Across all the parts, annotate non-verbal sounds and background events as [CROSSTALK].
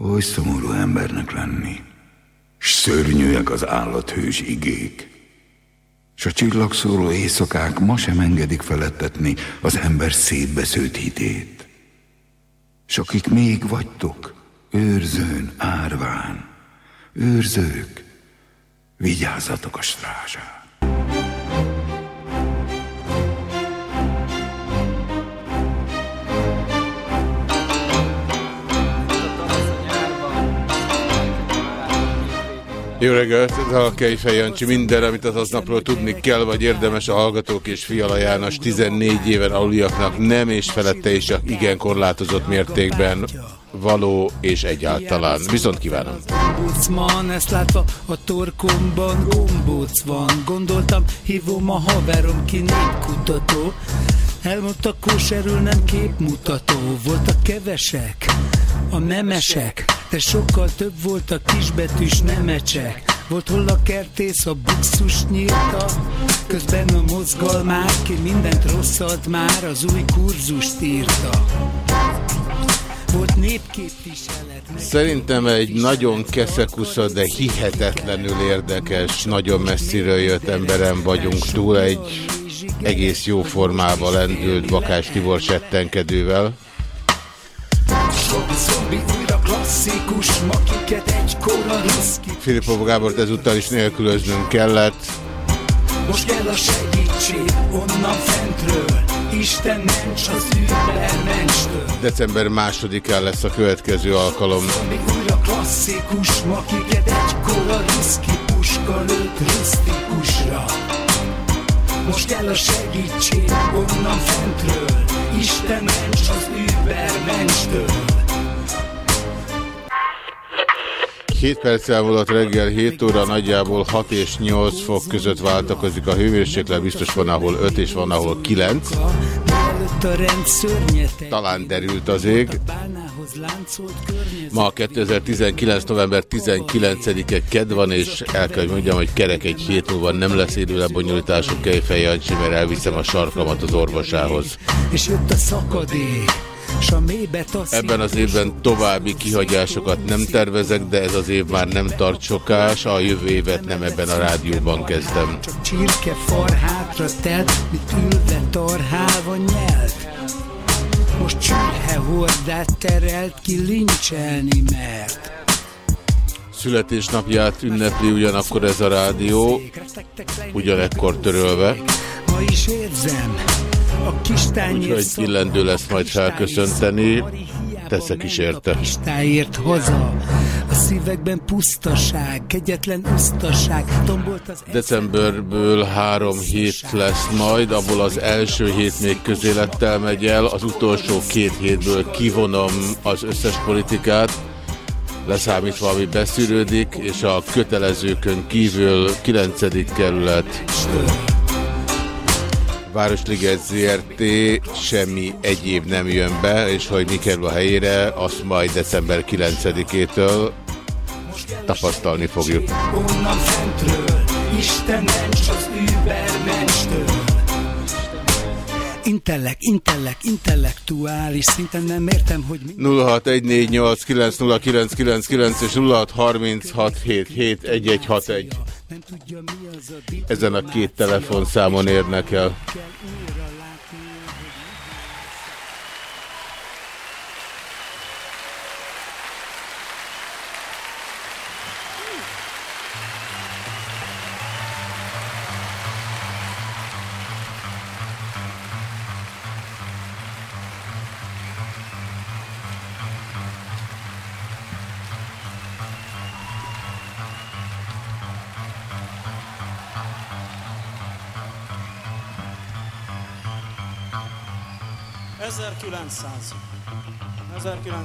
Oly szomorú embernek lenni, s szörnyűek az állathős igék. S a csillagszóló éjszakák ma sem engedik felettetni az ember szétbesződt hitét. S akik még vagytok, őrzőn, árván, őrzők, vigyázzatok a strázsán. Jó reggelt, a Kejfej Jancsi. Minden, amit az aznapról tudni kell, vagy érdemes a Hallgatók és Fiala János 14 éven aluliaknak nem és felette is igen korlátozott mértékben való és egyáltalán. Viszont kívánom. Ombudsman, ezt látva a torkomban van. Gondoltam, hívom a haverom, ki népkutató. Elmondta, kóserül nem képmutató. Voltak kevesek, a memesek, de sokkal több volt a kisbetűs nemecsek. Volt hol a kertész, a buxus nyírta, közben a mozgalmák, ki mindent rosszat már, az új kurzust írta. Volt népképviselet. Szerintem egy nagyon keszekusza, de hihetetlenül érdekes, nagyon messziről jött emberem vagyunk túl egy egész jó formával lendült Bakás Tibor settenkedővel. Filipov Gábort ezúttal is nélkülöznünk kellett. Most kell a segítség onnan fentről, Isten ments az übermenstől. December másodikán lesz a következő alkalom. Újra klasszikus, makiket egykor riszki, puska lőtt. Most kell a segítség onnan fentről, Isten ments az übermenstől. 7 perc elmúlott reggel 7 óra, nagyjából 6 és 8 fok között váltakozik a hőmérséklet, biztos van ahol 5 és van ahol 9. Mielőtt a rend szörnyeteg, Talán derült az ég. Ma 2019. november 19-e ked van, és el kell, hogy mondjam, hogy kerek egy hét múlva nem lesz élő lebonyolítású Kejfej Jancsi, mert elviszem a sarkamat az orvosához. És jött a szakadék. Ebben az évben további kihagyásokat nem tervezek, de ez az év már nem tart sokás, a jövő évet nem ebben a rádióban kezdem. Csak csirke far hátra telt, mit ülve tarhálva nyelt. Most csürhe hordát terelt ki lincselni mert. Születésnapját ünnepli ugyanakkor ez a rádió, ugyanekkor törölve, Ma is érzem, a úgyhogy illendő lesz majd felköszönteni, teszek is érte. Kristályért haza, szívekben pusztaság, kegyetlen usztaság, tombolt az Decemberből három hét lesz majd, abból az első hét még közélettel megy el, az utolsó két hétből kivonom az összes politikát, leszámítva, ami beszűrődik, és a kötelezőkön kívül 9. kerület Városliget ZRT semmi egyéb nem jön be, és hogy mi kerül a helyére, azt majd december 9-től tapasztalni fogjuk. Onnan fentről, Isten ments az übermenstől. Intellek, intellek, intellektuális szinten nem értem, hogy mi... 0614890999 és 0636771161. Nem tudja mi az a Ezen a két telefonszámon érnek el.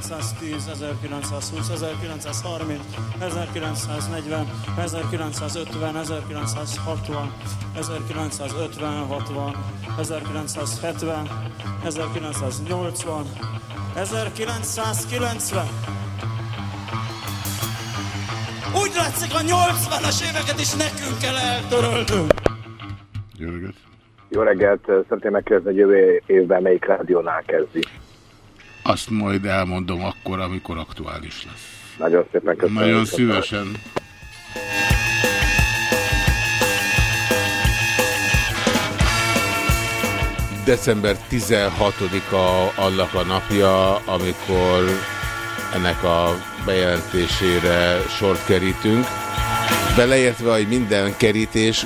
1910, 1920, 1930, 1940, 1950, 1960, 1950, 60, 1970, 1980, 1990. Úgy látszik a 80-as éveket is nekünk kell eltörölnünk. Jó reggelt! Jó reggelt, szeretném megkérdezni, hogy jövő évben melyik rádiónál kezdi. Azt majd elmondom akkor, amikor aktuális lesz. Nagyon szépen köszönöm. Nagyon szívesen. December 16-a annak a napja, amikor ennek a bejelentésére sort kerítünk. Beleértve, hogy minden kerítés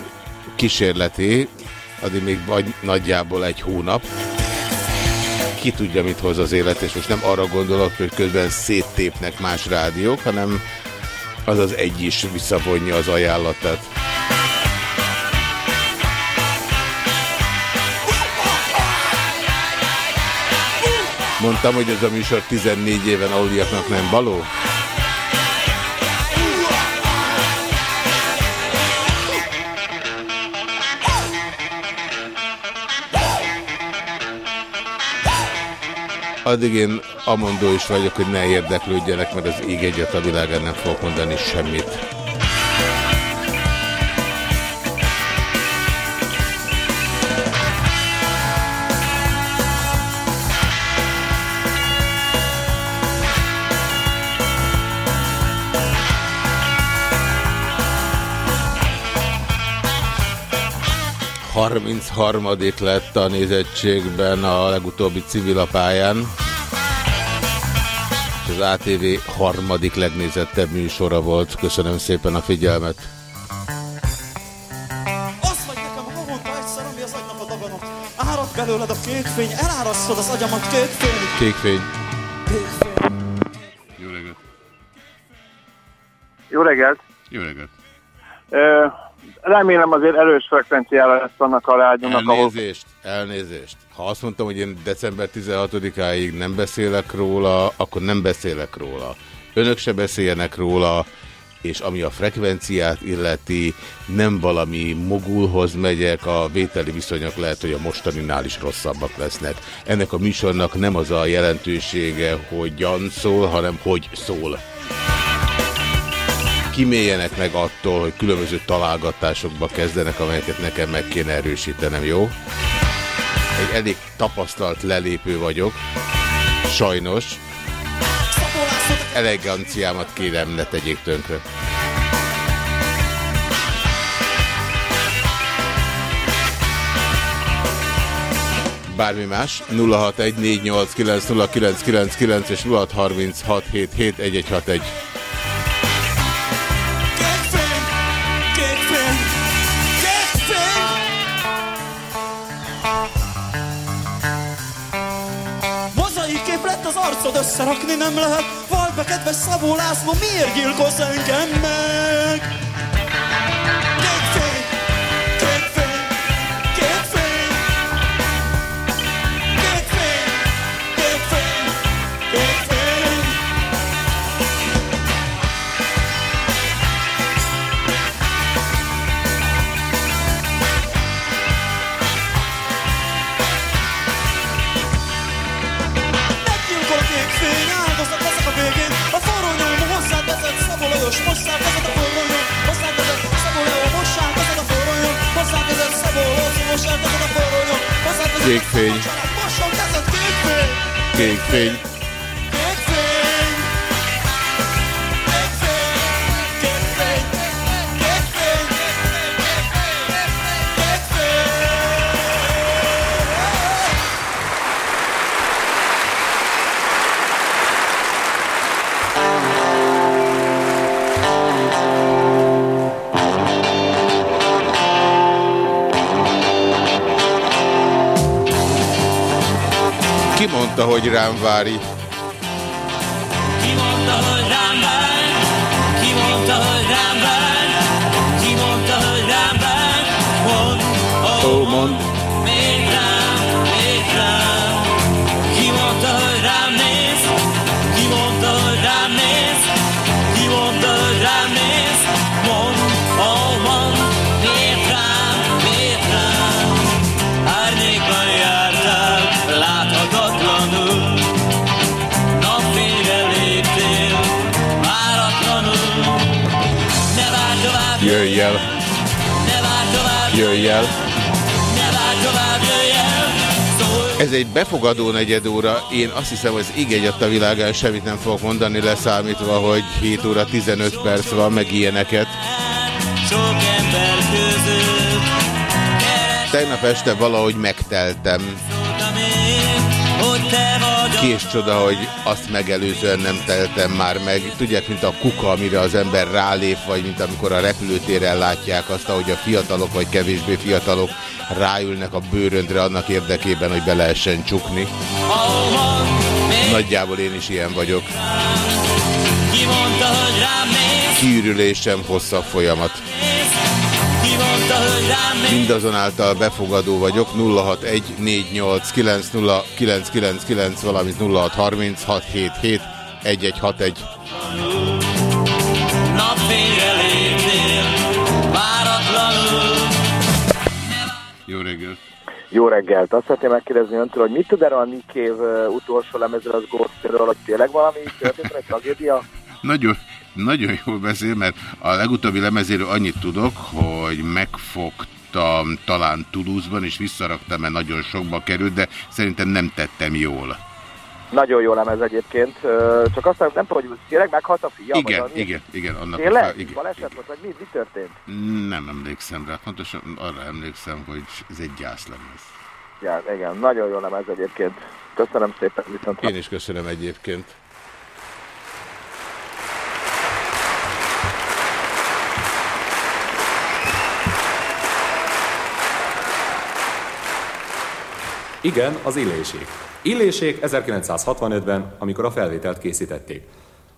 kísérleti, addig még vagy nagyjából egy hónap. Ki tudja, mit hoz az élet, és most nem arra gondolok, hogy közben széttépnek más rádiók, hanem az az egy is visszavonja az ajánlatát. Mondtam, hogy ez a műsor 14 éven aluliaknak nem való? Addig én amondó is vagyok, hogy ne érdeklődjenek, mert az ég egyet a világán nem fogok mondani semmit. Harmadik lett a nézettségben a legutóbbi civilapályán. És az ATV harmadik legnézettebb műsora volt. Köszönöm szépen a figyelmet. Az vagy nekem havonta egyszer, ami az agynak a daganat. Árad belőled a kék fény, elárasztod az agyamat kék fény. Kékfény. Kék fény. Jó reggelt. Jó reggelt! Jó reggelt. Ö, remélem azért erős frekvenciára lesz annak a rádiónak, ahol... Elnézést, elnézést. Ha azt mondtam, hogy én december 16-áig nem beszélek róla, akkor nem beszélek róla. Önök se beszéljenek róla, és ami a frekvenciát illeti, nem valami mogulhoz megyek, a vételi viszonyok lehet, hogy a mostaninál is rosszabbak lesznek. Ennek a műsornak nem az a jelentősége, hogy gyan szól, hanem hogy szól kiméljenek meg attól, hogy különböző találgatásokba kezdenek, amelyeket nekem meg kéne erősítenem, jó? Egy elég tapasztalt lelépő vagyok, sajnos. Eleganciámat kérem, ne tegyék tönkre. Bármi más, 0614890999 és 0636771161. összerakni nem lehet. Vald be, kedves Szabó László, miért gyilkolsz engem meg? Hozzágazod a kékfény. Kékfény. Mondta, hogy rám vári? Szólj Ez egy befogadó negyed óra. Én azt hiszem, az ég a világán semmit nem fogok mondani, leszámítva, hogy 7 óra 15 perc van, meg ilyeneket. Tegnap este valahogy megteltem. Ki és csoda, hogy azt megelőzően nem teltem már meg. Tudják, mint a kuka, amire az ember rálép, vagy mint amikor a repülőtéren látják azt, ahogy a fiatalok, vagy kevésbé fiatalok ráülnek a bőröndre annak érdekében, hogy be lehessen csukni. Nagyjából én is ilyen vagyok. Hogy Kiürülésem hosszabb folyamat. Mindazonáltal befogadó vagyok 0614890999, valamint 0636771161. Napfényre léptél, váratlanul. Jó reggelt! Jó reggelt! Azt szeretném megkérdezni öntől, hogy mit tud erről a Nick Cave utolsó lemezről, az Ghostről, hogy tényleg valami történt, egy tragédia? Nagyon, nagyon jól beszél, mert a legutóbbi lemezéről annyit tudok, hogy megfogtam talán Toulouse-ban, és visszaraktam, mert nagyon sokba került, de szerintem nem tettem jól. Nagyon jó lemez egyébként, csak aztán nem tudom, hogy tényleg meghalt a fia? Igen, vagy igen, igen. Annak a Tényleg? fel- igen, Baleset volt, vagy mi, mi történt? Nem emlékszem rá, pontosan arra emlékszem, hogy ez egy gyászlemez. Ja, igen, nagyon jó lemez egyébként. Köszönöm szépen, viszont Én is köszönöm egyébként. Igen, az illéség. Illéség 1965-ben, amikor a felvételt készítették.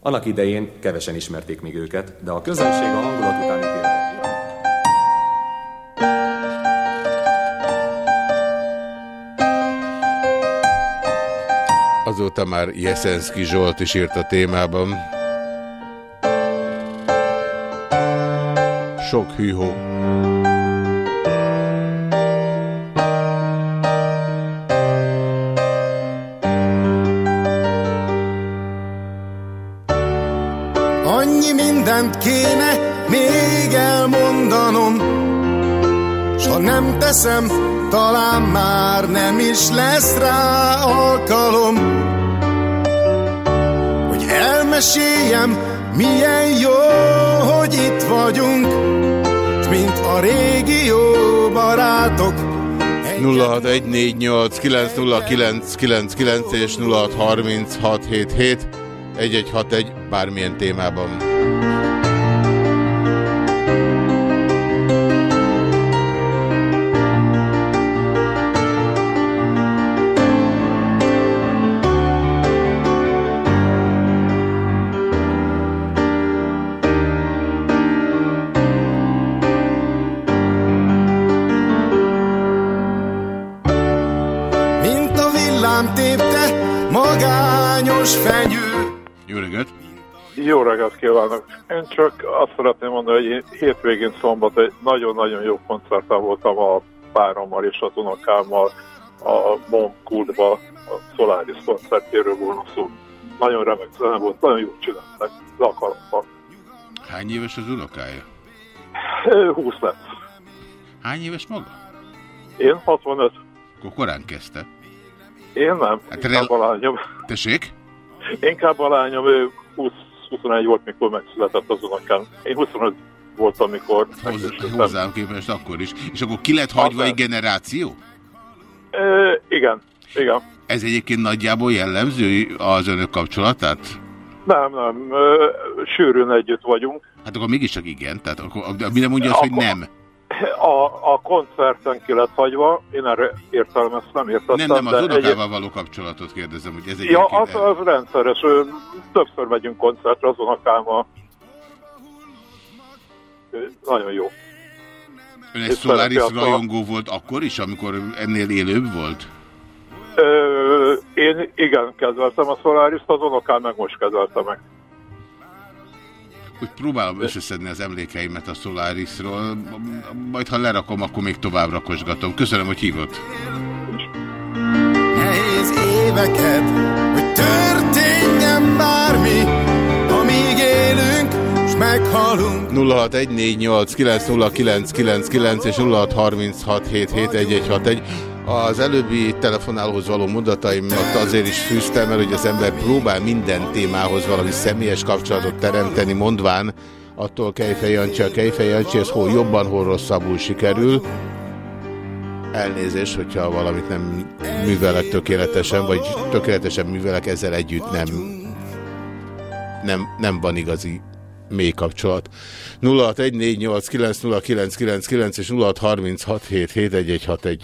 Annak idején kevesen ismerték még őket, de a közönség a hangulat utáni. Azóta már Jeszenszki Zsolt is írt a témában. Sok hűhó. Mindent kéne még elmondanom, S ha nem teszem, talán már nem is lesz rá alkalom, Hogy elmeséljem, milyen jó, hogy itt vagyunk, S mint a régi jó barátok, 0614890999 és 0636771161 bármilyen témában. Magányos fenyő. Jó reggelt! Jó reggelt kívánok! Én csak azt szeretném mondani, hogy én hétvégén szombat egy nagyon-nagyon jó koncerten voltam a párommal és az unokámmal a Bomb Kultba, a Solaris koncertjéről volna szó. Nagyon remek zene volt, nagyon jól csinálták, zakaromban. Hány éves az unokája? 20 lett. Hány éves maga? Én 65. Akkor korán kezdte. Én nem. Hát rel- a lányom. Tessék? Inkább a lányom, ő 20, 21 volt, mikor megszületett az unokám. Én 25 voltam, mikor hozzám képest akkor is. És akkor ki lett hagyva egy generáció? Ö, igen, igen. Ez egyébként nagyjából jellemző az önök kapcsolatát? Nem, nem, sűrűn együtt vagyunk. Hát akkor mégiscsak igen. Tehát akkor, mire mondja azt, hogy nem? A, a koncerten ki lett hagyva, én erre értelmeztem, értettem. Nem, nem, az unokával való kapcsolatot kérdezem, hogy ez egy... Ja, az, az rendszeres. Többször megyünk koncertre az unokámmal. Nagyon jó. Ön egy Solaris a- rajongó volt akkor is, amikor ennél élőbb volt? Ö, én igen, kezeltem a solaris az unokám meg most kezelte meg. Úgy próbálom összeszedni az emlékeimet a Solarisról, majd ha lerakom, akkor még tovább rakosgatom. Köszönöm, hogy hívott. Nehéz éveket, hogy történjen bármi, amíg élünk, s meghalunk. 0614890999 és 0636771161. Az előbbi telefonálhoz való mondataimat azért is fűztem, mert hogy az ember próbál minden témához valami személyes kapcsolatot teremteni, mondván attól Kejfej Jancsi, a Kejfej Jancsi, ez hol jobban, hol rosszabbul sikerül. Elnézést, hogyha valamit nem művelek tökéletesen, vagy tökéletesen művelek, ezzel együtt nem, nem, nem van igazi mély kapcsolat. 0614890999 és 0636771161.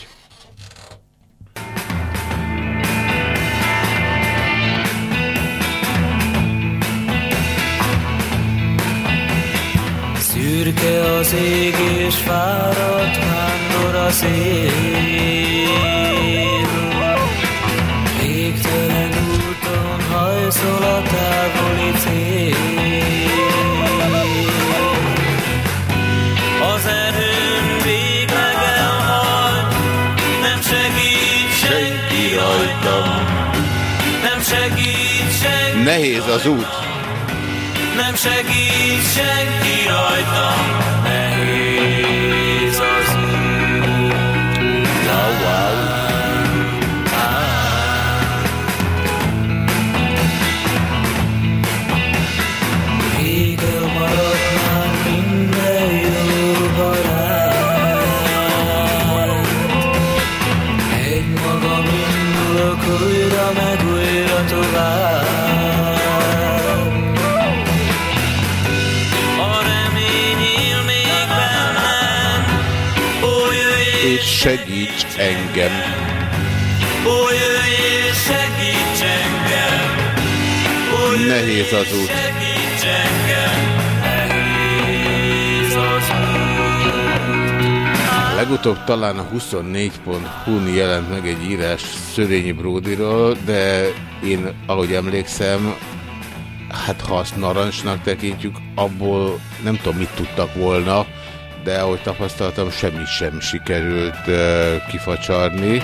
Szürke az ég és fáradt vándor az ég. Végtelen úton hajszol a távoli cél. Nehéz az út. Nem segít senki rajtam, segíts engem. ó jöjj és segíts engem, ó jöjj Nehéz az út. segíts engem, Legutóbb talán a 24.hu-n jelent meg egy írás Szörényi Bródiról, de én, ahogy emlékszem, hát ha azt narancsnak tekintjük, abból nem tudom, mit tudtak volna, de ahogy tapasztaltam, semmit sem sikerült kifacsarni.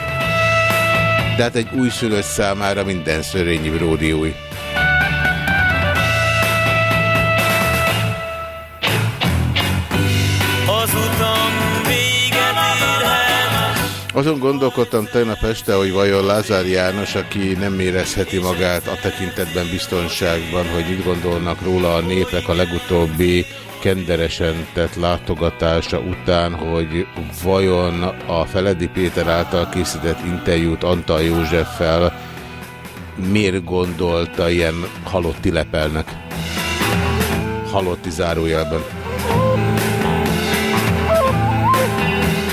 De hát egy újszülött számára minden Szörényi Bródi új. Azon gondolkodtam tegnap este, hogy vajon Lázár János, aki nem érezheti magát a tekintetben biztonságban, hogy mit gondolnak róla a népek a legutóbbi kenderesen tett látogatása után, hogy vajon a Feledi Péter által készített interjút Antal Józseffel miért gondolta ilyen halotti lepelnek? Halotti zárójelben.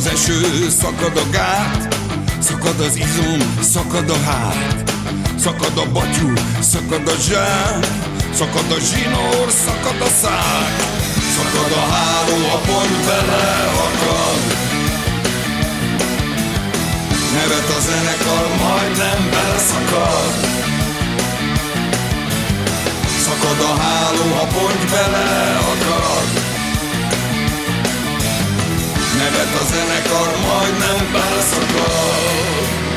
az eső, szakad a gát, szakad az izom, szakad a hát. Szakad a batyú, szakad a zsák, szakad a zsinór, szakad a szák. Szakad a háló, a pont bele akad. Nevet a zenekar, majdnem beleszakad. Szakad a háló, a pont bele akad. Nevet a zenekar, majdnem beleszakad.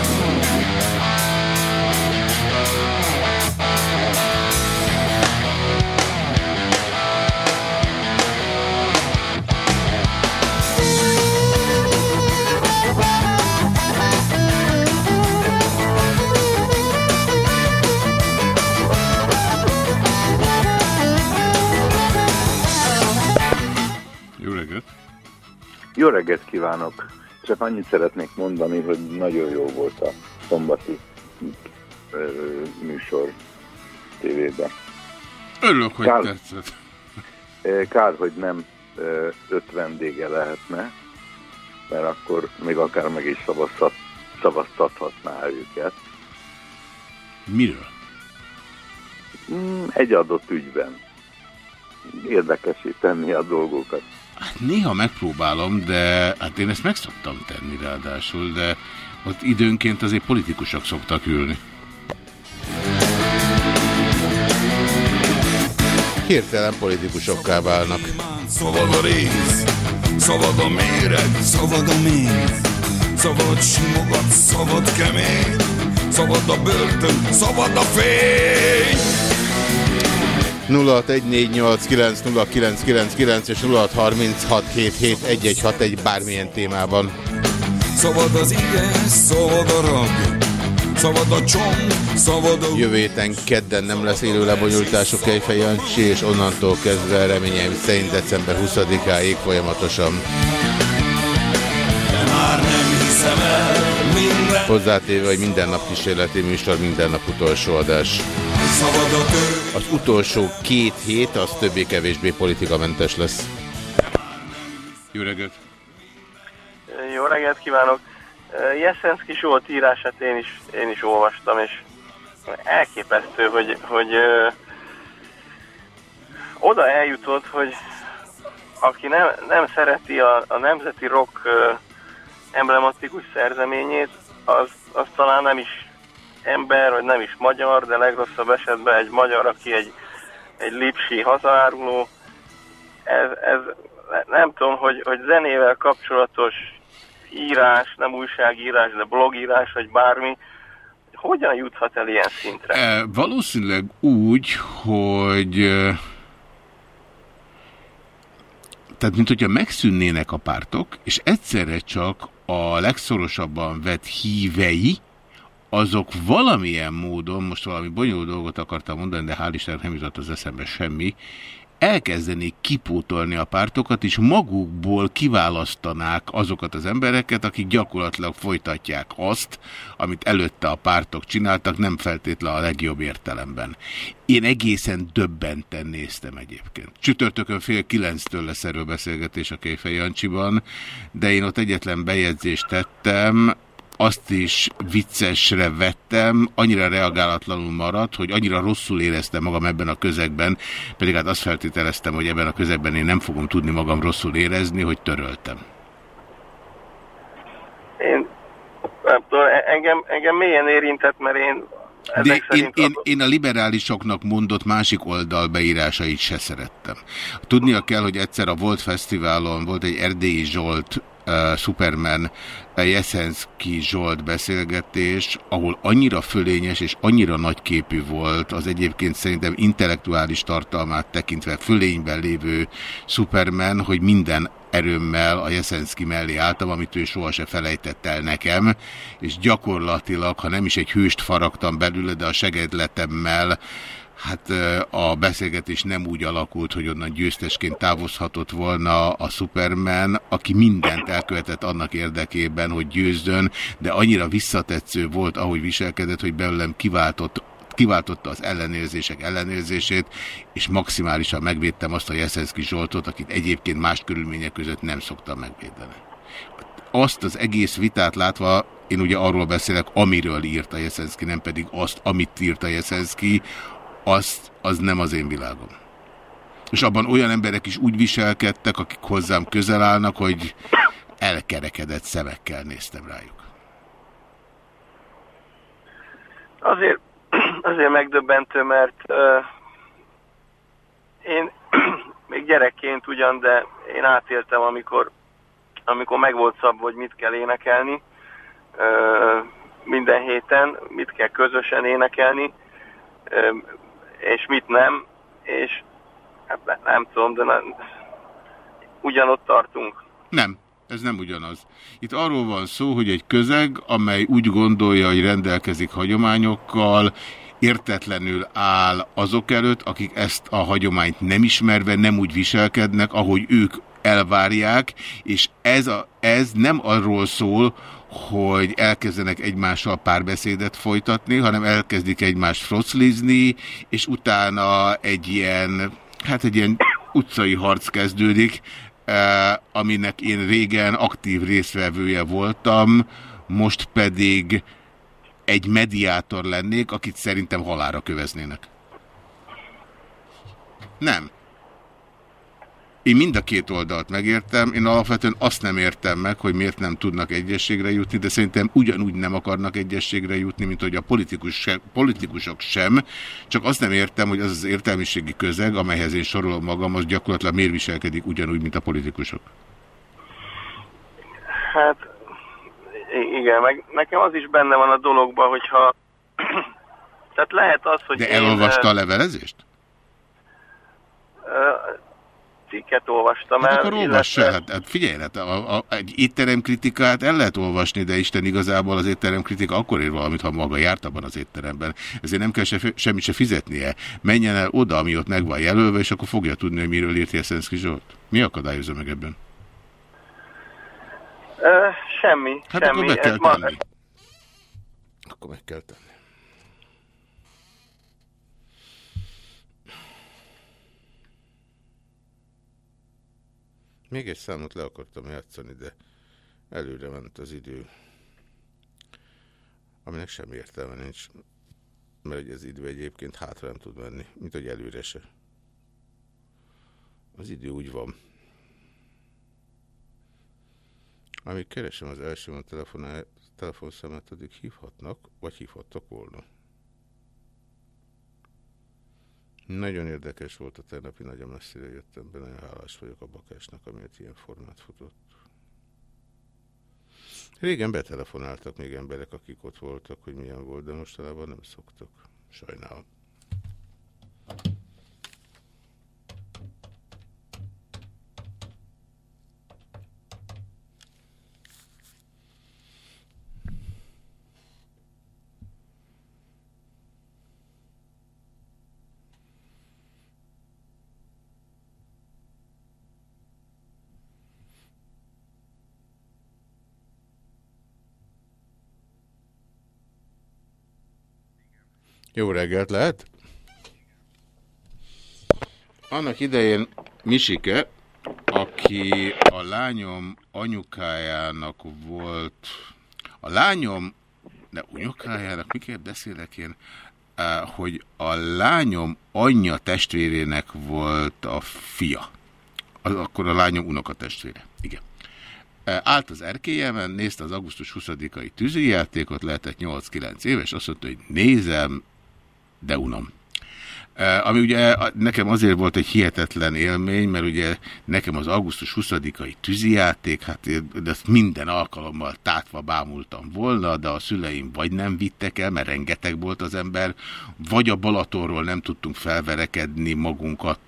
Jó reggelt kívánok! Csak annyit szeretnék mondani, hogy nagyon jó volt a szombati műsor tévében. Örülök, hogy Kár- tetszett. Kár, hogy nem öt vendége lehetne, mert akkor még akár meg is szavaztat, szavaztathatná őket. Miről? Mm, Egy adott ügyben. Érdekesé tenni a dolgokat. Hát néha megpróbálom, de hát én ezt meg szoktam tenni ráadásul, de ott időnként azért politikusok szoktak ülni. Hirtelen politikusokká válnak. Szabad a rész, szabad a méreg, szabad a méz, szabad simogat, szabad kemény, szabad a börtön, szabad a fény. 0614890999 és 0636771161 bármilyen témában. Szabad az ige, szabad a rag, szabad a csomb, szabad a... Jövő héten kedden nem lesz élő lebonyolítások Kejfej Jancsi, és onnantól kezdve reményeim szerint december 20-áig folyamatosan. Hozzátéve, hogy minden nap kísérleti műsor, minden nap utolsó adás. Az utolsó két hét az többé-kevésbé politikamentes lesz. Jó reggelt! Jó reggelt kívánok! Jeszenszki Zsolt írását én is, én is olvastam, és elképesztő, hogy, hogy ö, oda eljutott, hogy aki nem, nem szereti a, a nemzeti rock ö, emblematikus szerzeményét, az, az talán nem is ember, vagy nem is magyar, de legrosszabb esetben egy magyar, aki egy, egy lipsi hazaáruló. Ez, ez nem tudom, hogy, hogy zenével kapcsolatos írás, nem újságírás, de blogírás, vagy bármi, hogyan juthat el ilyen szintre? E, valószínűleg úgy, hogy e, tehát mint hogyha megszűnnének a pártok, és egyszerre csak a legszorosabban vett hívei, azok valamilyen módon, most valami bonyolult dolgot akartam mondani, de hál' Istennek nem jutott az eszembe semmi, elkezdenék kipótolni a pártokat, és magukból kiválasztanák azokat az embereket, akik gyakorlatilag folytatják azt, amit előtte a pártok csináltak, nem feltétlen a legjobb értelemben. Én egészen döbbenten néztem egyébként. Csütörtökön fél kilenctől lesz erről beszélgetés a Kéfej Jancsiban, de én ott egyetlen bejegyzést tettem, azt is viccesre vettem, annyira reagálatlanul maradt, hogy annyira rosszul éreztem magam ebben a közegben, pedig hát azt feltételeztem, hogy ebben a közegben én nem fogom tudni magam rosszul érezni, hogy töröltem. én nem tudom, e- engem, engem mélyen érintett, mert én de én, én, én a liberálisoknak mondott másik oldal beírásait se szerettem. Tudnia kell, hogy egyszer a Volt Fesztiválon volt egy Erdélyi Zsolt Superman Jeszenszki Zsolt beszélgetés, ahol annyira fölényes és annyira nagyképű volt az egyébként szerintem intellektuális tartalmát tekintve fölényben lévő Superman, hogy minden erőmmel a Jeszenszki mellé álltam, amit ő sohasem felejtett el nekem, és gyakorlatilag, ha nem is egy hőst faragtam belőle, de a segedletemmel hát a beszélgetés nem úgy alakult, hogy onnan győztesként távozhatott volna a Superman, aki mindent elkövetett annak érdekében, hogy győzzön, de annyira visszatetsző volt, ahogy viselkedett, hogy belőlem kiváltott kiváltotta az ellenőrzések ellenőrzését, és maximálisan megvédtem azt a Jeszenszki Zsoltot, akit egyébként más körülmények között nem szoktam megvédeni. Azt az egész vitát látva, én ugye arról beszélek, amiről írta Jeszenszki, nem pedig azt, amit írta Jeszenszki, azt, az nem az én világom. És abban olyan emberek is úgy viselkedtek, akik hozzám közel állnak, hogy elkerekedett szemekkel néztem rájuk. Azért [CLEARS THROAT] azért megdöbbentő, mert uh, én [CLEARS THROAT] még gyerekként ugyan, de én átéltem, amikor, amikor meg volt szabva, hogy mit kell énekelni uh, minden héten, mit kell közösen énekelni, uh, és mit nem, és hát nem tudom, de nem, ugyanott tartunk. Nem. Ez nem ugyanaz. Itt arról van szó, hogy egy közeg, amely úgy gondolja, hogy rendelkezik hagyományokkal, értetlenül áll azok előtt, akik ezt a hagyományt nem ismerve nem úgy viselkednek, ahogy ők elvárják, és ez, a, ez nem arról szól, hogy elkezdenek egymással párbeszédet folytatni, hanem elkezdik egymást froclizni, és utána egy ilyen, hát egy ilyen utcai harc kezdődik, eh, aminek én régen aktív részvevője voltam, most pedig egy mediátor lennék, akit szerintem halára köveznének. Nem. Én mind a két oldalt megértem, én alapvetően azt nem értem meg, hogy miért nem tudnak egyességre jutni, de szerintem ugyanúgy nem akarnak egyességre jutni, mint hogy a politikus se, politikusok sem, csak azt nem értem, hogy az az értelmiségi közeg, amelyhez én sorolom magam, az gyakorlatilag miért viselkedik ugyanúgy, mint a politikusok. Hát igen, meg nekem az is benne van a dologban, hogyha... [CLEARS THROAT] Tehát lehet az, hogy De elolvasta én, a levelezést? Cikket olvastam hát el. akkor olvass illetve... hát, hát figyelj, hát a, a, egy étteremkritikát el lehet olvasni, de Isten igazából az étteremkritika akkor ér valamit, ha maga járt abban az étteremben. Ezért nem kell se, semmit se fizetnie. Menjen el oda, ami ott meg van jelölve, és akkor fogja tudni, hogy miről írt Jeszenszki Zsolt. Mi akadályozza meg ebben? Uh, semmi, hát semmi. akkor meg kell ma... tenni. Akkor meg kell tenni. Még egy számot le akartam játszani, de előre ment az idő. Aminek sem értelme nincs, mert az idő egyébként hátra nem tud menni, mint hogy előre se. Az idő úgy van. Amíg keresem az első telefon, telefonszemet, addig hívhatnak, vagy hívhattak volna. Nagyon érdekes volt a tegnapi, nagyon messzire jöttem be, nagyon hálás vagyok a bakásnak, amiért ilyen formát futott. Régen betelefonáltak még emberek, akik ott voltak, hogy milyen volt, de mostanában nem szoktak. Sajnálom. Jó reggelt lehet? Annak idején Misike, aki a lányom anyukájának volt, a lányom, de anyukájának, miként beszélek én, hogy a lányom anyja testvérének volt a fia. Az akkor a lányom unokatestvére. Igen. E, állt az erkélyemen, nézte az augusztus 20-ai tűzijátékot, lehetett 8-9 éves, azt mondta, hogy nézem, de unom. Ami ugye nekem azért volt egy hihetetlen élmény, mert ugye nekem az augusztus 20-ai tűzijáték, hát de ezt minden alkalommal tátva bámultam volna, de a szüleim vagy nem vittek el, mert rengeteg volt az ember, vagy a Balatonról nem tudtunk felverekedni magunkat,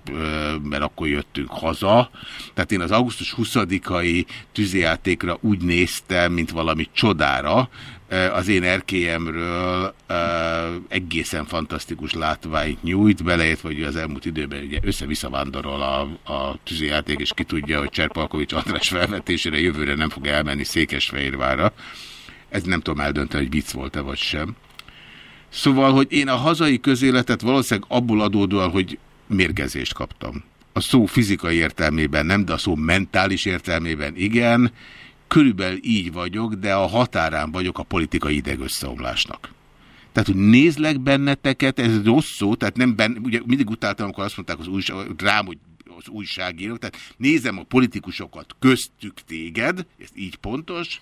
mert akkor jöttünk haza. Tehát én az augusztus 20-ai tűzijátékra úgy néztem, mint valami csodára, az én erkélyemről egészen fantasztikus látványt nyújt, beleért, hogy az elmúlt időben ugye össze-vissza vándorol a, a tűzijáték, és ki tudja, hogy Cserpalkovics András felvetésére jövőre nem fog elmenni Székesfehérvára. Ez nem tudom eldönteni, hogy vicc volt-e vagy sem. Szóval, hogy én a hazai közéletet valószínűleg abból adódóan, hogy mérgezést kaptam. A szó fizikai értelmében nem, de a szó mentális értelmében igen, körülbelül így vagyok, de a határán vagyok a politikai idegösszeomlásnak. Tehát, hogy nézlek benneteket, ez rossz szó, tehát nem benne, ugye mindig utáltam, amikor azt mondták az újság, rám, hogy az újságírók, tehát nézem a politikusokat, köztük téged, ez így pontos,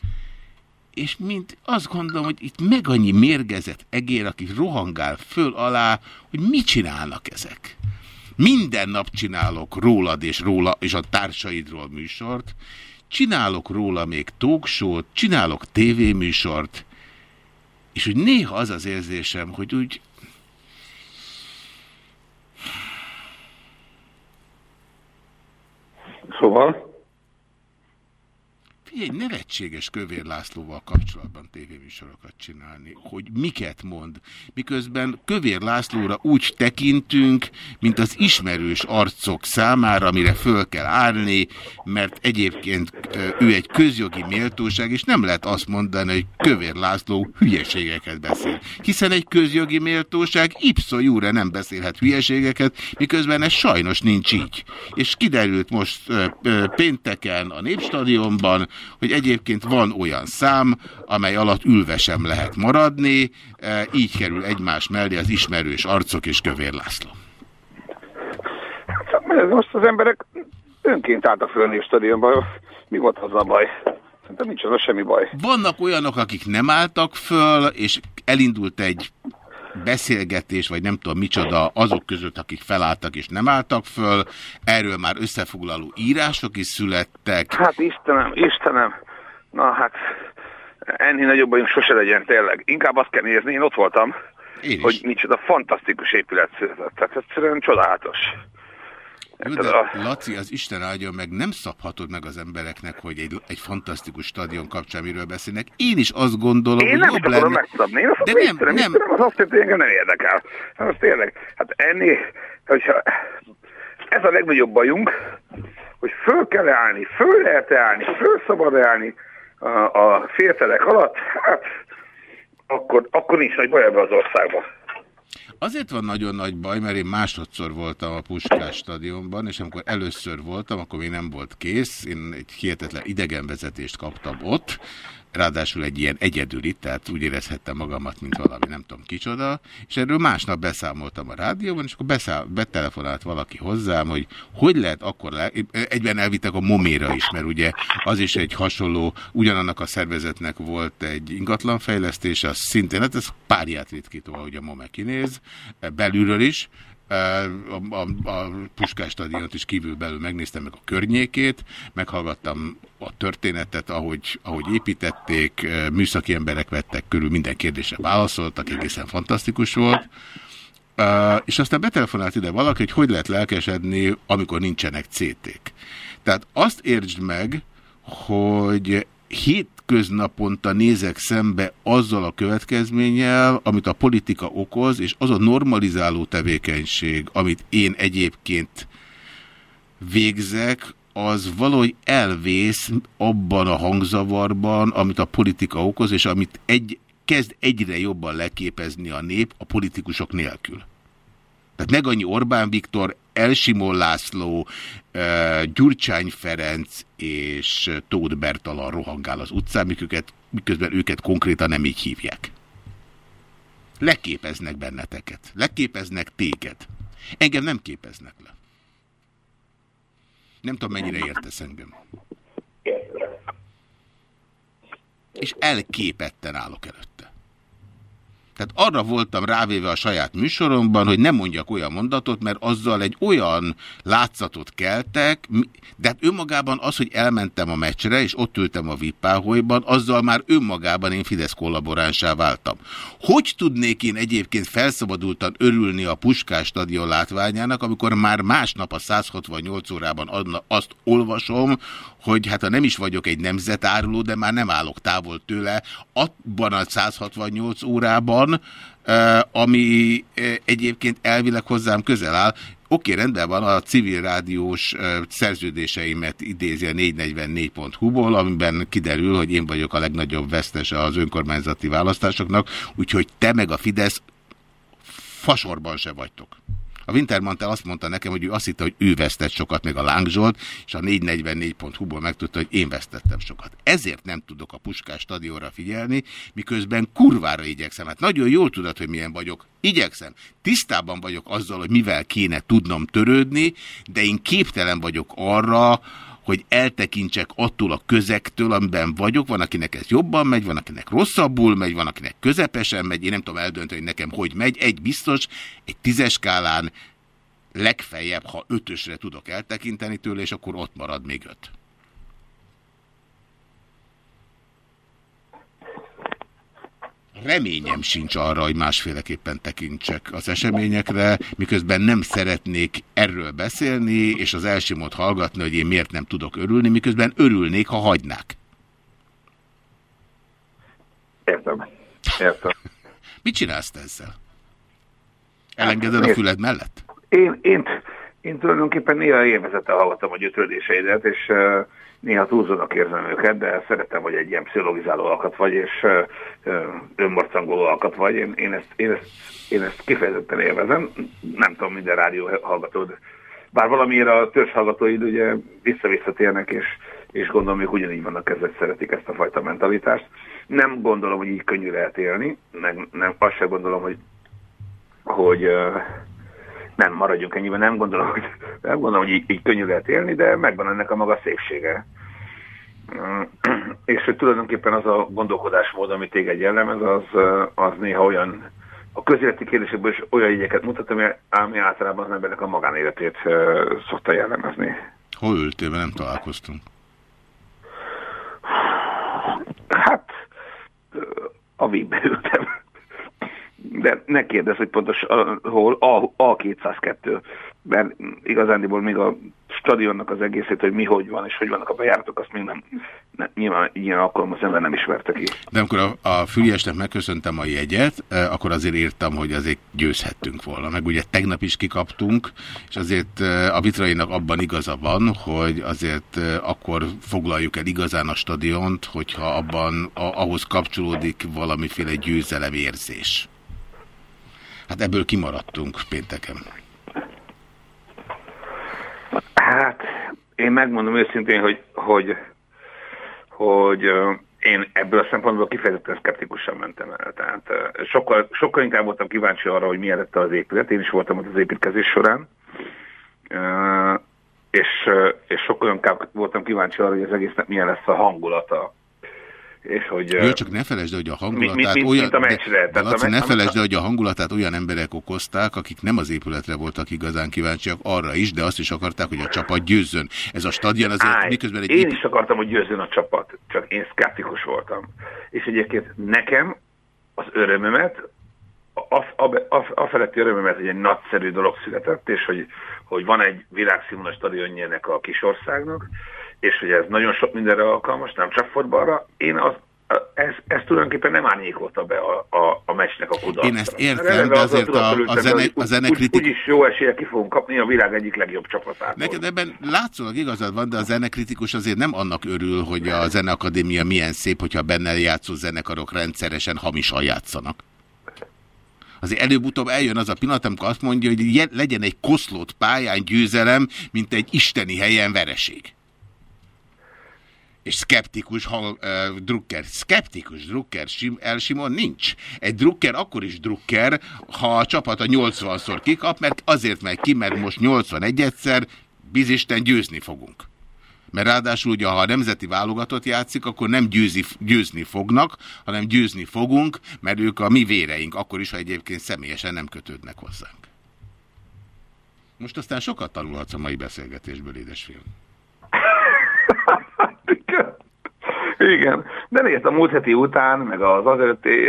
és mint azt gondolom, hogy itt meg annyi mérgezett egér, aki rohangál föl alá, hogy mit csinálnak ezek. Minden nap csinálok rólad és róla és a társaidról műsort, csinálok róla még talkshow csinálok tévéműsort, és úgy néha az az érzésem, hogy úgy Szóval? Egy nevetséges Kövér Lászlóval kapcsolatban tévéműsorokat csinálni, hogy miket mond, miközben Kövér Lászlóra úgy tekintünk, mint az ismerős arcok számára, amire föl kell állni, mert egyébként ő egy közjogi méltóság, és nem lehet azt mondani, hogy Kövér László hülyeségeket beszél. Hiszen egy közjogi méltóság ipszó júra nem beszélhet hülyeségeket, miközben ez sajnos nincs így. És kiderült most pénteken a Népstadionban, hogy egyébként van olyan szám, amely alatt ülve sem lehet maradni, e, így kerül egymás mellé az ismerős arcok és Kövér László. Most az emberek önként álltak föl a stadionban. Mi volt az a baj? Szerintem nincs az semmi baj. Vannak olyanok, akik nem álltak föl, és elindult egy beszélgetés, vagy nem tudom micsoda azok között, akik felálltak és nem álltak föl. Erről már összefoglaló írások is születtek. Hát Istenem, Istenem. Na hát ennél nagyobb bajunk sose legyen tényleg. Inkább azt kell nézni, én ott voltam, én hogy micsoda fantasztikus épület született. Tehát egyszerűen csodálatos. Jó, de a... Laci, az Isten áldja meg, nem szabhatod meg az embereknek, hogy egy, egy fantasztikus stadion kapcsán miről beszélnek. Én is azt gondolom, én hogy nem jobb lenne... megszabni. Én azt de nem, nem, nem. Az azt jelenti, engem nem érdekel. Az tényleg, hát ennél, hogyha ez a legnagyobb bajunk, hogy föl kell állni, föl lehet -e állni, föl szabad -e állni a, a féltelek alatt, hát akkor, akkor nincs nagy baj ebbe az országban. Azért van nagyon nagy baj, mert én másodszor voltam a Puskás stadionban, és amikor először voltam, akkor még nem volt kész. Én egy hihetetlen idegenvezetést kaptam ott, ráadásul egy ilyen egyedüli, tehát úgy érezhettem magamat, mint valami nem tudom kicsoda, és erről másnap beszámoltam a rádióban, és akkor beszáll, betelefonált valaki hozzám, hogy hogy lehet akkor, le... egyben elvittek a moméra is, mert ugye az is egy hasonló, ugyanannak a szervezetnek volt egy ingatlanfejlesztés, az szintén, hát ez párját ritkító, ahogy a MOME kinéz, belülről is, a, a, a Puskás stadiont is kívül belül megnéztem meg a környékét, meghallgattam a történetet, ahogy, ahogy építették, műszaki emberek vettek körül, minden kérdésre válaszoltak, egészen fantasztikus volt. És aztán betelefonált ide valaki, hogy hogy lehet lelkesedni, amikor nincsenek CT-k. Tehát azt értsd meg, hogy hétköznaponta nézek szembe azzal a következménnyel, amit a politika okoz, és az a normalizáló tevékenység, amit én egyébként végzek, az valahogy elvész abban a hangzavarban, amit a politika okoz, és amit egy, kezd egyre jobban leképezni a nép a politikusok nélkül. Tehát meg annyi Orbán Viktor, Elsimon László, Gyurcsány Ferenc és Tóth Bertalan rohangál az utcán, miközben őket konkrétan nem így hívják. Leképeznek benneteket. Leképeznek téged. Engem nem képeznek le. Nem tudom, mennyire értesz engem. és elképetten állok előtte. Tehát arra voltam rávéve a saját műsoromban, hogy nem mondjak olyan mondatot, mert azzal egy olyan látszatot keltek, de hát önmagában az, hogy elmentem a meccsre, és ott ültem a vippáholyban, azzal már önmagában én Fidesz kollaboránsá váltam. Hogy tudnék én egyébként felszabadultan örülni a Puskás stadion látványának, amikor már másnap a 168 órában azt olvasom, hogy hát ha nem is vagyok egy nemzetáruló, de már nem állok távol tőle, abban a 168 órában, ami egyébként elvileg hozzám közel áll. Oké, rendben van, a civil rádiós szerződéseimet idézi a 444.hu-ból, amiben kiderül, hogy én vagyok a legnagyobb vesztese az önkormányzati választásoknak, úgyhogy te meg a Fidesz fasorban se vagytok. A Wintermantel azt mondta nekem, hogy ő azt hitte, hogy ő vesztett sokat, meg a Láng Zsolt, és a 444.hu-ból megtudta, hogy én vesztettem sokat. Ezért nem tudok a Puskás stadionra figyelni, miközben kurvára igyekszem. Hát nagyon jól tudod, hogy milyen vagyok. Igyekszem. Tisztában vagyok azzal, hogy mivel kéne tudnom törődni, de én képtelen vagyok arra, hogy eltekintsek attól a közektől, amiben vagyok. Van, akinek ez jobban megy, van, akinek rosszabbul megy, van, akinek közepesen megy. Én nem tudom eldönteni, hogy nekem hogy megy. Egy biztos, egy tízes skálán legfeljebb, ha ötösre tudok eltekinteni tőle, és akkor ott marad még öt. Reményem sincs arra, hogy másféleképpen tekintsek az eseményekre, miközben nem szeretnék erről beszélni, és az elsimot hallgatni, hogy én miért nem tudok örülni, miközben örülnék, ha hagynák. Értem. Értem. [LAUGHS] Mit csinálsz ezzel? Elengeded a füled mellett? Én, én, én tulajdonképpen néha élvezettel hallgatom a gyötrődéseidet, és uh, néha túlzónak érzem őket, de szeretem, hogy egy ilyen pszichologizáló alkat vagy, és önmarcangoló alkat vagy. Én, én, ezt, én, ezt, én ezt kifejezetten élvezem. Nem tudom, minden rádió hallgatód. Bár valamiért a törzs hallgatóid ugye vissza-visszatérnek, és, és gondolom, hogy ugyanígy vannak ezzel, szeretik ezt a fajta mentalitást. Nem gondolom, hogy így könnyű lehet élni, meg nem, azt sem gondolom, hogy, hogy nem, maradjunk ennyiben, nem gondolom, hogy, nem gondolom, hogy így, így könnyű lehet élni, de megvan ennek a maga szépsége. [CLEARS THROAT] És hogy tulajdonképpen az a gondolkodásmód, ami téged jellemez, az, az néha olyan, a közéleti kérdésekből is olyan jegyeket mutat, ami, ami általában az embernek a magánéletét szokta jellemezni. Hol ültél, nem találkoztunk? Hát, a vígbe ültem de ne kérdezz, hogy pontos hol, A, A202, mert igazándiból még a stadionnak az egészét, hogy mi hogy van, és hogy vannak a bejáratok, azt még nem, nem nyilván ilyen alkalom az ember nem ismerte ki. De amikor a, a Füriesnek megköszöntem a jegyet, eh, akkor azért írtam, hogy azért győzhettünk volna. Meg ugye tegnap is kikaptunk, és azért eh, a Vitrainak abban igaza van, hogy azért eh, akkor foglaljuk el igazán a stadiont, hogyha abban a, ahhoz kapcsolódik valamiféle győzelemérzés. Hát ebből kimaradtunk pénteken. Hát, én megmondom őszintén, hogy, hogy, hogy én ebből a szempontból kifejezetten szkeptikusan mentem el. Tehát sokkal, sokkal inkább voltam kíváncsi arra, hogy milyen lett az épület. Én is voltam ott az építkezés során. És, és sokkal inkább voltam kíváncsi arra, hogy az egésznek milyen lesz a hangulata és hogy... Jó, csak ne felejtsd, hogy a hangulatát mi, mi, olyan... a meccsre. De, Laci, ne felejtsd, hogy a hangulatát olyan emberek okozták, akik nem az épületre voltak igazán kíváncsiak arra is, de azt is akarták, hogy a csapat győzzön. Ez a stadion azért Állj, miközben egy... Én is akartam, hogy győzzön a csapat, csak én szkeptikus voltam. És egyébként nekem az örömömet, a, a, a, a feletti örömömet, hogy egy nagyszerű dolog született, és hogy, hogy van egy világszínvonal stadionjének a kisországnak, és hogy ez nagyon sok mindenre alkalmas, nem csak fotballra, én az, ez, ez tulajdonképpen nem árnyékolta be a, a, a meccsnek a kudarcra. Én ezt értem, de azért a, a, zene, a zenekritik... Úgy, úgyis jó esélye ki fogunk kapni a világ egyik legjobb csapatát. Neked ebben látszólag igazad van, de a zenekritikus azért nem annak örül, hogy a Zeneakadémia milyen szép, hogyha benne játszó zenekarok rendszeresen hamisan játszanak. Azért előbb-utóbb eljön az a pillanat, amikor azt mondja, hogy legyen egy koszlott pályán győzelem, mint egy isteni helyen vereség és szkeptikus hang, uh, drukker. Szkeptikus drukker sim, El Simon nincs. Egy drukker akkor is drukker, ha a csapat a 80-szor kikap, mert azért megy ki, mert most 81 egyszer bizisten győzni fogunk. Mert ráadásul ugye, ha a nemzeti válogatott játszik, akkor nem győzi, győzni fognak, hanem győzni fogunk, mert ők a mi véreink, akkor is, ha egyébként személyesen nem kötődnek hozzánk. Most aztán sokat tanulhatsz a mai beszélgetésből, édesfiam. [LAUGHS] Igen, de nézd, a múlt heti után, meg az az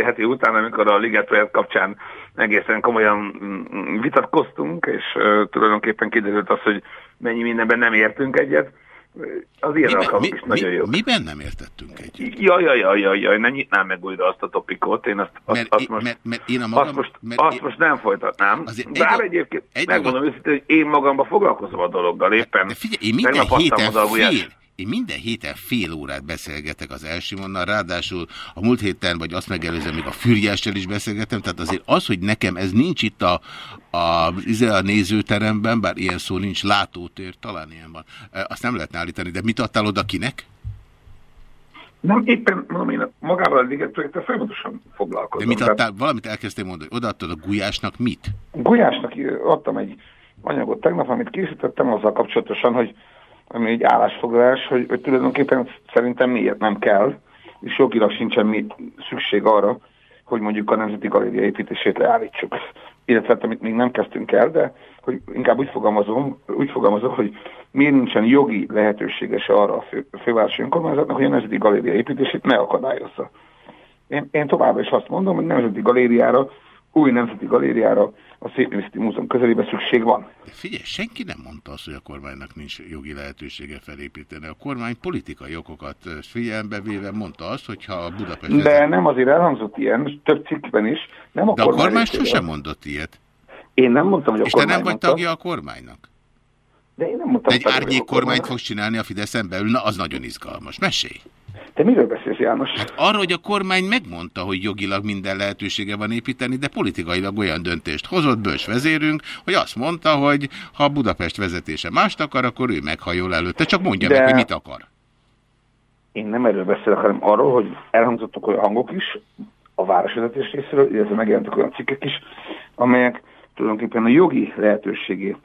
heti után, amikor a projekt kapcsán egészen komolyan mm, vitatkoztunk, és uh, tulajdonképpen kiderült az, hogy mennyi mindenben nem értünk egyet, az ilyen miben, mi, is mi, nagyon jó. Miben nem értettünk egyet? Jaj, jaj, jaj, jaj, jaj, ne nyitnám meg újra azt a topikot, én azt, azt, mert, azt, most, mert, mert én a magam, azt, most, mert azt én, most nem folytatnám. Bár egy, egyébként egy megmondom dolog, őszintén, hogy én magamban foglalkozom a dologgal éppen. De figyelj, én minden héten fél, én minden héten fél órát beszélgetek az Elsimonnal, ráadásul a múlt héten, vagy azt megelőzően még a Fürjással is beszélgetem, tehát azért az, hogy nekem ez nincs itt a, a, a nézőteremben, bár ilyen szó nincs, látótér, talán ilyen van, azt nem lehetne állítani, de mit adtál oda kinek? Nem, éppen mondom én magával a Liget projekttel folyamatosan foglalkozom. De mit adtál, tehát... valamit elkezdtél mondani, odaadtad a Gulyásnak mit? Gulyásnak adtam egy anyagot tegnap, amit készítettem azzal kapcsolatosan, hogy ami egy állásfoglalás, hogy, hogy tulajdonképpen szerintem miért nem kell, és jogilag sincsen mi szükség arra, hogy mondjuk a Nemzeti Galéria építését leállítsuk. Illetve hát, amit még nem kezdtünk el, de hogy inkább úgy fogalmazom, úgy fogalmazom, hogy miért nincsen jogi lehetősége se arra a fő, fővárosi önkormányzatnak, hogy a Nemzeti Galéria építését ne akadályozza. Én, én továbbra is azt mondom, hogy Nemzeti Galériára, új Nemzeti Galériára a Szépművészeti Múzeum közelében szükség van. Figyelj, senki nem mondta azt, hogy a kormánynak nincs jogi lehetősége felépíteni. A kormány politikai okokat figyelembe véve mondta azt, hogy ha a Budapest... De vezet... nem azért elhangzott ilyen, több cikkben is. Nem a De kormány a kormány sosem mondott ilyet. Én nem mondtam, hogy a És kormány te nem vagy tagja a kormánynak? De én nem mondtam. Egy árnyék kormányt fogsz csinálni a Fideszen belül, na az nagyon izgalmas. Mesélj! Te miről beszélsz, János? Hát arra, hogy a kormány megmondta, hogy jogilag minden lehetősége van építeni, de politikailag olyan döntést hozott bős vezérünk, hogy azt mondta, hogy ha Budapest vezetése mást akar, akkor ő meghajol előtte. Csak mondja de... meg, hogy mit akar. Én nem erről beszélek, hanem arról, hogy elhangzottak olyan hangok is a városvezetés részéről, illetve megjelentek olyan cikkek is, amelyek tulajdonképpen a jogi lehetőségét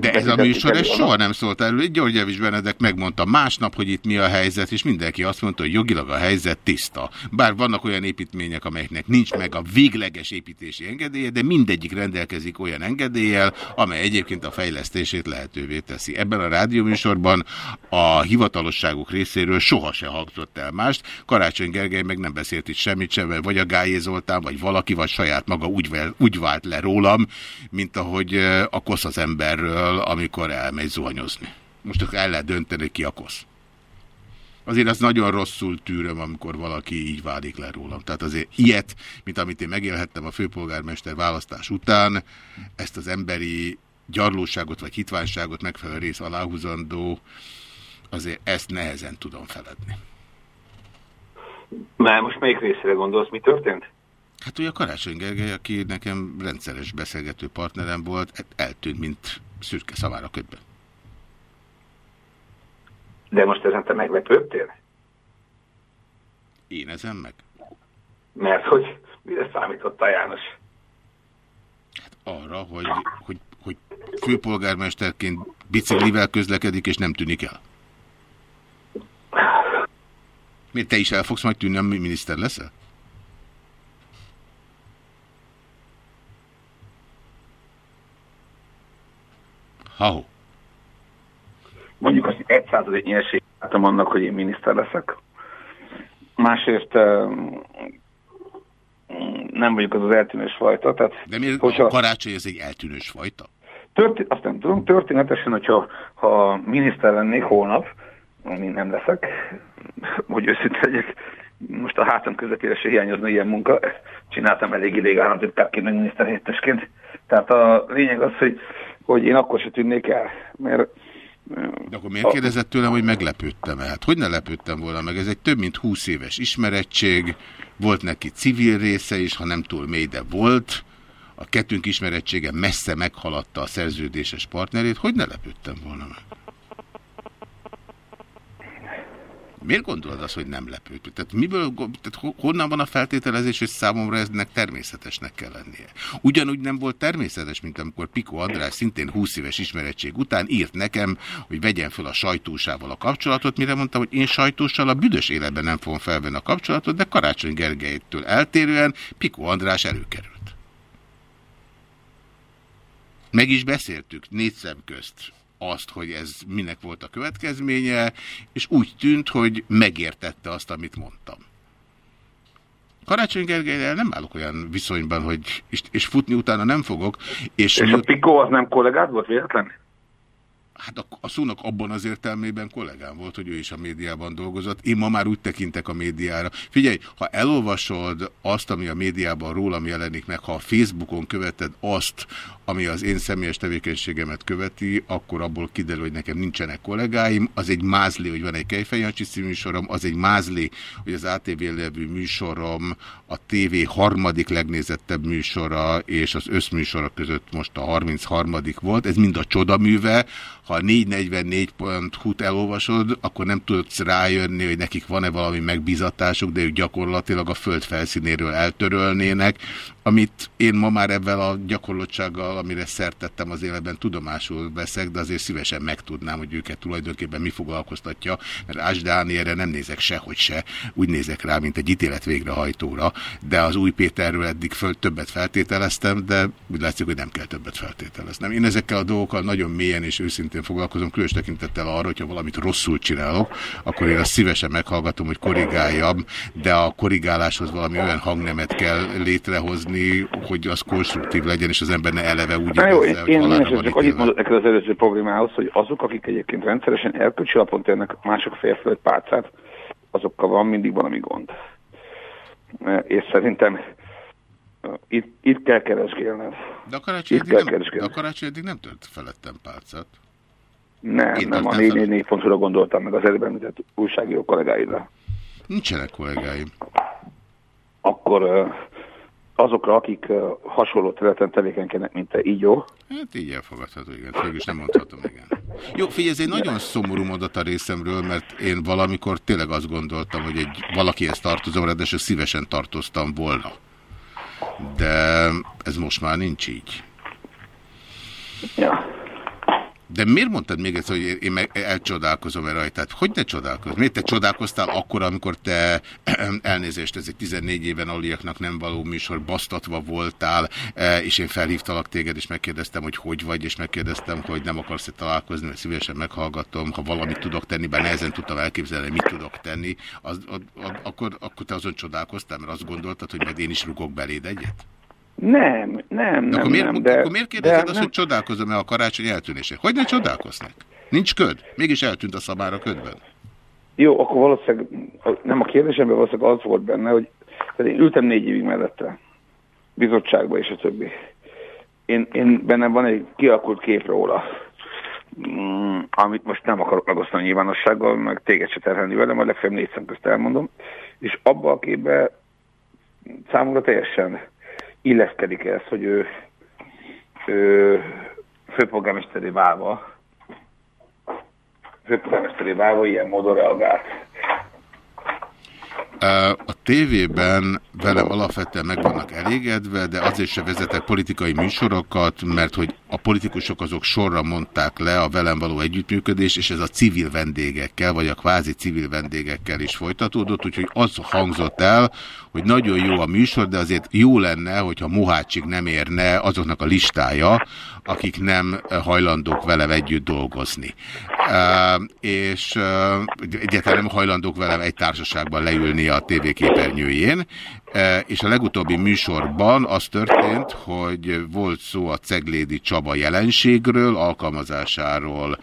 de ez a műsor ez soha nem szólt erről. György Javis Benedek megmondta másnap, hogy itt mi a helyzet, és mindenki azt mondta, hogy jogilag a helyzet tiszta. Bár vannak olyan építmények, amelyeknek nincs meg a végleges építési engedélye, de mindegyik rendelkezik olyan engedéllyel, amely egyébként a fejlesztését lehetővé teszi. Ebben a rádióműsorban a hivatalosságok részéről soha se hangzott el mást. Karácsony Gergely meg nem beszélt itt semmit sem, vagy a Gályé Zoltán, vagy valaki, vagy saját maga úgy, úgy vált le rólam, mint ahogy a kosz az ember emberről, amikor elmegy zuhanyozni. Most akkor el lehet dönteni, ki a kosz. Azért az nagyon rosszul tűröm, amikor valaki így válik le rólam. Tehát azért ilyet, mint amit én megélhettem a főpolgármester választás után, ezt az emberi gyarlóságot vagy hitványságot megfelelő rész aláhúzandó, azért ezt nehezen tudom feledni. Már most melyik részére gondolsz, mi történt? Hát ugye a Karácsony Gergely, aki nekem rendszeres beszélgető partnerem volt, eltűnt, mint szürke szavára ködben. De most ezen te meglepődtél? Én ezen meg? Mert hogy mire számítottál, János? Hát arra, hogy, hogy, hogy főpolgármesterként biciklivel közlekedik, és nem tűnik el. Miért te is el fogsz majd tűnni, miniszter leszel? Ha. Mondjuk azt egy százalék nyerség látom annak, hogy én miniszter leszek. Másrészt nem vagyok az az eltűnős fajta. Tehát, De miért hogyha... a karácsony ez egy eltűnős fajta? Történ azt nem tudom, történetesen, hogyha ha miniszter lennék holnap, ami nem leszek, hogy őszinte legyek, most a hátam közepére se hiányozna ilyen munka, csináltam elég ideig államtitkárként, meg miniszterhelyettesként. Tehát a lényeg az, hogy hogy én akkor se tűnnék el, mert... De akkor miért kérdezett tőlem, hogy meglepődtem el? Hát hogy ne lepődtem volna meg? Ez egy több mint 20 éves ismerettség, volt neki civil része is, ha nem túl mély, de volt. A kettőnk ismerettsége messze meghaladta a szerződéses partnerét. Hogy ne lepődtem volna meg? Miért gondolod azt, hogy nem lepő? Tehát, miből, tehát honnan van a feltételezés, hogy számomra eznek természetesnek kell lennie? Ugyanúgy nem volt természetes, mint amikor Piko András szintén 20 éves ismerettség után írt nekem, hogy vegyen fel a sajtósával a kapcsolatot, mire mondta, hogy én sajtóssal a büdös életben nem fogom felvenni a kapcsolatot, de Karácsony Gergelytől eltérően Piko András előkerült. Meg is beszéltük négy szem közt azt, hogy ez minek volt a következménye, és úgy tűnt, hogy megértette azt, amit mondtam. Karácsony Gergelyel nem állok olyan viszonyban, hogy és, és futni utána nem fogok. És, és a Piko az nem kollégád volt véletlen? Hát a, a szónak abban az értelmében kollégám volt, hogy ő is a médiában dolgozott. Én ma már úgy tekintek a médiára. Figyelj, ha elolvasod azt, ami a médiában rólam jelenik meg, ha a Facebookon követed azt, ami az én személyes tevékenységemet követi, akkor abból kiderül, hogy nekem nincsenek kollégáim. Az egy mázli, hogy van egy Kejfejancsi műsorom, az egy mázli, hogy az ATV levő műsorom a TV harmadik legnézettebb műsora, és az összműsorok között most a 33. volt. Ez mind a csodaműve. Ha a 444.hu-t elolvasod, akkor nem tudsz rájönni, hogy nekik van-e valami megbizatásuk, de ők gyakorlatilag a föld felszínéről eltörölnének amit én ma már ebben a gyakorlottsággal, amire szertettem az életben, tudomásul veszek, de azért szívesen megtudnám, hogy őket tulajdonképpen mi foglalkoztatja, mert Ás Dánielre nem nézek sehogy se, úgy nézek rá, mint egy ítélet végrehajtóra, de az új Péterről eddig föl többet feltételeztem, de úgy látszik, hogy nem kell többet feltételeznem. Én ezekkel a dolgokkal nagyon mélyen és őszintén foglalkozom, különös tekintettel arra, hogyha valamit rosszul csinálok, akkor én azt szívesen meghallgatom, hogy korrigáljam, de a korrigáláshoz valami olyan hangnemet kell létrehozni, tenni, hogy az konstruktív legyen, és az ember ne eleve úgy Na jó, én, én, én is csak annyit mondok neked az előző problémához, hogy azok, akik egyébként rendszeresen elkölcsi alapon térnek mások félfölött pálcát, azokkal van mindig valami gond. És szerintem itt, itt kell keresgélned. De a karácsony, eddig nem, de a karácsony eddig nem tört felettem pálcát. Nem, Én nem, a 444 pontra gondoltam meg az előbb említett újságíró kollégáidra. Nincsenek kollégáim. Akkor azokra, akik hasonló területen tevékenykednek, mint te, így jó? Hát így elfogadható, igen. Végülis nem mondhatom, igen. Jó, figyelj, ez egy nagyon szomorú mondat a részemről, mert én valamikor tényleg azt gondoltam, hogy egy valakihez tartozom, ráadásul szívesen tartoztam volna. De ez most már nincs így. Ja. De miért mondtad még ezt, hogy én elcsodálkozom erre rajtad? Hogy ne csodálkozz? Miért te csodálkoztál akkor, amikor te [CLEARS THROAT] elnézést, ez egy 14 éven aliaknak nem való műsor, basztatva voltál, e, és én felhívtalak téged, és megkérdeztem, hogy hogy vagy, és megkérdeztem, hogy nem akarsz-e találkozni, mert szívesen meghallgatom, ha valamit tudok tenni, bár nehezen tudtam elképzelni, mit tudok tenni, az, az, az, akkor, akkor te azon csodálkoztál, mert azt gondoltad, hogy majd én is rugok beléd egyet? Nem, nem, nem. Akkor miért, nem, de, akkor miért kérdezed azt, hogy csodálkozom-e a karácsony eltűnése? Hogy ne csodálkoznak? Nincs köd. Mégis eltűnt a szabára ködben. Jó, akkor valószínűleg, nem a kérdésemben valószínűleg az volt benne, hogy tehát én ültem négy évig mellette, bizottságba és a többi. Én, én bennem van egy kialakult kép róla, mm, amit most nem akarok megosztani nyilvánossággal, meg téged se terhelni vele, majd legfeljebb négy szem közt elmondom, és abba a képbe számomra teljesen illeszkedik ez, hogy ő, ő főpolgármesteri válva, főpolgármesteri válva ilyen módon reagált. A tévében velem alapvetően meg vannak elégedve, de azért se vezetek politikai műsorokat, mert hogy a politikusok azok sorra mondták le a velem való együttműködés, és ez a civil vendégekkel, vagy a kvázi civil vendégekkel is folytatódott, úgyhogy az hangzott el, hogy nagyon jó a műsor, de azért jó lenne, hogyha Mohácsig nem érne azoknak a listája, akik nem hajlandók velem együtt dolgozni. És egyáltalán nem hajlandók velem egy társaságban leülni a tévéképernyőjén, és a legutóbbi műsorban az történt, hogy volt szó a Ceglédi Csaba jelenségről, alkalmazásáról,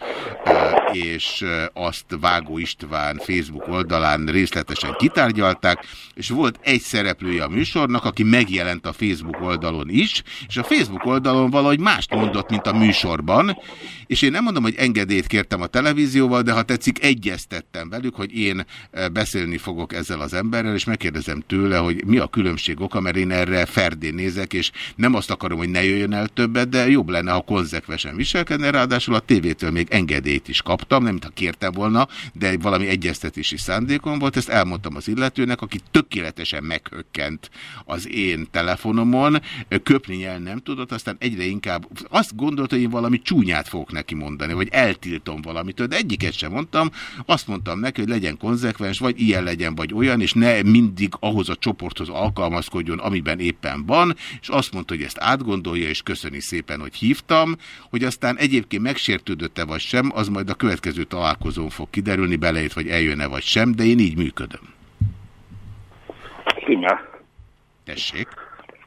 és azt Vágó István Facebook oldalán részletesen kitárgyalták, és volt egy szereplője a műsornak, aki megjelent a Facebook oldalon is, és a Facebook oldalon valahogy mást mondott, mint a műsorban, és én nem mondom, hogy engedélyt kértem a televízióval, de ha tetszik, egyeztettem velük, hogy én beszélni fogok ezzel az emberrel, és megkérdezem tőle, hogy mi mi a különbség oka, mert én erre ferdén nézek, és nem azt akarom, hogy ne jöjjön el többet, de jobb lenne, ha konzekvesen viselkedne, ráadásul a tévétől még engedélyt is kaptam, nem mintha kértem volna, de valami egyeztetési szándékom volt, ezt elmondtam az illetőnek, aki tökéletesen meghökkent az én telefonomon, köpni el nem tudott, aztán egyre inkább azt gondolta, hogy én valami csúnyát fogok neki mondani, vagy eltiltom valamitől, de egyiket sem mondtam, azt mondtam neki, hogy legyen konzekvens, vagy ilyen legyen, vagy olyan, és ne mindig ahhoz a csoporthoz alkalmazkodjon, amiben éppen van, és azt mondta, hogy ezt átgondolja, és köszöni szépen, hogy hívtam, hogy aztán egyébként megsértődött-e vagy sem, az majd a következő találkozón fog kiderülni, belejét, vagy eljön-e vagy sem, de én így működöm. Stimmel. Tessék.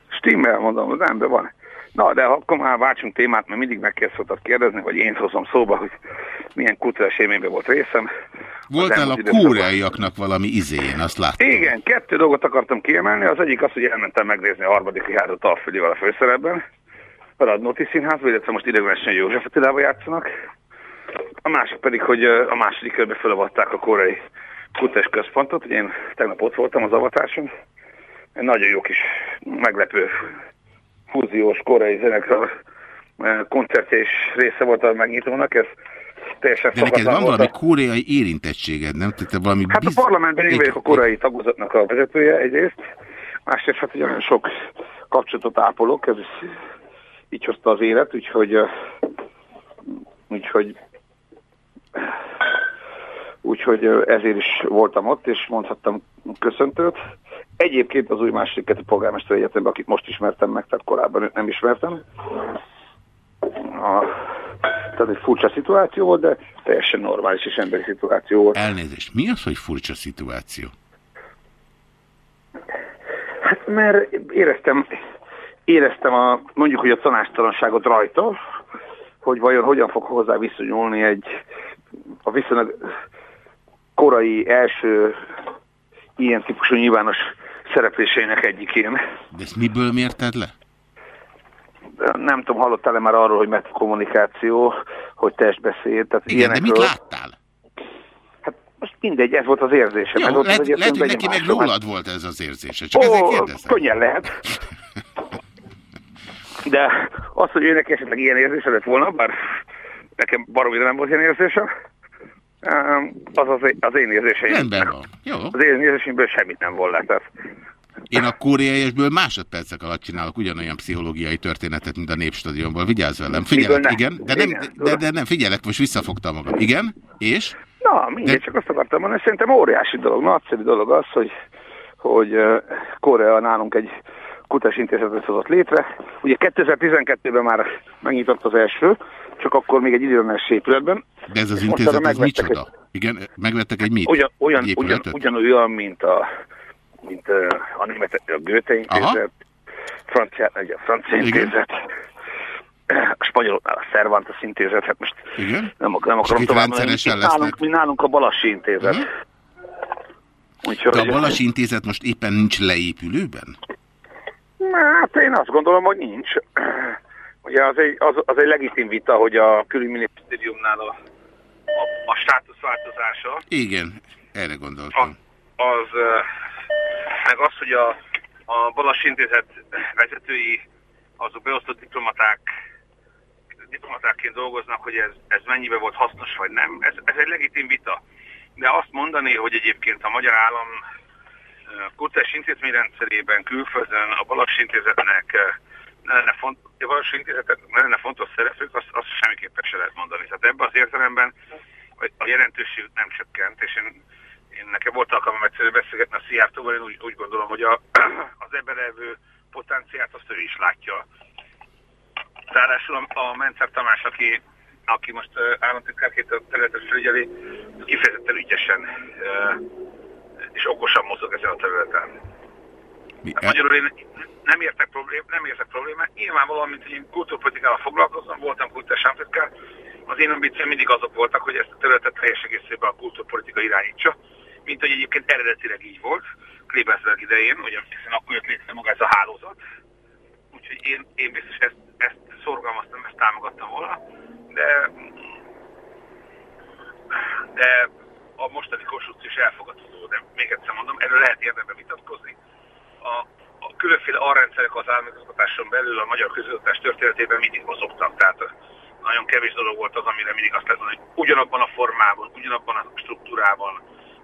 Stimmel, mondom, az ember van. Na, de akkor már váltsunk témát, mert mindig meg kell szoktak kérdezni, vagy én hozom szóba, hogy milyen kultúrás élményben volt részem. Voltál a kóreaiaknak valami izén, azt láttam. Igen, kettő dolgot akartam kiemelni. Az egyik az, hogy elmentem megnézni a harmadik járó Alföldivel a főszerepben. A Radnóti Színházba, illetve most idegversen József Attilába játszanak. A másik pedig, hogy a második körbe felavatták a koreai kultúrás központot. Én tegnap ott voltam az avatáson. Egy nagyon jó kis meglepő fúziós koreai zenekar koncertje is része volt a megnyitónak, ez teljesen De neked van valami koreai érintettséged, nem? Tehát valami hát a parlamentben én vagyok a koreai tagozatnak a vezetője egyrészt, másrészt hát nagyon sok kapcsolatot ápolok, ez is így hozta az élet, úgyhogy úgyhogy úgyhogy ezért is voltam ott, és mondhattam köszöntőt. Egyébként az új második kettő polgármester egyetemben, akit most ismertem meg, tehát korábban nem ismertem. A, tehát egy furcsa szituáció volt, de teljesen normális és emberi szituáció volt. Elnézést, mi az, hogy furcsa szituáció? Hát mert éreztem, éreztem a, mondjuk, hogy a tanástalanságot rajta, hogy vajon hogyan fog hozzá viszonyulni egy a viszonylag korai első ilyen típusú nyilvános szerepléseinek egyikén. De ezt miből mérted le? Nem tudom, hallottál-e már arról, hogy metakommunikáció, hogy testbeszéd. Tehát Igen, ilyenekről... de mit láttál? Hát most mindegy, ez volt az érzésem. Jó, lehet, az lehet, hogy neki meg rólad volt ez az érzése. Csak Ó, ezért kérdezem. könnyen lehet. [LAUGHS] De az, hogy őnek esetleg ilyen érzése lett volna, bár nekem baromi nem volt ilyen érzésem, az az, az én érzéseim. Rendben van. Jó. Az én érzéseimből semmit nem volt Tehát. Én a kóriaiesből másodpercek alatt csinálok ugyanolyan pszichológiai történetet, mint a Népstadionból. Vigyázz velem. Figyelek, igen. De nem, de, de nem, figyelek, most visszafogtam magam. Igen? És? Na, mindegy, de... csak azt akartam mondani, szerintem óriási dolog, nagyszerű dolog az, hogy, hogy Korea nálunk egy kutatásintézetet hozott létre. Ugye 2012-ben már megnyitott az első, csak akkor még egy időlenes épületben. De ez az intézet, ez micsoda? Egy... Igen, megvettek egy mit? Ugyan, olyan, egy ugyan, ugyanolyan, mint a, mint a, német, a Goethe intézet, francia, a francia intézet, a spanyoloknál a Cervantes intézet, hát most Igen? nem, nem akarom tovább mondani, nálunk, mi nálunk a Balassi intézet. Uh. -huh. Úgyhogy, De a Balassi intézet most éppen nincs leépülőben? Hát én azt gondolom, hogy nincs. [CLEARS THROAT] Ugye az egy, az, az egy legitim vita, hogy a külügyminisztériumnál a, a, a státuszváltozása. Igen, erre gondoltam. A, az, meg az, hogy a, a Balas Intézet vezetői, azok beosztott diplomaták, diplomatákként dolgoznak, hogy ez, ez mennyibe volt hasznos, vagy nem. Ez, ez egy legitim vita. De azt mondani, hogy egyébként a magyar állam kutatás intézményrendszerében külföldön a Balas Intézetnek ne lenne, font, a intézetek ne lenne fontos szereplők, azt, azt semmiképpen se lehet mondani. Tehát ebben az értelemben a jelentőség nem csökkent, és én, én nekem volt alkalmam egyszerűen beszélgetni a Szijjártóval, én úgy, úgy gondolom, hogy a, [CLEARS THROAT] az ebben levő potenciát azt ő is látja. Ráadásul a, a Mencer Tamás, aki, aki most uh, államtitkárként a területet felügyeli, kifejezetten ügyesen uh, és okosan mozog ezen a területen. Mi? Hát magyarul én nem értek, problém, nem értek problémát. Nyilvánvalóan, mint hogy én kultúrpolitikával foglalkozom, voltam kultúrás államtitkár, az én ambícióm mindig azok voltak, hogy ezt a területet teljes egészében a kultúrpolitika irányítsa, mint hogy egyébként eredetileg így volt, Klebensberg idején, ugye, hiszen akkor jött létre maga ez a hálózat. Úgyhogy én, én biztos ezt, ezt szorgalmaztam, ezt támogattam volna, de, de a mostani konstrukció is elfogadható, de még egyszer mondom, erről lehet érdemben vitatkozni, a, a különféle arrendszerek az államigazgatáson belül a magyar közigazgatás történetében mindig mozogtak. Tehát nagyon kevés dolog volt az, amire mindig azt lehet mondani, hogy ugyanabban a formában, ugyanabban a struktúrában,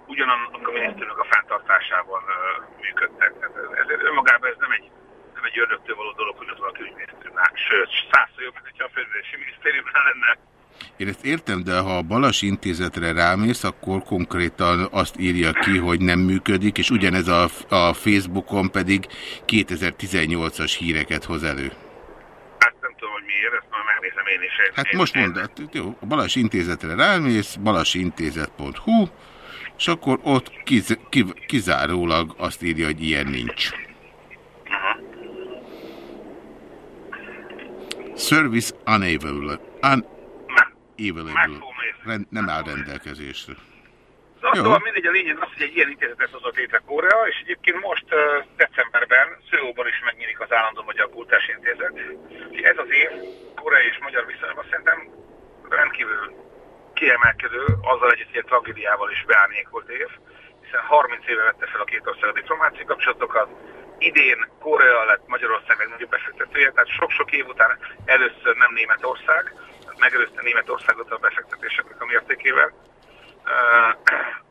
ugyanannak a miniszternek a fenntartásában működtek. Ezért önmagában ez nem egy, nem egy ördögtől való dolog, hogy ott valaki ügyminisztériumnál. Sőt, százszor jobb, mint hogyha a főzési minisztériumnál lenne. Én ezt értem, de ha a Balas intézetre rámész, akkor konkrétan azt írja ki, hogy nem működik, és ugyanez a, a Facebookon pedig 2018-as híreket hoz elő. Hát nem tudom, hogy miért, ezt már megnézem én is. Hát én, most mondd, hát jó, a Balas intézetre rámész, balasintézet.hu, és akkor ott kiz, kiz, kizárólag azt írja, hogy ilyen nincs. Service unavailable. Unavailable. Rend, nem áll rendelkezésre. Szóval, mindegy, a lényeg az, hogy egy ilyen intézetet hozott létre Korea, és egyébként most decemberben Szőóban is megnyílik az állandó Magyar Kultúrás Intézet. És ez az év Korea és magyar viszonyban szerintem rendkívül kiemelkedő, azzal együtt, hogy a tragédiával is beárnyékolt év, hiszen 30 éve vette fel a két ország a diplomáciai kapcsolatokat, idén Korea lett Magyarország legnagyobb befektetője, tehát sok-sok év után először nem Németország, megelőzte Németországot a befektetéseknek a mértékével.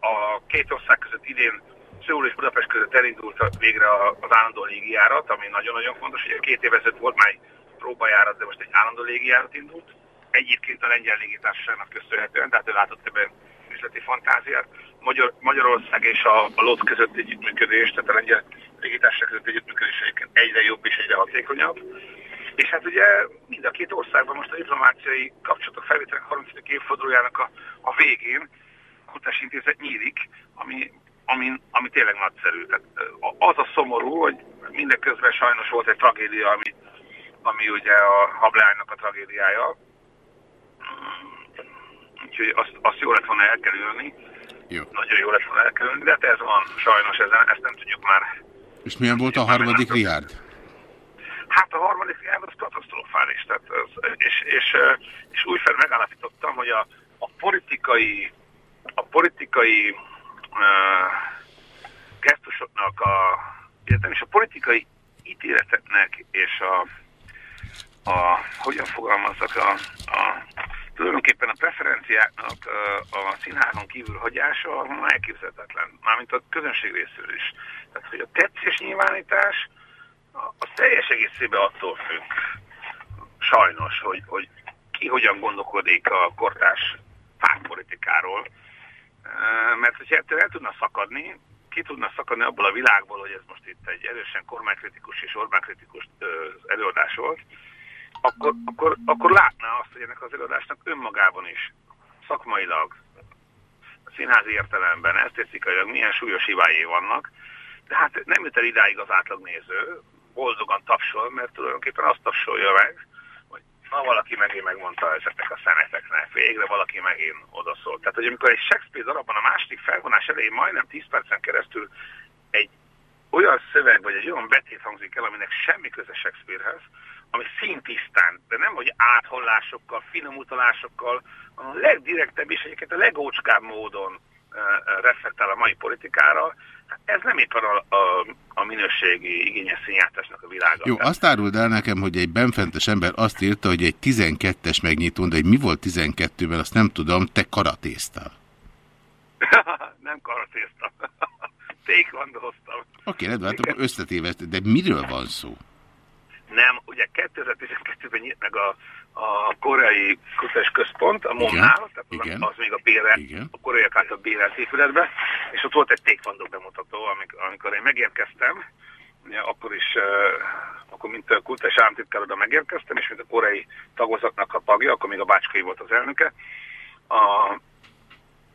A két ország között idén Szőul és Budapest között elindult végre az állandó légijárat, ami nagyon-nagyon fontos, hogy a két évezet volt már egy próbajárat, de most egy állandó légijárat indult. Egyébként a lengyel légitársaságnak köszönhetően, tehát ő látott ebben üzleti fantáziát. Magyar, Magyarország és a, a LOT között együttműködés, tehát a lengyel légitársaság között együttműködés egyébként egyre jobb és egyre hatékonyabb. És hát ugye mind a két országban most a diplomáciai kapcsolatok felvételek 30. évfordulójának a, a végén a Kutás Intézet nyílik, ami, ami, ami tényleg nagyszerű. Tehát az a szomorú, hogy mindeközben sajnos volt egy tragédia, ami, ami ugye a Hableánynak a tragédiája. Úgyhogy azt, azt jó lett volna elkerülni. Jó. Nagyon jó lett volna elkerülni, de hát ez van sajnos, ezen, ezt nem tudjuk már. És milyen volt a harmadik Richard? Hát a harmadik Richard az katasztrofális. Tehát az, és, és, és újfel megállapítottam, hogy a, a politikai a politikai uh, gesztusoknak, a, illetve és a politikai ítéleteknek és a, a hogyan fogalmazzak, a, a, tulajdonképpen a preferenciáknak a, a színházon kívül hagyása elképzelhetetlen, mármint a közönség részéről is. Tehát, hogy a tetszés nyilvánítás a teljes egészében attól függ, sajnos, hogy, hogy ki hogyan gondolkodik a kortás pártpolitikáról, mert hogyha ettől el tudna szakadni, ki tudna szakadni abból a világból, hogy ez most itt egy erősen kormánykritikus és Orbán-kritikus előadás volt, akkor, akkor, akkor látná azt, hogy ennek az előadásnak önmagában is szakmailag, színházi értelemben, esztétikailag milyen súlyos hibái vannak, de hát nem jut el idáig az átlagnéző, boldogan tapsol, mert tulajdonképpen azt tapsolja meg, hogy na valaki megint megmondta ezeknek a szemeteknek, végre valaki megint odaszólt. Tehát, hogy amikor egy Shakespeare darabban a második felvonás elején majdnem 10 percen keresztül egy olyan szöveg, vagy egy olyan betét hangzik el, aminek semmi köze Shakespearehez, ami szintisztán, de nem, hogy áthollásokkal, finom utalásokkal, hanem a legdirektebb és egyébként a legócskább módon reflektál a mai politikára, ez nem éppen a, a, a minőségi igényes színjátásnak a világa. Jó, azt áruld el nekem, hogy egy benfentes ember azt írta, hogy egy 12-es megnyitón, de hogy mi volt 12-ben, azt nem tudom, te karatéztál. [LAUGHS] nem karatéztam. [LAUGHS] Tékvandoztam. Oké, okay, hát akkor összetévedt, de miről van szó? Nem, ugye 2012-ben nyílt meg a, a koreai kutatás központ, a MOM-nál, tehát igen, az, még a, bére, igen. a koreaiak által bérelt épületbe, és ott volt egy tékvandó bemutató, amikor, amikor én megérkeztem, ugye, akkor is, uh, akkor mint a kultúrás államtitkár oda megérkeztem, és mint a koreai tagozatnak a tagja, akkor még a Bácskai volt az elnöke, a,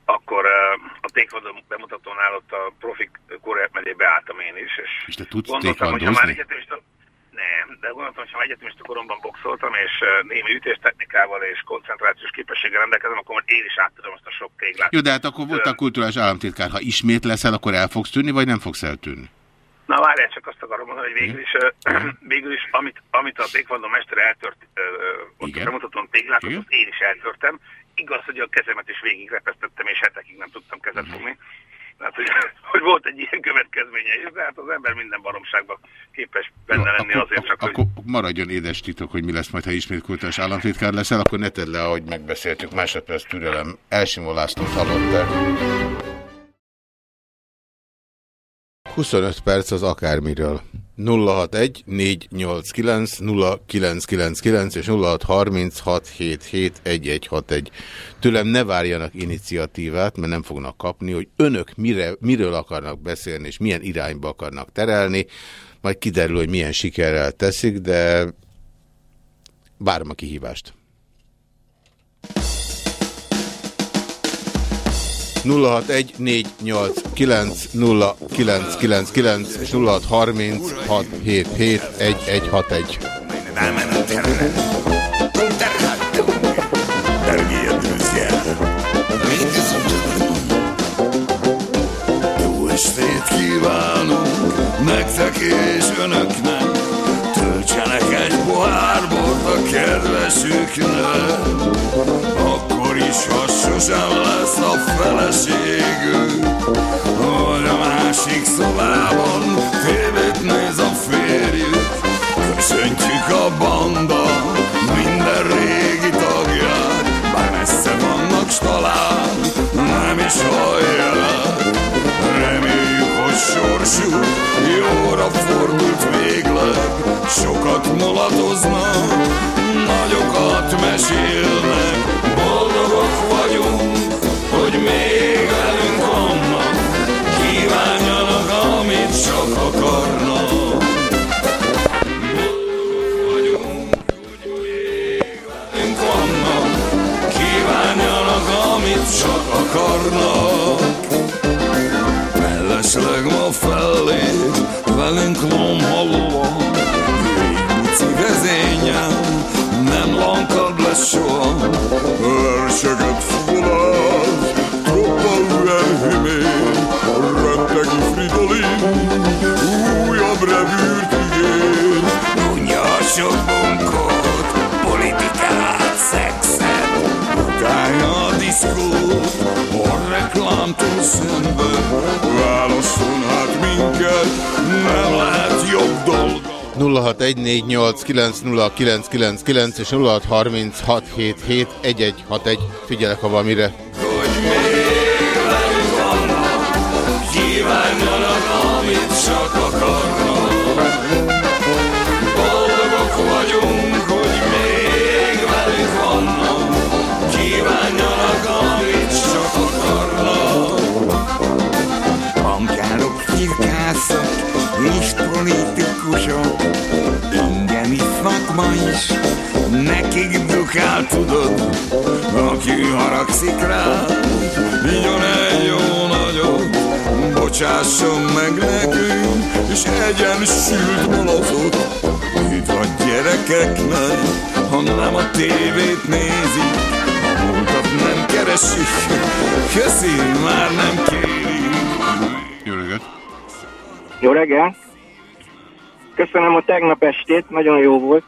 akkor uh, a tékvandó bemutatónál ott a profik koreaiak mellé beálltam én is, és, és te tudsz tékvandozni? Nem, de gondoltam, hogy ha egyetemista koromban boxoltam, és némi ütéstechnikával és koncentrációs képességgel rendelkezem, akkor majd én is át tudom azt a sok téglát. Jó, de hát akkor volt a kulturális államtitkár. Ha ismét leszel, akkor el fogsz tűnni, vagy nem fogsz eltűnni? Na várjál, csak azt akarom mondani, hogy végül is, [CLEARS THROAT] végül is amit, amit a tékvandó mester eltört, ott a bemutatón azt én is eltörtem. Igaz, hogy a kezemet is végig repesztettem, és hetekig nem tudtam kezet fogni. Tehát, hogy, [LAUGHS] hogy volt egy ilyen következménye is, de hát az ember minden baromságban képes benne lenni akkor, azért csak, akkor hogy... maradjon édes titok, hogy mi lesz majd, ha ismét kultúrás államtitkár leszel, akkor ne tedd le, ahogy megbeszéltük, másodperc türelem. Elsimó Lászlót hallották. 25 perc az akármiről. 061 489 0999 és 0636771161. Tőlem ne várjanak iniciatívát, mert nem fognak kapni, hogy önök mire, miről akarnak beszélni, és milyen irányba akarnak terelni. Majd kiderül, hogy milyen sikerrel teszik, de várom a kihívást. 0614890999 és 0636771161. Jó estét kívánunk nektek és önöknek, töltsenek egy pohár bort a kedvesüknek, akkor is, ha sosem lesz a feleségük, hogy a másik szobában tévét néz a férjük. Köszöntjük a banda minden régi tagját, bár messze vannak, s talán nem is hallják. Reméljük, hogy sorsuk jóra fordult végleg, sokat mulatoznak, nagyokat mesélnek, csak akarnak. Mellesleg ma fellép velünk lomhalóan, Buci vezényen nem lankad lesz soha. Verseget fogalaz, troppaúen hümény, rettegi Fridolin, újabb revűrt ígér. Unja a sok bunkót, politikát, szexet, utálja a diszkót, a reklámtól szemben, válaszol hát minket, nem lehet jobb dolga. 0614890999 és 0636771161. Figyelek, ha valamire. Kívánjanak, amit csak akarnak. Is, nekik dukál, tudod, aki haragszik rá, vigyon egy jó nagyot, bocsásson meg nekünk, és egyen sült malacot. Itt vagy gyerekeknek, ha nem a tévét nézik, a múltat nem keresik, köszi, már nem kérik. Jó reggelt! Jó reggel! Köszönöm a tegnap estét, nagyon jó volt.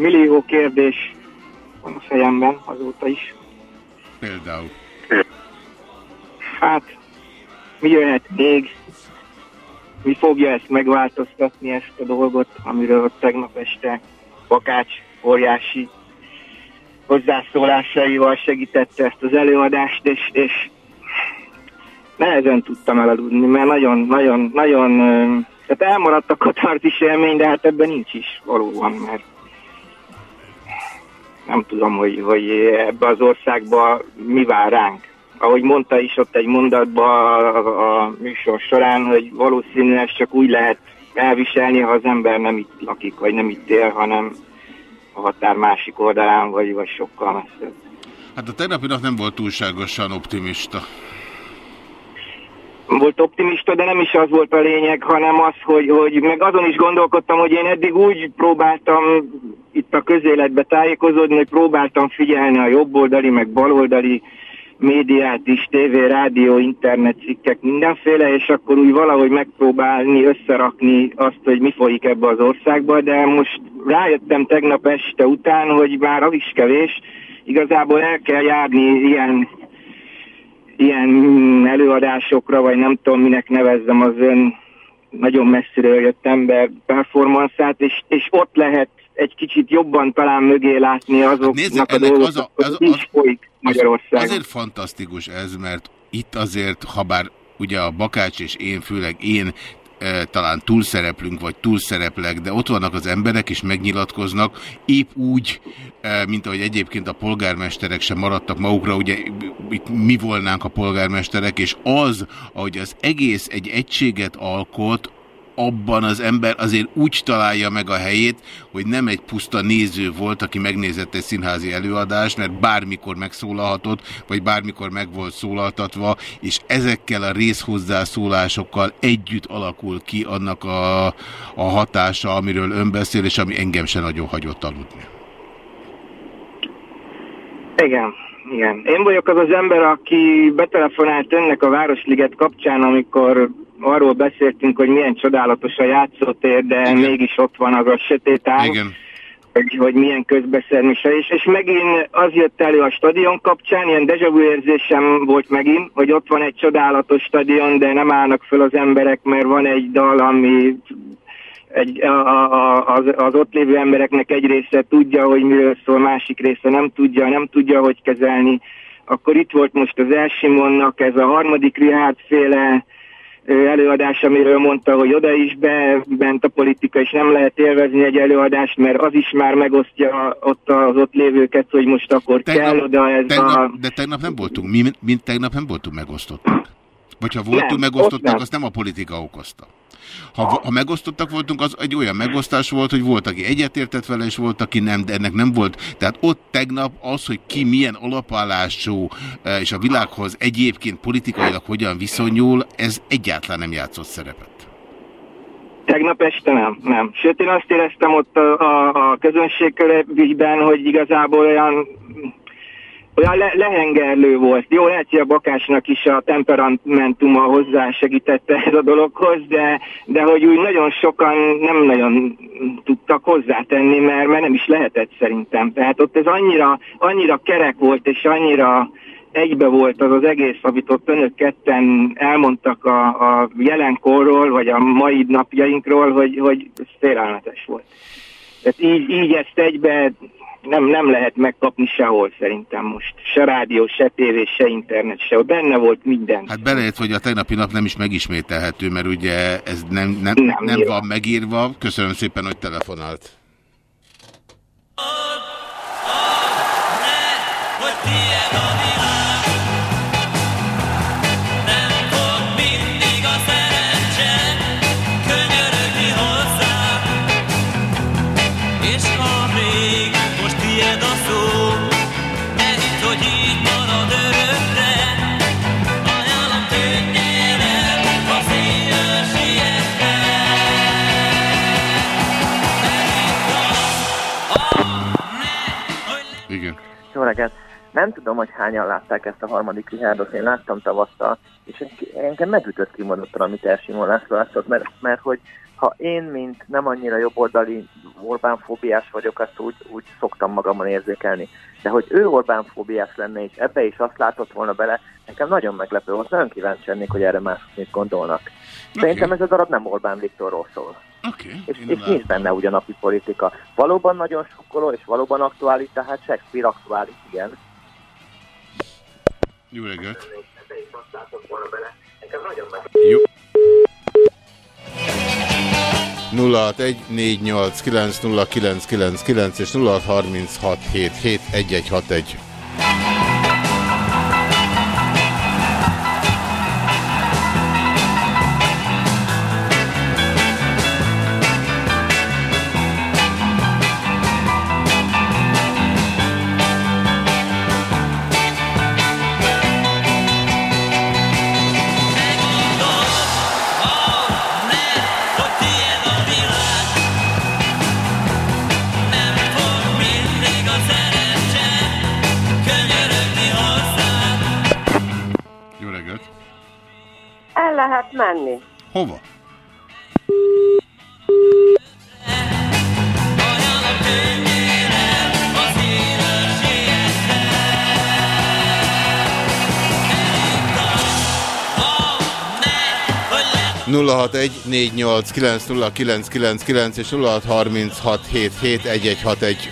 Millió kérdés van a fejemben azóta is. Például. Hát, mi jöhet még? Mi fogja ezt megváltoztatni, ezt a dolgot, amiről tegnap este Bakács óriási hozzászólásaival segítette ezt az előadást, és, és nehezen tudtam elaludni, mert nagyon, nagyon, nagyon, tehát elmaradt a katarzis élmény, de hát ebben nincs is valóban, mert nem tudom, hogy, hogy ebbe az országba mi vár ránk. Ahogy mondta is ott egy mondatban a, a műsor során, hogy valószínűleg csak úgy lehet elviselni, ha az ember nem itt lakik, vagy nem itt él, hanem a határ másik oldalán, vagy, vagy sokkal messzebb. Hát a tegnapi nap nem volt túlságosan optimista. Volt optimista, de nem is az volt a lényeg, hanem az, hogy, hogy meg azon is gondolkodtam, hogy én eddig úgy próbáltam itt a közéletbe tájékozódni, hogy próbáltam figyelni a jobboldali, meg baloldali médiát is, tévé, rádió, internet cikkek, mindenféle, és akkor úgy valahogy megpróbálni összerakni azt, hogy mi folyik ebbe az országba, de most rájöttem tegnap este után, hogy már az is kevés, igazából el kell járni ilyen ilyen előadásokra, vagy nem tudom minek nevezzem az ön nagyon messziről jött ember performanszát, és, és ott lehet egy kicsit jobban talán mögé látni azoknak Nézze, a dolgoknak, az a, az, az, folyik Magyarországon. Azért fantasztikus ez, mert itt azért, ha bár ugye a Bakács és én, főleg én talán túlszereplünk, vagy túlszereplek, de ott vannak az emberek, és megnyilatkoznak, épp úgy, mint ahogy egyébként a polgármesterek sem maradtak magukra, ugye itt mi volnánk a polgármesterek, és az, ahogy az egész egy egységet alkot, abban az ember azért úgy találja meg a helyét, hogy nem egy puszta néző volt, aki megnézett egy színházi előadást, mert bármikor megszólalhatott, vagy bármikor meg volt szólaltatva, és ezekkel a részhozzászólásokkal együtt alakul ki annak a, a hatása, amiről ön beszél, és ami engem se nagyon hagyott aludni. Igen, igen. Én vagyok az az ember, aki betelefonált önnek a Városliget kapcsán, amikor arról beszéltünk, hogy milyen csodálatos a játszótér, de Igen. mégis ott van az a sötét ág, Igen. Hogy, hogy milyen közbeszermése. És, és megint az jött elő a stadion kapcsán, ilyen deja vu érzésem volt megint, hogy ott van egy csodálatos stadion, de nem állnak föl az emberek, mert van egy dal, ami egy, a, a, az, az ott lévő embereknek egy része tudja, hogy miről szól, másik része nem tudja, nem tudja, hogy kezelni. Akkor itt volt most az Elsimonnak ez a harmadik Richard féle előadás, amiről mondta, hogy oda is be, bent a politika, és nem lehet élvezni egy előadást, mert az is már megosztja ott az ott lévőket, hogy most akkor tegnap, kell oda ez tegnap, a... De tegnap nem voltunk, mi, mi tegnap nem voltunk megosztottak. Vagy ha voltunk nem, megosztottak, nem. azt nem a politika okozta. Ha, ha megosztottak voltunk, az egy olyan megosztás volt, hogy volt, aki egyetértett vele, és volt, aki nem, de ennek nem volt. Tehát ott tegnap az, hogy ki milyen alapállású, eh, és a világhoz egyébként politikailag hogyan viszonyul, ez egyáltalán nem játszott szerepet. Tegnap este nem, nem. Sőt, én azt éreztem ott a, a, a közönségkörben, hogy igazából olyan olyan le, lehengerlő volt. Jó, lehet, hogy a Bakásnak is a temperamentuma hozzá segítette ez a dologhoz, de, de hogy úgy nagyon sokan nem nagyon tudtak hozzátenni, mert, mert nem is lehetett szerintem. Tehát ott ez annyira, annyira kerek volt, és annyira egybe volt az az egész, amit ott önök ketten elmondtak a, a jelenkorról, vagy a mai napjainkról, hogy, hogy ez félelmetes volt. Tehát így, így ezt egybe nem, nem lehet megkapni sehol szerintem most. Se rádió, se tévé, se internet, se. Benne volt minden. Hát belejött, hogy a tegnapi nap nem is megismételhető, mert ugye ez nem, nem, nem, nem van megírva. Köszönöm szépen, hogy telefonált. Jó reggelt! Nem tudom, hogy hányan látták ezt a harmadik Richardot, én láttam tavasszal, és engem megütött kimondottan, amit Elsimon László látszott, mert, mert hogy ha én, mint nem annyira jobboldali Orbán-fóbiás vagyok, azt úgy, úgy szoktam magamon érzékelni. De hogy ő Orbán-fóbiás lenne, és ebbe is azt látott volna bele, nekem nagyon meglepő volt, nagyon kíváncsi lennék, hogy erre mások mit gondolnak. Okay. Szerintem ez a darab nem Orbán Viktorról szól. Okay, és, és nincs benne ugyan napi politika. Valóban nagyon sokkoló, és valóban aktuális, tehát Shakespeare aktuális, igen. Jó reggelt! Jó. 0614890999 és 0636771161. menni. Hova? nulla hat egy négy nyolc kilenc nulla kilenc kilenc kilenc és nulla hat harminc hat hét hét egy egy hat egy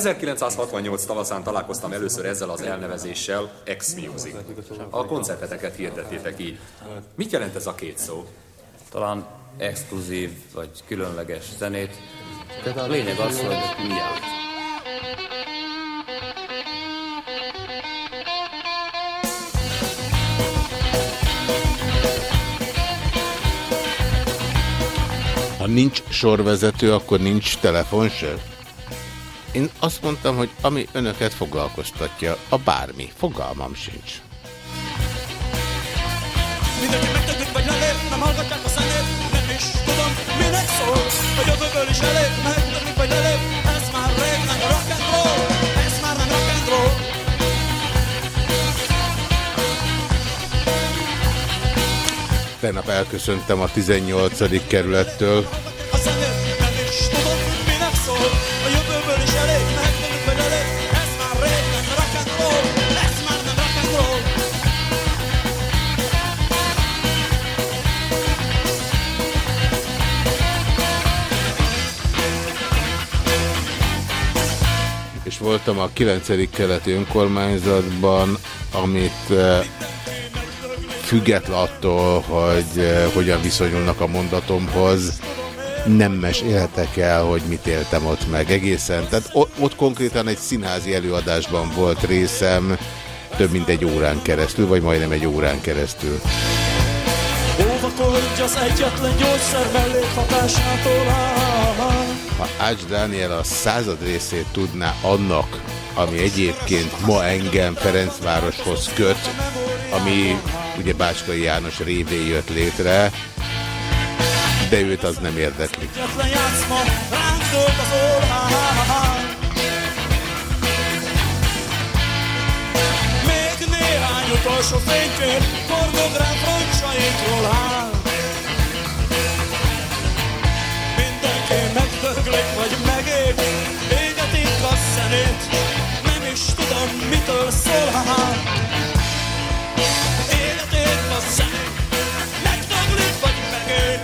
1968 tavaszán találkoztam először ezzel az elnevezéssel, X-Music. A koncerteteket hirdettétek így. Mit jelent ez a két szó? Talán exkluzív vagy különleges zenét. A lényeg az, hogy mi jár. Ha nincs sorvezető, akkor nincs telefon se? Én azt mondtam, hogy ami önöket foglalkoztatja, a bármi. Fogalmam sincs. Mindenki megtödik vagy lelép, nem hallgatják a zenét Nem is tudom, minek szól A jövőből is elég, megtödik vagy lelép Ez már rég nem rock and roll Ez már nem rock and roll Tegnap elköszöntem a 18. kerülettől. Voltam a 9. keleti önkormányzatban, amit eh, független attól, hogy eh, hogyan viszonyulnak a mondatomhoz, nem mesélhetek el, hogy mit éltem ott meg egészen. Tehát ott, konkrétan egy színházi előadásban volt részem, több mint egy órán keresztül, vagy majdnem egy órán keresztül. Óvakodj az egyetlen gyógyszer mellékhatásától áll. Ha Ács Dániel a század részét tudná annak, ami egyébként ma engem Ferencvároshoz köt, ami ugye Bácskai János révén jött létre, de őt az nem érdekli. Még néhány utolsó fénykép, forgog rám frontsainkról megdöglik, vagy megép, égetik a szenét, nem is tudom, mitől szól, ha Égetik a szenét, megdöglik, vagy megép,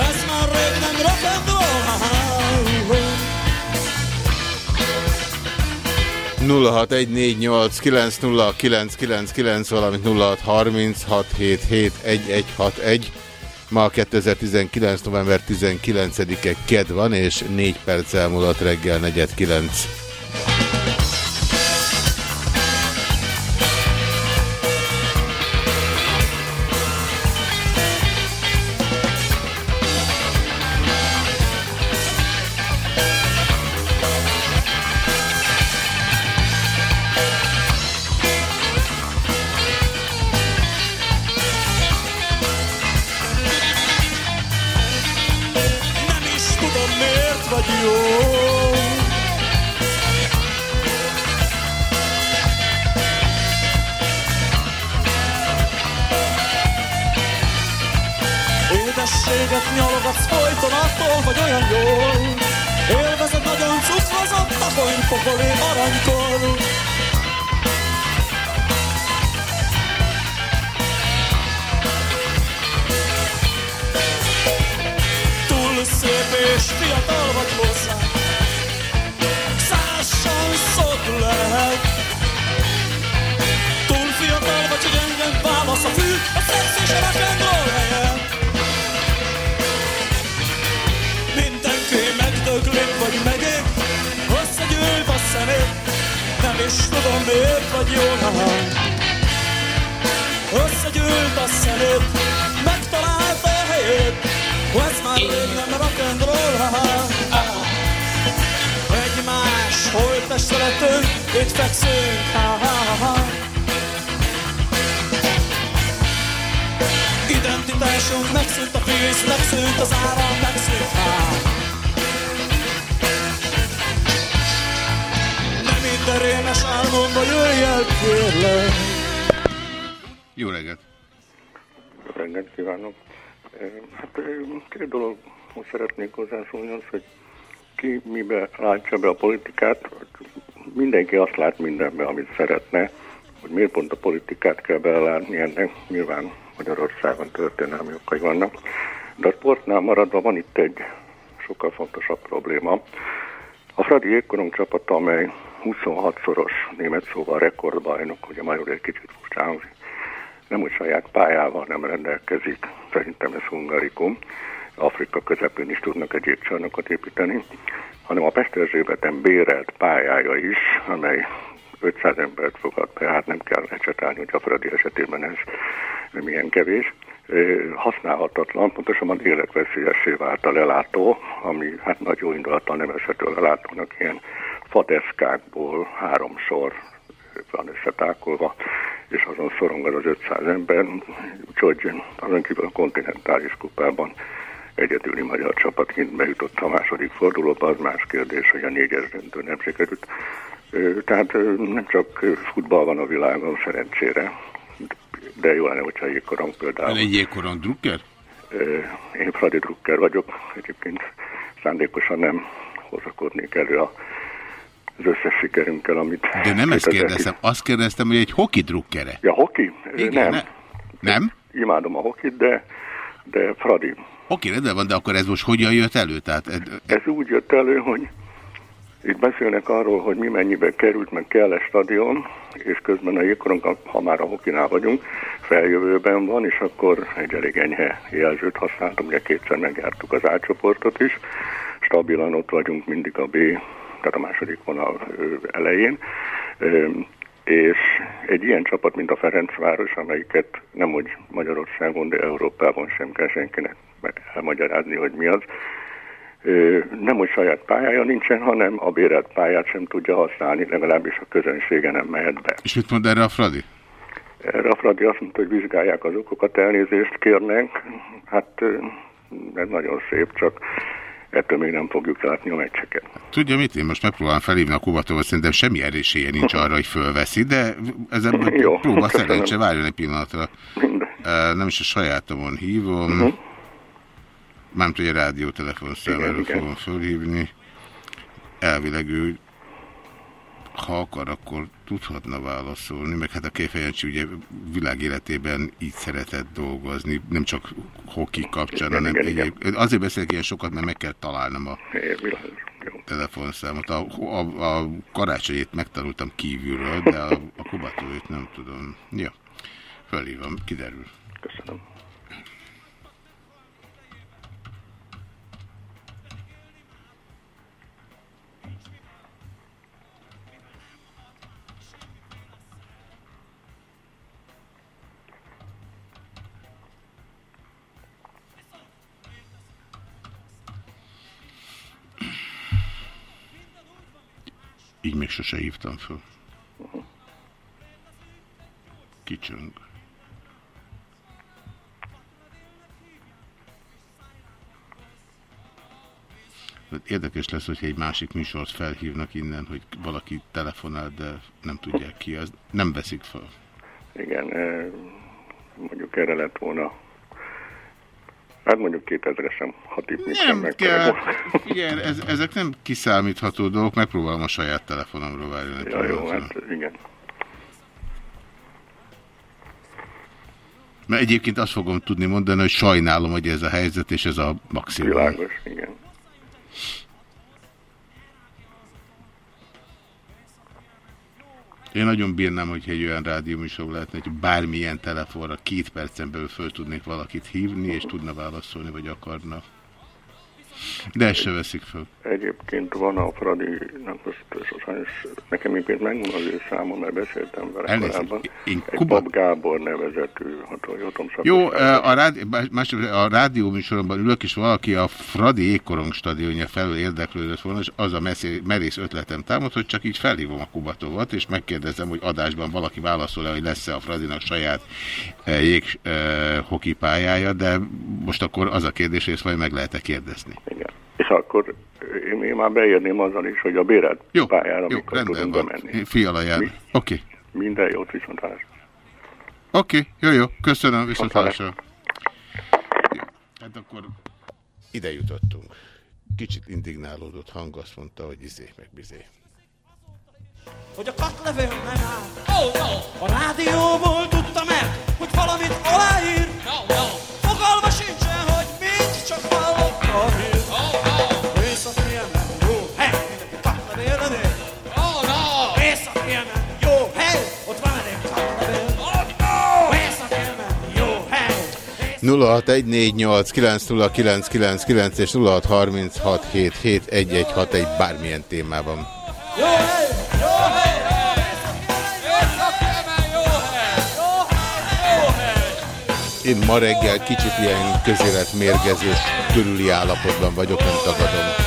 ez már rég nem rock and roll, ha 0614890999, valamint 0636771161. Ma 2019. november 19-e ked van, és 4 perc elmúlott reggel 49. szeretnék hozzászólni, az, hogy ki mibe látja be a politikát. Mindenki azt lát mindenbe, amit szeretne, hogy miért pont a politikát kell belelátni, ennek nyilván Magyarországon történelmi okai vannak. De a sportnál maradva van itt egy sokkal fontosabb probléma. A Fradi Jégkorong csapata, amely 26-szoros német szóval rekordbajnok, ugye magyarul egy kicsit furcsán nem úgy saját pályával nem rendelkezik, szerintem ez hungarikum, Afrika közepén is tudnak egy jégcsarnokot építeni, hanem a Pesterzsébeten bérelt pályája is, amely 500 embert fogad be, hát nem kell ecsetálni, hogy a Fradi esetében ez nem ilyen kevés. Használhatatlan, pontosabban életveszélyessé vált a lelátó, ami hát nagy jó indulattal nevezhető a lelátónak, ilyen fadeszkákból három sor van összetákolva, és azon szorongad az 500 ember, úgyhogy azon kívül a kontinentális kupában egyedüli magyar csapatként bejutott a második fordulóba, az más kérdés, hogy a négyes döntő nem sikerült. Tehát nem csak futball van a világon szerencsére, de jó lenne, hogyha jégkorong például. Ön egy jégkorong drukker? Én Fradi Drucker vagyok, egyébként szándékosan nem hozakodnék elő a, az összes sikerünkkel, amit... De nem ezt 2010 kérdeztem, azt kérdeztem, hogy egy hoki drukkere. Ja, hoki? Igen, nem. ne- Nem? Imádom a hokit, de, de Fradi. Oké, rendben van, de akkor ez most hogyan jött elő? Tehát, ed- Ez úgy jött elő, hogy itt beszélnek arról, hogy mi mennyibe került, meg kell -e stadion, és közben a jégkorong, ha már a hokinál vagyunk, feljövőben van, és akkor egy elég enyhe jelzőt használtam, ugye kétszer megjártuk az átcsoportot is, stabilan ott vagyunk mindig a B, tehát a második vonal elején, és egy ilyen csapat, mint a Ferencváros, amelyiket nem hogy Magyarországon, de Európában sem kell senkinek elmagyarázni, hogy mi az, nem hogy saját pályája nincsen, hanem a bérelt pályát sem tudja használni, legalábbis a közönsége nem mehet be. És mit mond erre a Fradi? Erre a Fradi azt mondta, hogy vizsgálják az okokat, elnézést kérnek. Hát ez nagyon szép, csak ettől még nem fogjuk látni a meccseket. Tudja mit, én most megpróbálom felhívni a Kubatovat, szerintem semmi eréséje nincs arra, hogy fölveszi, de ezen köszönöm. szerencse, várjon egy pillanatra. Ö, Nem is a sajátomon hívom, Mhm. Mármint, hogy a rádiótelefon számára igen. fogom fölhívni. Elvileg ő, ha akar, akkor tudhatna válaszolni, meg hát a Kéfejancsi ugye világéletében így szeretett dolgozni, nem csak hoki kapcsán, Igen, hanem igen, egyéb. Azért beszélek ilyen sokat, mert meg kell találnom a telefonszámot. A, a, a karácsonyét megtanultam kívülről, de a, a kubatóit nem tudom. Ja, fölhívom, kiderül. Köszönöm. Így még sose hívtam föl. Kicsöng. Hát Érdekes lesz, hogyha egy másik műsort felhívnak innen, hogy valaki telefonál, de nem tudják ki, az nem veszik fel. Igen, mondjuk erre lett volna, hát mondjuk 2000 sem, ha Nem meg. kell. Figyelj, ez, ezek nem kiszámítható dolgok, megpróbálom a saját telefonomról várni. Ja, jó, hát igen. Mert egyébként azt fogom tudni mondani, hogy sajnálom, hogy ez a helyzet, és ez a maximum. Világos, igen. Én nagyon bírnám, hogyha egy olyan rádióműsor lehetne, hogy bármilyen telefonra két percen belül föl tudnék valakit hívni, és tudna válaszolni, vagy akarna. De ezt se veszik fel. Egyébként van a Fradinak, azt sajnos nekem éppen megvan az ő számom, mert beszéltem vele Elnézést, korábban. én Egy Kuba- Pap Gábor nevezetű hatalmatom Jó, a, rádi, más, a rádió műsoromban ülök, és valaki a Fradi Ékkorong stadionja felől érdeklődött volna, és az a messzé, merész ötletem támad, hogy csak így felhívom a Kubatovat, és megkérdezem, hogy adásban valaki válaszol-e, hogy lesz-e a Fradinak saját eh, jég eh, hoki pályája, de most akkor az a kérdés, hogy ezt majd meg lehet-e kérdezni. Igen. És akkor én, én már beérném azzal is, hogy a bérelt Jó, pályára jó, mikor tudunk van. bemenni. Fiala jár. Mi? Oké. Minden jót viszontlátásra. Oké, jó, jó, köszönöm, viszont hallásra. Jó, Hát akkor ide jutottunk. Kicsit indignálódott hang azt mondta, hogy izé meg bizé. hogy a katlevél nem áll. Oh, no. A rádióból tudtam el, hogy valamit aláír. No, no. Fogalma sincsen, hogy mit, csak hallotta 0614890999 és 0636771161 bármilyen témában. Jó hely, jó hely. Én ma reggel kicsit ilyen közéletmérgezés körüli állapotban vagyok, nem tagadom.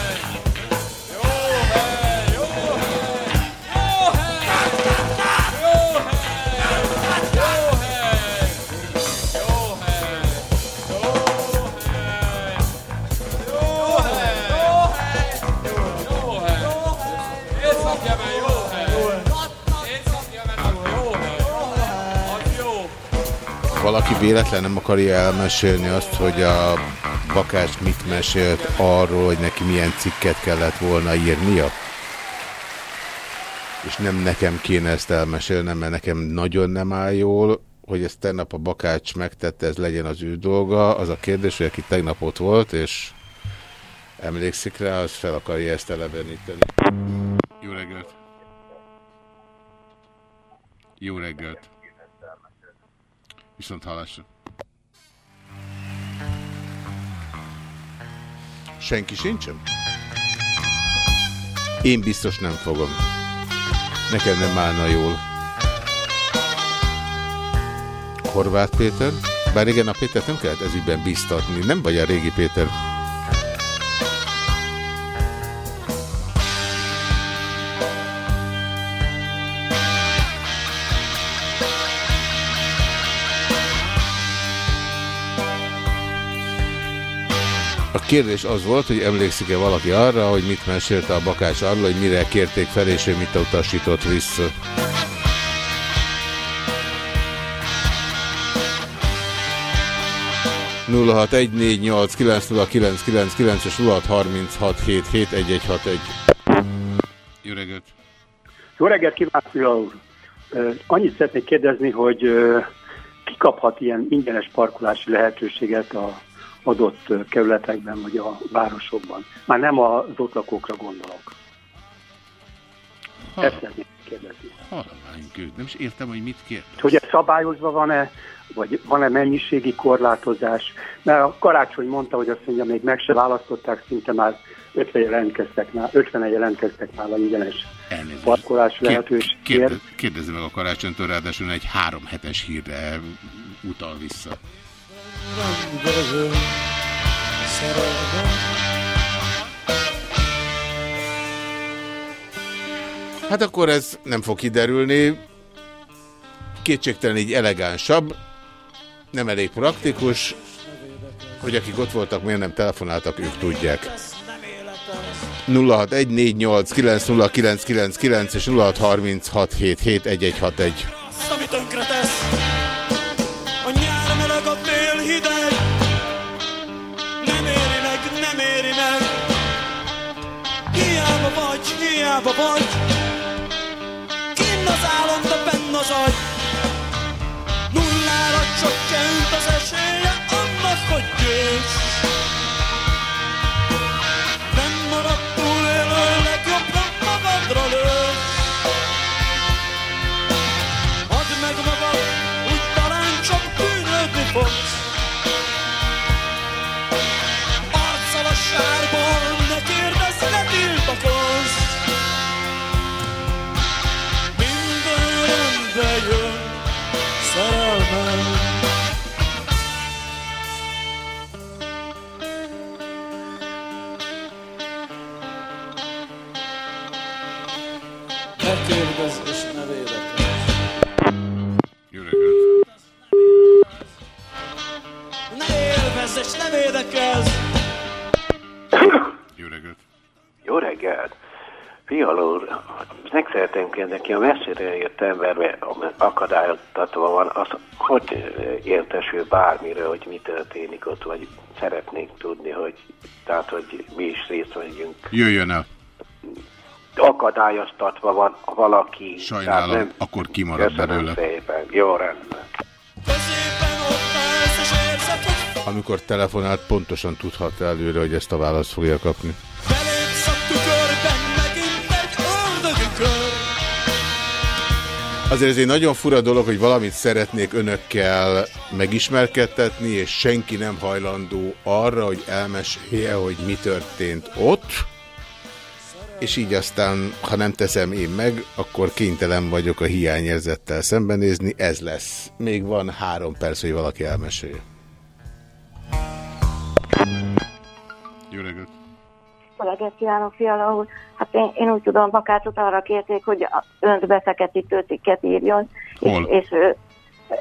Valaki véletlen nem akarja elmesélni azt, hogy a Bakács mit mesélt arról, hogy neki milyen cikket kellett volna írnia? És nem nekem kéne ezt elmesélnem, mert nekem nagyon nem áll jól, hogy ezt tegnap a Bakács megtette, ez legyen az ő dolga. Az a kérdés, hogy aki tegnap ott volt, és emlékszik rá, az fel akarja ezt eleveníteni. Jó reggelt! Jó reggelt! Viszont hallásra. Senki sincsen? Én biztos nem fogom. Nekem nem állna jól. Horváth Péter? Bár igen, a Pétert nem kellett ezügyben biztatni. Nem vagy a régi Péter. Kérdés az volt, hogy emlékszik-e valaki arra, hogy mit mesélte a Bakács arról, hogy mire kérték fel, és ő mit utasított vissza. és 0636771161. Jó reggelt! Jó reggelt kívánok, Fila úr! Annyit szeretnék kérdezni, hogy ki kaphat ilyen ingyenes parkolási lehetőséget a adott kerületekben vagy a városokban. Már nem az ott lakókra gondolok. Ezt szeretnék kérdezni. Halványgőd, nem is értem, hogy mit kér. Hogy ez szabályozva van-e, vagy van-e mennyiségi korlátozás? Mert a karácsony mondta, hogy azt mondja, még meg se választották, szinte már 50 jelentkeztek már, 50 jelentkeztek már a ingyenes parkolási lehetőségért. Kérdez, kérdezze meg a karácsonytól, ráadásul egy három hetes hírre utal vissza. Hát akkor ez nem fog kiderülni. Kétségtelen így elegánsabb, nem elég praktikus, hogy akik ott voltak, miért nem telefonáltak, ők tudják. 0614890999 és 0636771161. Azt, ami tönkre hiába vagy. Kinn az álom, de benn az agy. Nullára csökkent az esélye annak, hogy győz. Védekez. Jó reggelt! Jó reggelt! Fiala úr, meg szeretném kérdezni, aki a messzire jött emberbe akadályoztatva van, az hogy értesül bármire, hogy mi történik ott, vagy szeretnénk tudni, hogy, tehát, hogy mi is részt vegyünk. Jöjjön el! Akadályoztatva van valaki. Sajnálom, tehát nem- akkor kimarad belőle. szépen. Jó rendben. Amikor telefonált, pontosan tudhatta előre, hogy ezt a választ fogja kapni. Azért ez egy nagyon fura dolog, hogy valamit szeretnék önökkel megismerkedtetni, és senki nem hajlandó arra, hogy elmesélje, hogy mi történt ott, és így aztán, ha nem teszem én meg, akkor kénytelen vagyok a hiányérzettel szembenézni, ez lesz. Még van három perc, hogy valaki elmesélje. Jó reggelt! Reggelt kívánok, Fiala úr. Hát én, én úgy tudom, Bakácsot arra kérték, hogy önt befeketítő cikket írjon, Hol? és, és, ő,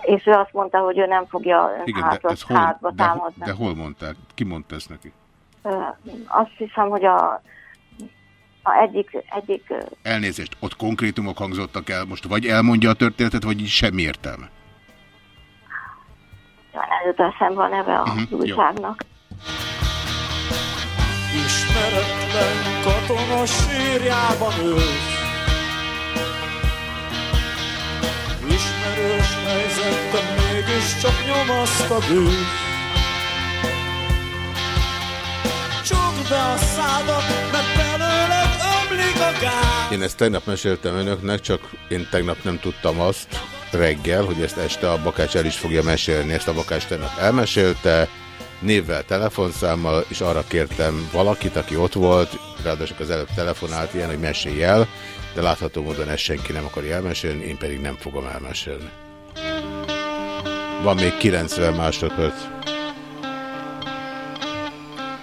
és ő azt mondta, hogy ő nem fogja Igen, de házba, ez hol, házba de, támadni. de hol mondták? Ki mondta ezt neki? Azt hiszem, hogy a, a egyik, egyik Elnézést, ott konkrétumok hangzottak el, most vagy elmondja a történetet, vagy semmi értelme. jut eszembe a neve a Mhm, jó. újságnak. Ismeretlen katona sírjában ősz. Ismerős helyzet, de mégiscsak nyomaszt a bűn. Csukd be a szádat, mert belőled ömlik a gáz. Én ezt tegnap meséltem önöknek, csak én tegnap nem tudtam azt reggel, hogy ezt este a Bakács el is fogja mesélni. Ezt a Bakács tegnap elmesélte, névvel, telefonszámmal, és arra kértem valakit, aki ott volt, ráadásul az előbb telefonált ilyen, hogy mesélj el, de látható módon ezt senki nem akarja elmesélni, én pedig nem fogom elmesélni. Van még 90 másodperc.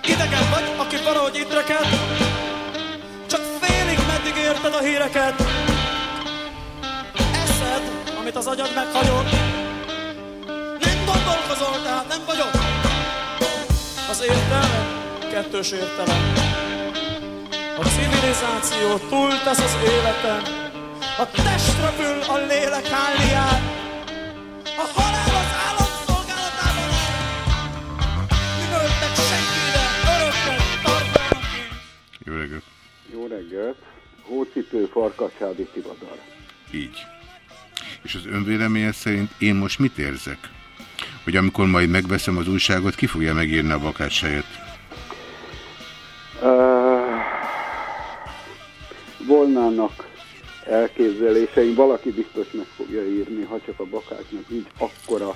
Idegen vagy, aki valahogy itt reked Csak félig meddig érted a híreket Eszed, amit az agyad meghagyott Az értelem kettős értelem A civilizáció túltesz az életen A test repül a lélek hálián A halál az állat szolgálatában Művöltek senki ide, örökön tartanak Jó reggelt! Jó reggelt! Hócipő farkassádi tivadar. Így. És az önvéleménye szerint én most mit érzek? Hogy amikor majd megveszem az újságot, ki fogja megírni a bakács helyet? Uh, volnának elképzeléseim, valaki biztos meg fogja írni, ha csak a bakácsnak nincs akkora,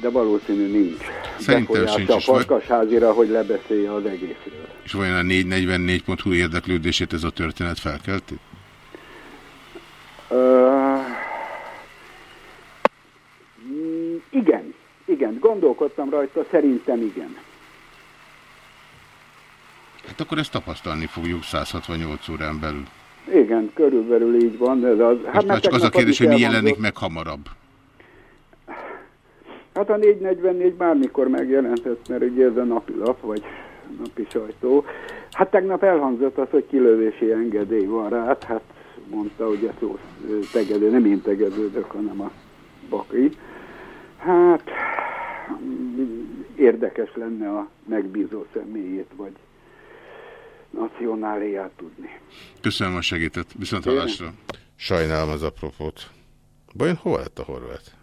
de valószínű nincs. Szerintem sincs a farkasházira, hogy lebeszélje az egészről. És vajon a 444.hu érdeklődését ez a történet felkelti? Uh, igen, igen, gondolkodtam rajta, szerintem igen. Hát akkor ezt tapasztalni fogjuk 168 órán belül. Igen, körülbelül így van. Ez az, Hát már csak az a kérdés, hogy mi jelenik meg hamarabb. Hát a 444 bármikor megjelentett, mert ugye ez a napi lap, vagy napi sajtó. Hát tegnap elhangzott az, hogy kilövési engedély van rá, hát mondta, hogy ez szó tegedő, nem én tegedődök, hanem a baki. Hát érdekes lenne a megbízó személyét, vagy nacionáléját tudni. Köszönöm a segített. Viszont hallásra. Sajnálom az apropót. Vajon hol lett a horvát?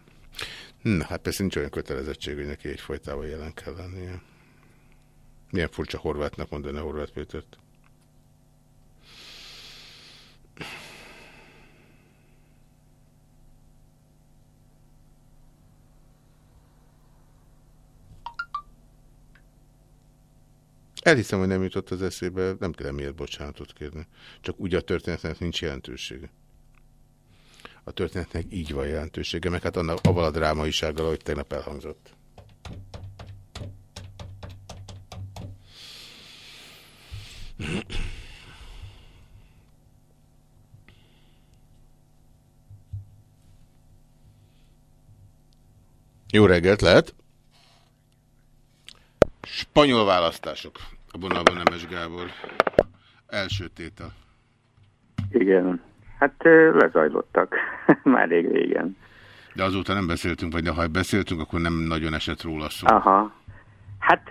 Na, hát persze nincs olyan kötelezettség, hogy neki egyfolytában jelen kell lennie. Milyen furcsa horvátnak mondani a horvát Pétert. Elhiszem, hogy nem jutott az eszébe, nem kell miért bocsánatot kérni. Csak úgy a történetnek nincs jelentősége. A történetnek így van jelentősége, meg hát annak, avval a drámaisággal, ahogy tegnap elhangzott. Jó reggelt, lehet? Spanyol választások. A vonalban Nemes Gábor. Első tétel. Igen. Hát lezajlottak. [LAUGHS] Már rég régen. De azóta nem beszéltünk, vagy ha beszéltünk, akkor nem nagyon esett róla szó. Aha. Hát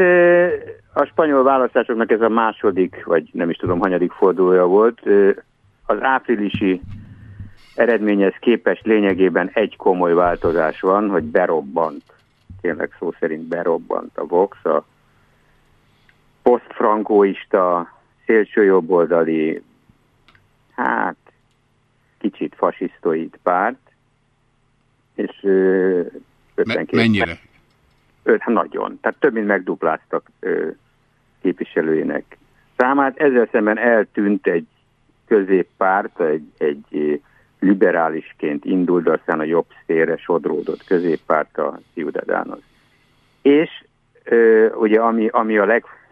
a spanyol választásoknak ez a második, vagy nem is tudom, hanyadik fordulója volt. Az áprilisi eredményhez képest lényegében egy komoly változás van, hogy berobbant, tényleg szó szerint berobbant a Vox, a posztfrankóista, szélsőjobboldali, hát kicsit fasisztoid párt, és ö, 52 Mennyire? Öt, hát nagyon. Tehát több mint megdupláztak ö, képviselőinek számát. Ezzel szemben eltűnt egy középpárt, egy, egy ö, liberálisként indult, de aztán a jobb szélre sodródott középpárt a Ciudadanos. És ö, ugye ami, ami a legfontosabb,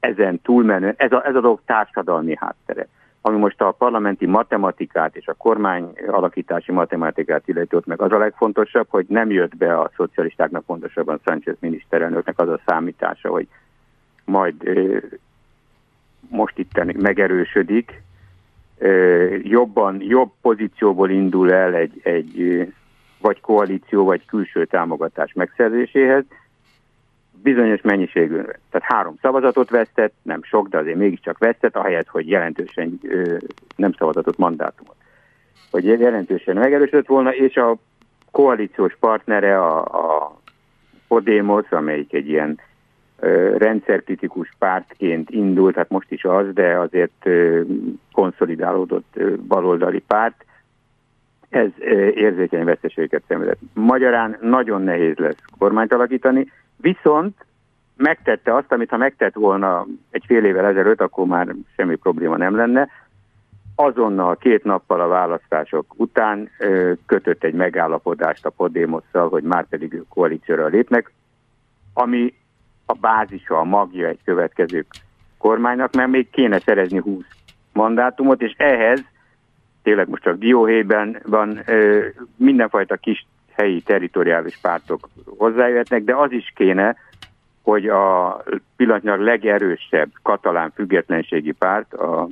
ezen túlmenő, ez a, ez a dolog társadalmi háttere. Ami most a parlamenti matematikát és a kormány alakítási matematikát illeti ott meg az a legfontosabb, hogy nem jött be a szocialistáknak, pontosabban Sánchez miniszterelnöknek az a számítása, hogy majd most itt megerősödik, jobban, jobb pozícióból indul el egy, egy vagy koalíció, vagy külső támogatás megszerzéséhez, bizonyos mennyiségű, tehát három szavazatot vesztett, nem sok, de azért mégiscsak vesztett, ahelyett, hogy jelentősen ö, nem szavazatot mandátumot. Hogy jelentősen megerősödött volna, és a koalíciós partnere a, a Podemos, amelyik egy ilyen ö, rendszerkritikus pártként indult, hát most is az, de azért ö, konszolidálódott ö, baloldali párt, ez érzékeny veszteségeket szenvedett. Magyarán nagyon nehéz lesz kormányt alakítani, viszont megtette azt, amit ha megtett volna egy fél évvel ezelőtt, akkor már semmi probléma nem lenne. Azonnal két nappal a választások után ö, kötött egy megállapodást a Podémosszal, hogy már pedig koalícióra lépnek, ami a bázisa, a magja egy következő kormánynak, mert még kéne szerezni 20 mandátumot, és ehhez tényleg most csak dióhéjben van ö, mindenfajta kis helyi territoriális pártok hozzájöhetnek, de az is kéne, hogy a pillanatnyilag legerősebb katalán függetlenségi párt, a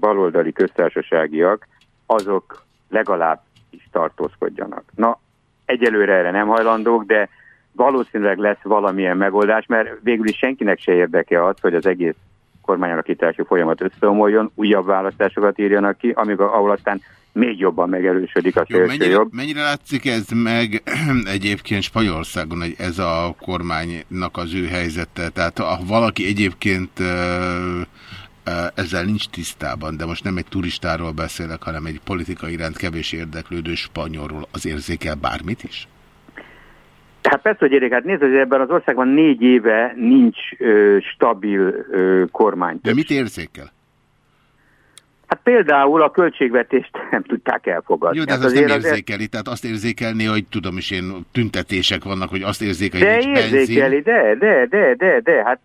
baloldali köztársaságiak, azok legalább is tartózkodjanak. Na, egyelőre erre nem hajlandók, de valószínűleg lesz valamilyen megoldás, mert végül is senkinek se érdeke az, hogy az egész kormányalakítási folyamat összeomoljon, újabb választásokat írjanak ki, amíg, ahol aztán még jobban megerősödik a szélső mennyire, jobb. mennyire látszik ez meg [CLEARS THROAT] egyébként Spanyolországon, hogy ez a kormánynak az ő helyzete? Tehát ha valaki egyébként ezzel nincs tisztában, de most nem egy turistáról beszélek, hanem egy politika iránt kevés érdeklődő spanyolról, az érzékel bármit is? Hát persze, hogy érjék, hát nézd, hogy ebben az országban négy éve nincs ö, stabil ö, kormány. De mit érzékel? Hát például a költségvetést [LAUGHS] nem tudták elfogadni. Jó, de ez hát azt nem azért- érzékeli, tehát azt érzékelni, hogy tudom is én, tüntetések vannak, hogy azt érzékeli, De hogy nincs benzin. érzékeli, de, de, de, de, de, hát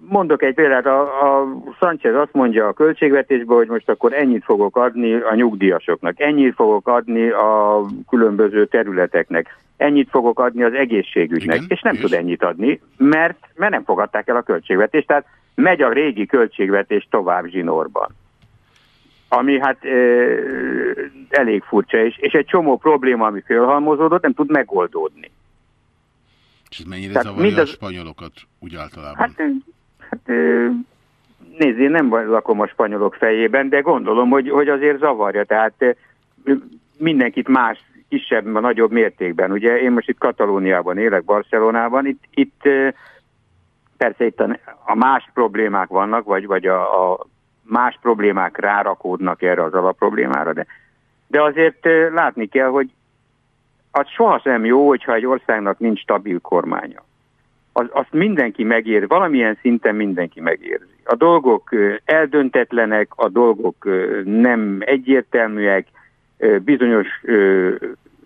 mondok egy példát, a, a Sanchez azt mondja a költségvetésben, hogy most akkor ennyit fogok adni a nyugdíjasoknak, ennyit fogok adni a különböző területeknek, ennyit fogok adni az egészségügynek, és nem tud ennyit adni, mert, mert nem fogadták el a költségvetést, tehát megy a régi költségvetés tovább zsinórban. Ami hát ö, elég furcsa, és, és egy csomó probléma, ami fölhalmozódott, nem tud megoldódni. És ez mennyire Tehát zavarja mindaz- a spanyolokat úgy általában? Hát, hát ö, nézd, én nem lakom a spanyolok fejében, de gondolom, hogy, hogy azért zavarja. Tehát ö, mindenkit más, kisebb, nagyobb mértékben. Ugye én most itt Katalóniában élek, Barcelonában, itt, itt persze itt a, a más problémák vannak, vagy, vagy a, a más problémák rárakódnak erre az alapproblémára, de, de azért látni kell, hogy az sohasem jó, hogyha egy országnak nincs stabil kormánya. Az, azt mindenki megér, valamilyen szinten mindenki megérzi. A dolgok eldöntetlenek, a dolgok nem egyértelműek, bizonyos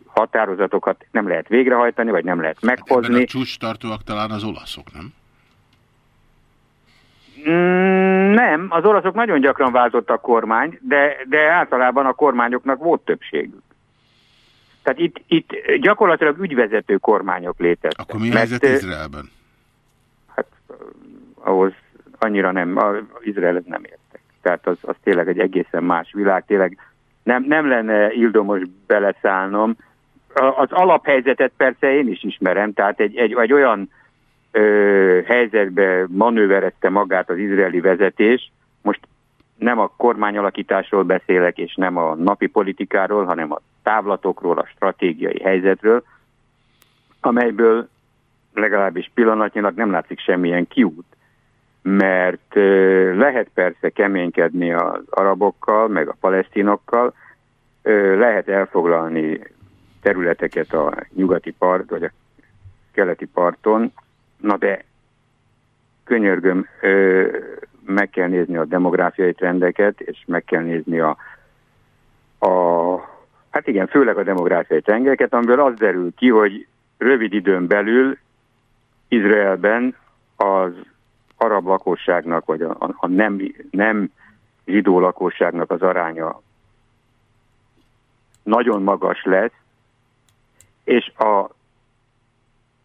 határozatokat nem lehet végrehajtani, vagy nem lehet Ebben meghozni. a csúcs tartóak talán az olaszok, nem? Mm, nem, az olaszok nagyon gyakran váltottak kormány, de, de általában a kormányoknak volt többségük. Tehát itt, itt gyakorlatilag ügyvezető kormányok léteztek. Akkor mi a helyzet Izraelben? ahhoz annyira nem, a, Izrael nem értek. Tehát az, az tényleg egy egészen más világ, tényleg nem, nem lenne ildomos beleszállnom. Az alaphelyzetet persze én is ismerem, tehát egy, egy, egy olyan ö, helyzetbe manőverezte magát az izraeli vezetés, most nem a kormányalakításról beszélek, és nem a napi politikáról, hanem a távlatokról, a stratégiai helyzetről, amelyből legalábbis pillanatnyilag nem látszik semmilyen kiút. Mert lehet persze keménykedni az arabokkal, meg a palesztinokkal, lehet elfoglalni területeket a nyugati part, vagy a keleti parton, na de könyörgöm, meg kell nézni a demográfiai trendeket, és meg kell nézni a, a hát igen, főleg a demográfiai trendeket, amiből az derül ki, hogy rövid időn belül Izraelben az arab lakosságnak, vagy a, a nem, nem zsidó lakosságnak az aránya nagyon magas lesz, és a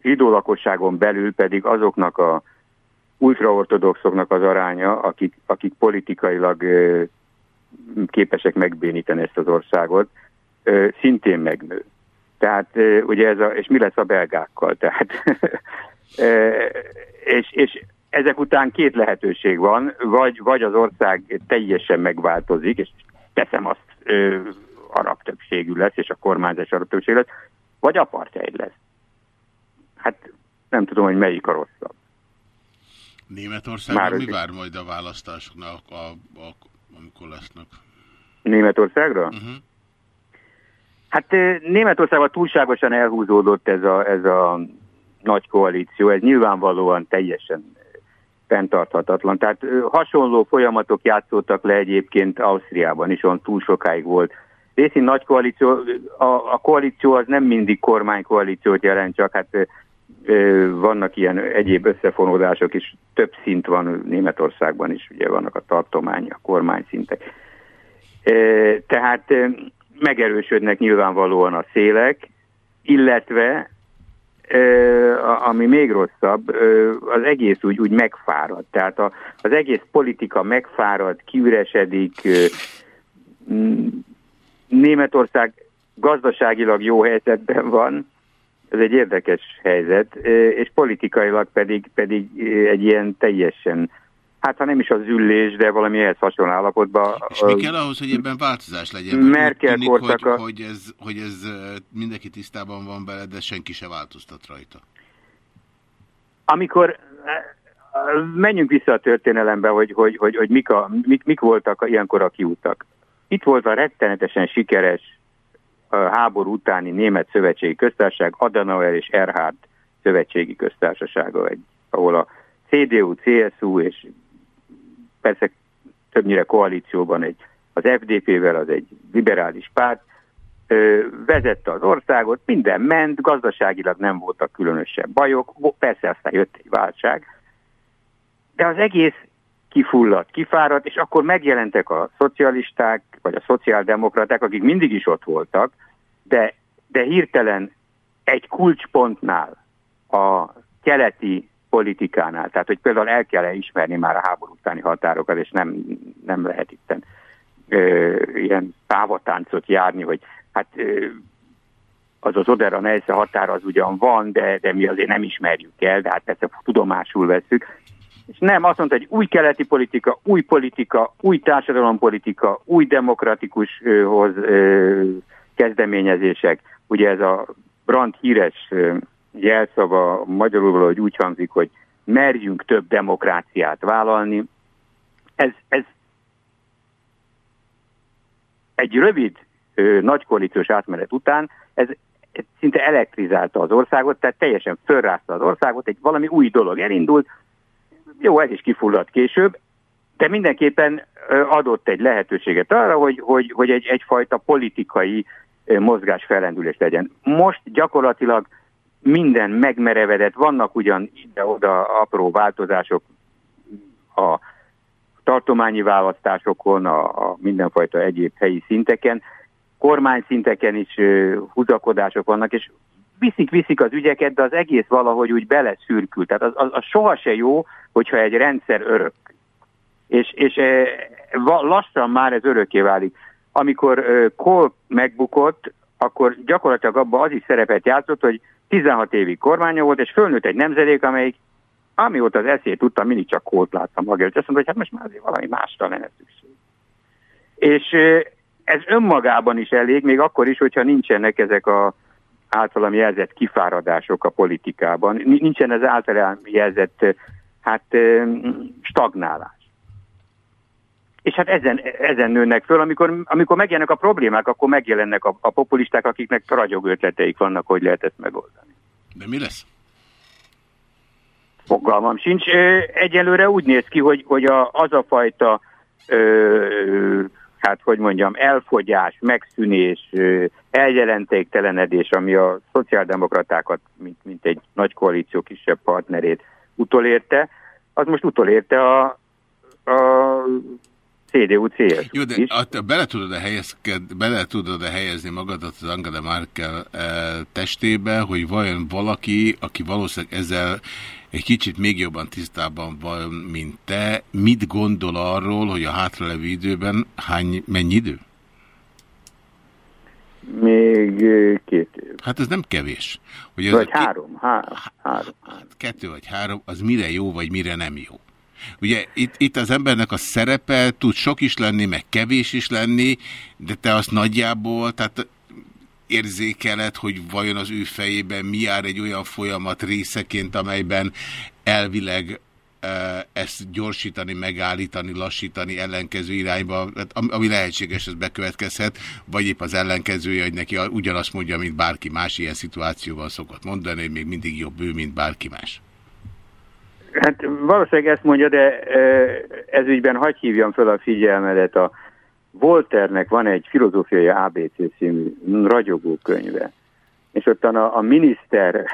zsidó lakosságon belül pedig azoknak a ultraortodoxoknak az aránya, akik, akik politikailag képesek megbénítani ezt az országot, szintén megnő. Tehát ugye ez a, és mi lesz a belgákkal? Tehát, [LAUGHS] és, és ezek után két lehetőség van, vagy, vagy az ország teljesen megváltozik, és teszem azt, ö, arab többségű lesz, és a kormányzás arab többségű lesz, vagy apartheid lesz. Hát nem tudom, hogy melyik a rosszabb. Németországban Már mi vár majd a választásoknak, a, a, amikor lesznek? Németországra? Uh mhm. -huh. Hát Németországban túlságosan elhúzódott ez a, ez a nagy koalíció, ez nyilvánvalóan teljesen fenntarthatatlan. Tehát hasonló folyamatok játszottak le egyébként Ausztriában is, on túl sokáig volt. Részint nagy koalíció, a, a koalíció az nem mindig kormánykoalíciót jelent, csak hát vannak ilyen egyéb összefonódások is, több szint van Németországban is, ugye vannak a tartomány, a kormányszintek. Tehát megerősödnek nyilvánvalóan a szélek, illetve ami még rosszabb, az egész úgy, úgy megfárad. Tehát az egész politika megfárad, kiüresedik. Németország gazdaságilag jó helyzetben van, ez egy érdekes helyzet, és politikailag pedig, pedig egy ilyen teljesen, hát ha nem is az üllés, de valami ehhez hasonló állapotban. És mi kell ahhoz, hogy ebben változás legyen? Merkel tűnik, korszaka... Hogy, hogy, ez, hogy ez mindenki tisztában van vele, de senki se változtat rajta. Amikor menjünk vissza a történelembe, hogy, hogy, hogy, hogy mik, a, mik, mik voltak ilyenkor a kiútak. Itt volt a rettenetesen sikeres háború utáni Német Szövetségi Köztársaság, Adenauer és Erhard Szövetségi Köztársasága, egy, ahol a CDU, CSU és persze többnyire koalícióban egy, az FDP-vel, az egy liberális párt, ö, vezette az országot, minden ment, gazdaságilag nem voltak különösebb bajok, persze aztán jött egy válság, de az egész kifulladt, kifáradt, és akkor megjelentek a szocialisták, vagy a szociáldemokraták, akik mindig is ott voltak, de, de hirtelen egy kulcspontnál a keleti politikánál, tehát hogy például el kell -e ismerni már a háború utáni határokat, és nem, nem lehet itt ö, ilyen távatáncot járni, hogy hát ö, az az Odera Nejsze határ az ugyan van, de, de mi azért nem ismerjük el, de hát persze tudomásul veszük. És nem, azt mondta, hogy új keleti politika, új politika, új társadalompolitika, új demokratikushoz kezdeményezések. Ugye ez a Brandt híres jelszava magyarul valahogy úgy hangzik, hogy merjünk több demokráciát vállalni. Ez, ez egy rövid nagy koalíciós átmenet után ez szinte elektrizálta az országot, tehát teljesen fölrázta az országot, egy valami új dolog elindult, jó, ez is kifulladt később, de mindenképpen adott egy lehetőséget arra, hogy, hogy, hogy egy, egyfajta politikai mozgás felrendülés legyen. Most gyakorlatilag minden megmerevedett, vannak ugyan ide-oda apró változások a tartományi választásokon, a, a mindenfajta egyéb helyi szinteken, kormányszinteken is húzakodások vannak, és viszik-viszik az ügyeket, de az egész valahogy úgy beleszürkül. Tehát az, az, az soha se jó, hogyha egy rendszer örök. És, és e, lassan már ez örökké válik. Amikor Kohl megbukott, akkor gyakorlatilag abban az is szerepet játszott, hogy 16 évig kormánya volt, és fölnőtt egy nemzedék, amelyik amióta az eszét tudtam, mindig csak kólt láttam maga előtt. Azt mondta, hogy hát most már azért valami másra lenne szükség. És ez önmagában is elég, még akkor is, hogyha nincsenek ezek a általam jelzett kifáradások a politikában, nincsen ez általam jelzett hát stagnálás. És hát ezen, ezen nőnek föl, amikor, amikor megjelennek a problémák, akkor megjelennek a, a populisták, akiknek ragyog ötleteik vannak, hogy lehet ezt megoldani. De mi lesz? Fogalmam sincs. Egyelőre úgy néz ki, hogy, hogy a, az a fajta ö, hát hogy mondjam, elfogyás, megszűnés, eljelentéktelenedés, ami a szociáldemokratákat, mint, mint egy nagy koalíció kisebb partnerét utolérte, az most utolérte a, a CDU CS. Jó, de Att, bele tudod -e helyezked, bele tudod -e helyezni magadat az Angela Merkel e, testébe, hogy vajon valaki, aki valószínűleg ezzel egy kicsit még jobban tisztában van, mint te, mit gondol arról, hogy a hátralevő időben hány, mennyi idő? Még két év. Hát ez nem kevés. Hogy vagy három, há három. Hát kettő vagy három, az mire jó, vagy mire nem jó. Ugye itt, itt az embernek a szerepe tud sok is lenni, meg kevés is lenni, de te azt nagyjából, tehát érzékeled, hogy vajon az ő fejében mi jár egy olyan folyamat részeként, amelyben elvileg ezt gyorsítani, megállítani, lassítani ellenkező irányba, hát ami lehetséges, ez bekövetkezhet, vagy épp az ellenkezője, hogy neki ugyanazt mondja, mint bárki más ilyen szituációban szokott mondani, még mindig jobb ő, mint bárki más. Hát valószínűleg ezt mondja, de ez ügyben hagyj hívjam fel a figyelmedet. A Volternek van egy filozófiai ABC című ragyogó könyve, és ott a, a miniszter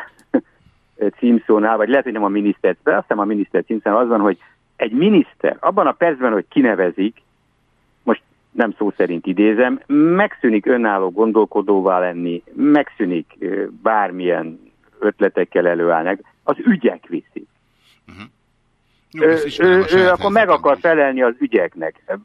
[LAUGHS] címszónál, vagy lehet, hogy nem a miniszter, de aztán a miniszter címszónál az van, hogy egy miniszter abban a percben, hogy kinevezik, most nem szó szerint idézem, megszűnik önálló gondolkodóvá lenni, megszűnik bármilyen ötletekkel előállnak, az ügyek viszik. Jó, ő, ő, ő akkor meg akar felelni az ügyeknek.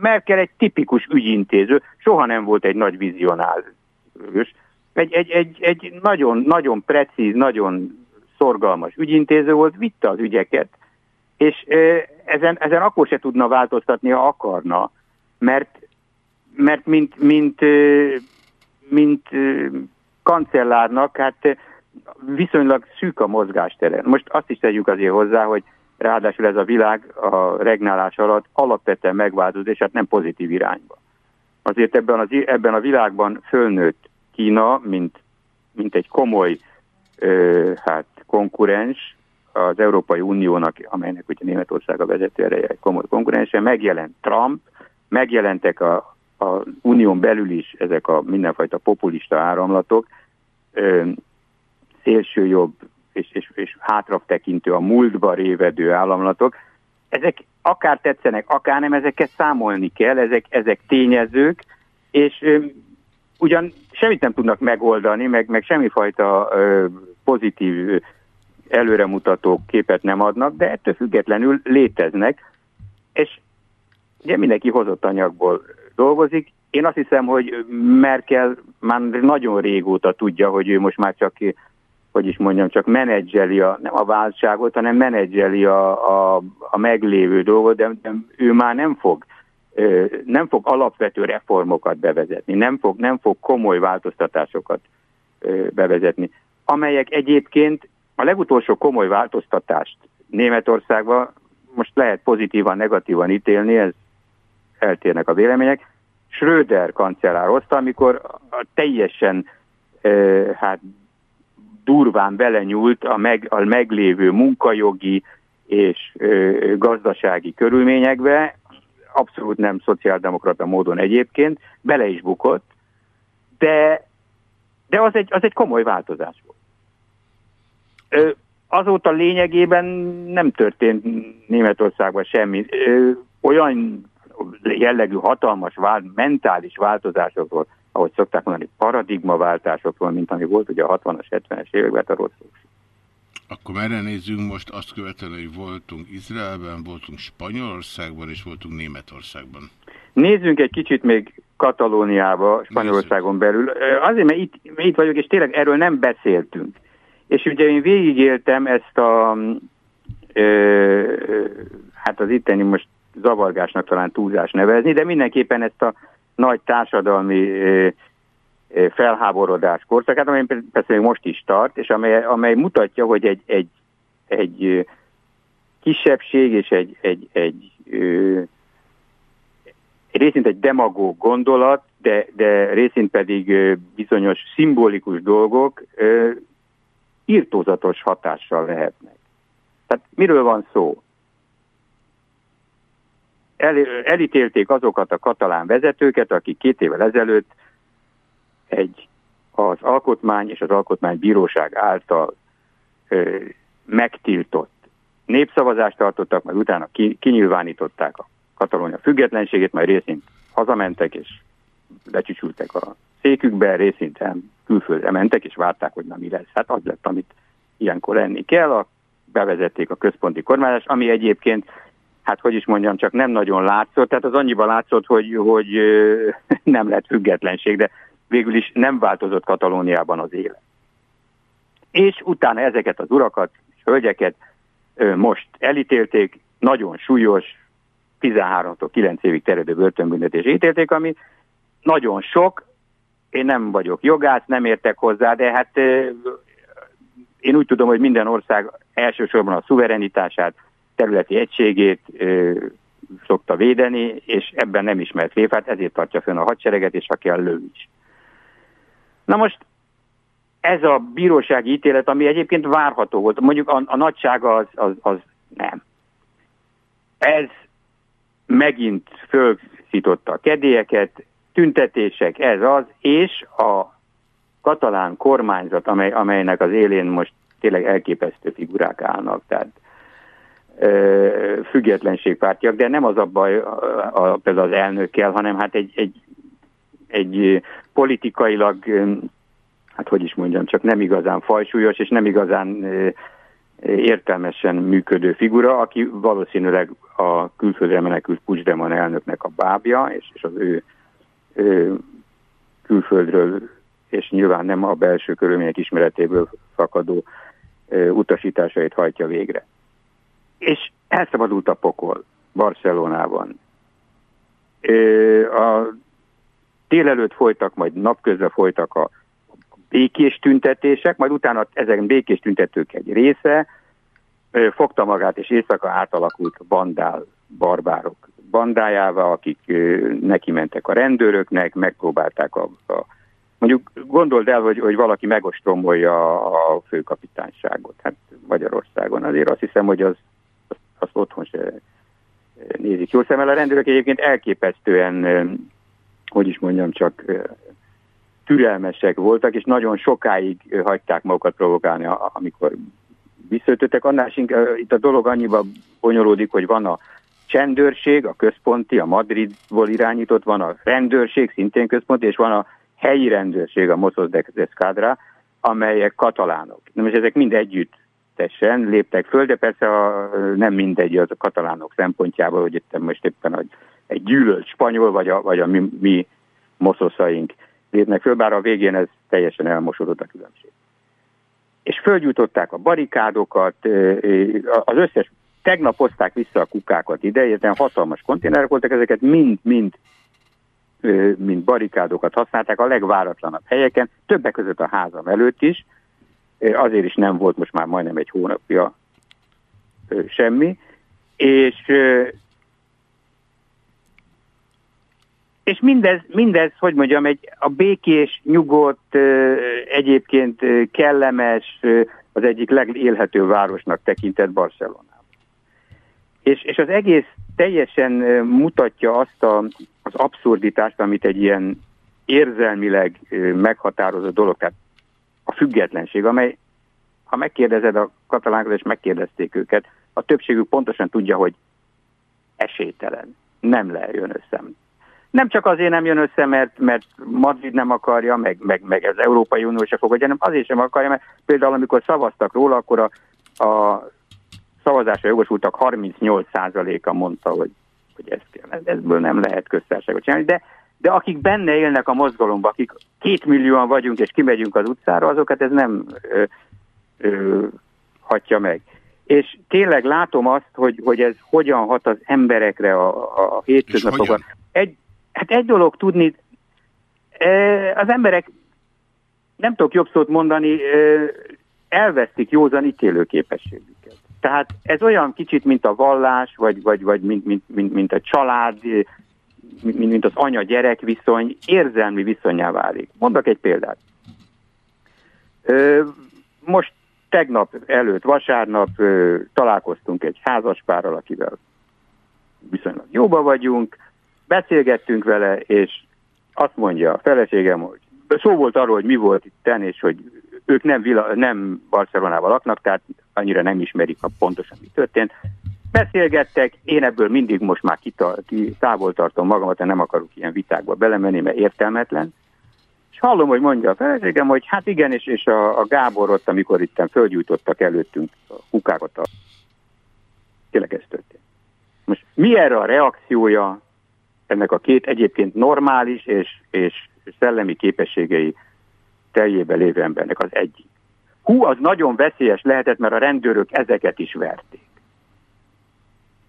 Merkel egy tipikus ügyintéző, soha nem volt egy nagy vizionális. Egy, egy, egy, egy nagyon, nagyon precíz, nagyon szorgalmas ügyintéző volt, vitte az ügyeket, és ezen, ezen akkor se tudna változtatni, ha akarna, mert, mert mint, mint, mint kancellárnak, hát viszonylag szűk a mozgástere. Most azt is tegyük azért hozzá, hogy ráadásul ez a világ a regnálás alatt alapvetően megváltozott, és hát nem pozitív irányba. Azért ebben, az, ebben a világban fölnőtt Kína, mint, mint egy komoly ö, hát, konkurens az Európai Uniónak, amelynek ugye Németország a vezető ereje, egy komoly konkurense, megjelent Trump, megjelentek a, a unión belül is ezek a mindenfajta populista áramlatok, ö, szélsőjobb és, és, és hátra tekintő, a múltba révedő államlatok, ezek akár tetszenek, akár nem, ezeket számolni kell, ezek, ezek tényezők, és ö, ugyan semmit nem tudnak megoldani, meg, meg semmifajta ö, pozitív előremutató képet nem adnak, de ettől függetlenül léteznek, és ugye mindenki hozott anyagból dolgozik. Én azt hiszem, hogy Merkel már nagyon régóta tudja, hogy ő most már csak hogy is mondjam, csak menedzseli a, nem a válságot, hanem menedzseli a, a, a meglévő dolgot, de, de ő már nem fog nem fog alapvető reformokat bevezetni, nem fog, nem fog komoly változtatásokat bevezetni, amelyek egyébként a legutolsó komoly változtatást Németországban most lehet pozitívan, negatívan ítélni, ez eltérnek a vélemények. Schröder kancellár hozta, amikor teljesen hát durván belenyúlt a, meg, a meglévő munkajogi és ö, gazdasági körülményekbe, abszolút nem szociáldemokrata módon egyébként, bele is bukott, de, de az, egy, az egy komoly változás volt. Ö, azóta lényegében nem történt Németországban semmi. Ö, olyan jellegű hatalmas vált, mentális változásokról, ahogy szokták mondani, paradigmaváltásokról, mint ami volt ugye a 60-as, 70-es években a rossz akkor merre nézzünk most azt követően, hogy voltunk Izraelben, voltunk Spanyolországban és voltunk Németországban. Nézzünk egy kicsit még Katalóniába, Spanyolországon belül. Azért, mert itt, itt vagyok, és tényleg erről nem beszéltünk. És ugye én végigéltem ezt a, ö, hát az itteni most zavargásnak talán túlzás nevezni, de mindenképpen ezt a nagy társadalmi felháborodás korszakát, amely persze még most is tart, és amely, amely mutatja, hogy egy, egy, egy kisebbség és egy, egy, egy, egy részint egy demagóg gondolat, de, de részint pedig bizonyos szimbolikus dolgok írtózatos hatással lehetnek. Tehát miről van szó? El, elítélték azokat a katalán vezetőket, akik két évvel ezelőtt egy az alkotmány és az alkotmánybíróság által ö, megtiltott népszavazást tartottak, majd utána ki, kinyilvánították a Katalónia függetlenségét, majd részint hazamentek és lecsücsültek a székükbe, részint külföldre mentek és várták, hogy na mi lesz. Hát az lett, amit ilyenkor lenni kell, a, bevezették a központi kormányzást, ami egyébként hát hogy is mondjam, csak nem nagyon látszott, tehát az annyiban látszott, hogy, hogy [LAUGHS] nem lett függetlenség, de végül is nem változott Katalóniában az élet. És utána ezeket az urakat és hölgyeket most elítélték, nagyon súlyos, 13-tól 9 évig terjedő börtönbüntetés ítélték, ami nagyon sok, én nem vagyok jogász, nem értek hozzá, de hát én úgy tudom, hogy minden ország elsősorban a szuverenitását, területi egységét szokta védeni, és ebben nem ismert léfát, ezért tartja fönn a hadsereget, és ha kell, lő is. Na most ez a bírósági ítélet, ami egyébként várható volt, mondjuk a, a nagysága az, az, az nem. Ez megint fölszította a kedélyeket, tüntetések, ez az, és a katalán kormányzat, amely, amelynek az élén most tényleg elképesztő figurák állnak, tehát függetlenségpártiak, de nem az a baj a, a, például az elnökkel, hanem hát egy, egy egy politikailag, hát hogy is mondjam, csak nem igazán fajsúlyos és nem igazán értelmesen működő figura, aki valószínűleg a külföldre menekült Puigdemont elnöknek a bábja, és, és az ő, ő külföldről, és nyilván nem a belső körülmények ismeretéből fakadó utasításait hajtja végre. És elszabadult a pokol Barcelonában. A délelőtt folytak, majd napközben folytak a békés tüntetések, majd utána ezek békés tüntetők egy része fogta magát, és éjszaka átalakult bandál barbárok bandájával, akik neki mentek a rendőröknek, megpróbálták a, a mondjuk gondold el, hogy, hogy valaki megostromolja a főkapitányságot, hát Magyarországon. Azért azt hiszem, hogy az, az, az otthon se nézik jó szemmel. A rendőrök egyébként elképesztően hogy is mondjam, csak türelmesek voltak, és nagyon sokáig hagyták magukat provokálni, amikor visszaütöttek. Annál inkább itt a dolog annyiba bonyolódik, hogy van a csendőrség, a központi, a Madridból irányított, van a rendőrség, szintén központi, és van a helyi rendőrség, a Mossos de Escadra, amelyek katalánok. Na most ezek mind együtt tessen léptek föl, de persze a, nem mindegy az a katalánok szempontjából, hogy itt most éppen hogy egy gyűlölt spanyol, vagy a, vagy a mi, mi moszoszaink lépnek föl, bár a végén ez teljesen elmosodott a különbség. És fölgyújtották a barikádokat, az összes, tegnap hozták vissza a kukákat ide, ilyen hatalmas konténerek voltak, ezeket mind-mind mint barikádokat használták a legváratlanabb helyeken, többek között a házam előtt is, azért is nem volt most már majdnem egy hónapja semmi, és és mindez, mindez, hogy mondjam, egy a békés, nyugodt, egyébként kellemes, az egyik legélhető városnak tekintett Barcelonában. És, és az egész teljesen mutatja azt a, az abszurditást, amit egy ilyen érzelmileg meghatározó dolog, tehát a függetlenség, amely, ha megkérdezed a katalánokat, és megkérdezték őket, a többségük pontosan tudja, hogy esélytelen, nem lejön össze Nem csak azért nem jön össze, mert, mert Madrid nem akarja, meg, meg, meg az Európai Unió se fogadja, hanem azért sem akarja, mert például amikor szavaztak róla, akkor a, a szavazásra jogosultak 38%-a mondta, hogy, hogy ez. Ezből nem lehet köztársaságot csinálni, de, de akik benne élnek a mozgalomban, akik két millióan vagyunk és kimegyünk az utcára, azokat ez nem ö, ö, hatja meg. És tényleg látom azt, hogy, hogy ez hogyan hat az emberekre a, a, a hétköznapokban. Egy, hát egy dolog tudni, az emberek, nem tudok jobb szót mondani, elvesztik józan ítélőképességüket. Tehát ez olyan kicsit, mint a vallás, vagy, vagy, vagy mint, mint, mint, mint a család, mint, mint az anya-gyerek viszony, érzelmi viszonyá válik. Mondok egy példát. Most tegnap előtt, vasárnap találkoztunk egy házaspárral, akivel viszonylag jóba vagyunk, beszélgettünk vele, és azt mondja a feleségem, hogy szó volt arról, hogy mi volt itt ten, és hogy ők nem, Vila, nem Barcelonában laknak, tehát annyira nem ismerik a pontosan, mi történt. Beszélgettek, én ebből mindig most már távol tartom magamat, nem akarok ilyen vitákba belemenni, mert értelmetlen. És hallom, hogy mondja a feleségem, hogy hát igen, és, és a, a Gábor ott, amikor itt fölgyújtottak előttünk a kukákat, a... tényleg ez történt. Most mi erre a reakciója ennek a két egyébként normális és, és szellemi képességei teljében lévő embernek az egyik. Hú, az nagyon veszélyes lehetett, mert a rendőrök ezeket is verték.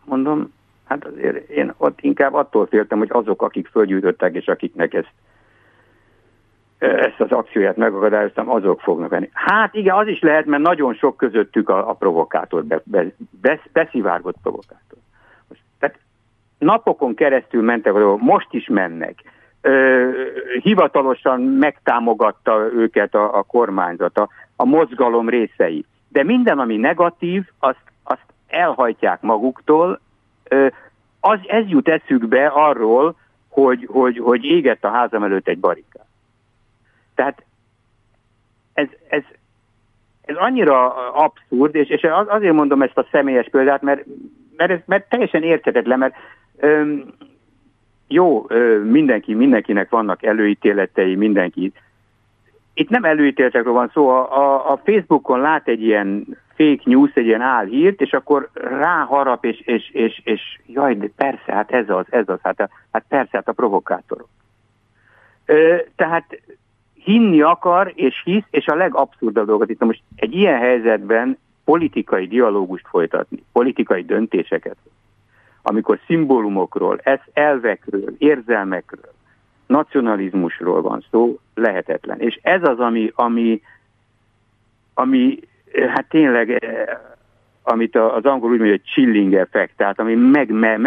Mondom, hát azért én ott inkább attól féltem, hogy azok, akik fölgyűjtöttek, és akiknek ezt, ezt az akcióját megakadályoztam, azok fognak venni. Hát igen, az is lehet, mert nagyon sok közöttük a, a provokátor, be, be, be, beszivárgott provokátor. Most, tehát napokon keresztül mentek, most is mennek ö, hivatalosan megtámogatta őket a, a kormányzat, a, mozgalom részei. De minden, ami negatív, azt elhajtják maguktól. Az, ez jut eszükbe arról, hogy, hogy, hogy égett a házam előtt egy barikát. Tehát ez, ez, ez annyira abszurd, és, és azért mondom ezt a személyes példát, mert, mert, ez, mert teljesen érthetetlen, mert öm, jó, mindenki, mindenkinek vannak előítéletei, mindenki. Itt nem előítéletekről van szó, a, a Facebookon lát egy ilyen fake news, egy ilyen álhírt, és akkor ráharap, és, és, és, és jaj, de persze, hát ez az, ez az, hát, hát persze, hát a provokátorok. Ö, tehát hinni akar, és hisz, és a legabszurdabb dolgot itt most egy ilyen helyzetben politikai dialógust folytatni, politikai döntéseket amikor szimbólumokról, elvekről, érzelmekről, nacionalizmusról van szó, lehetetlen. És ez az, ami, ami, ami hát tényleg, eh, amit az angol úgy mondja, hogy chilling effekt, tehát ami meg, meg,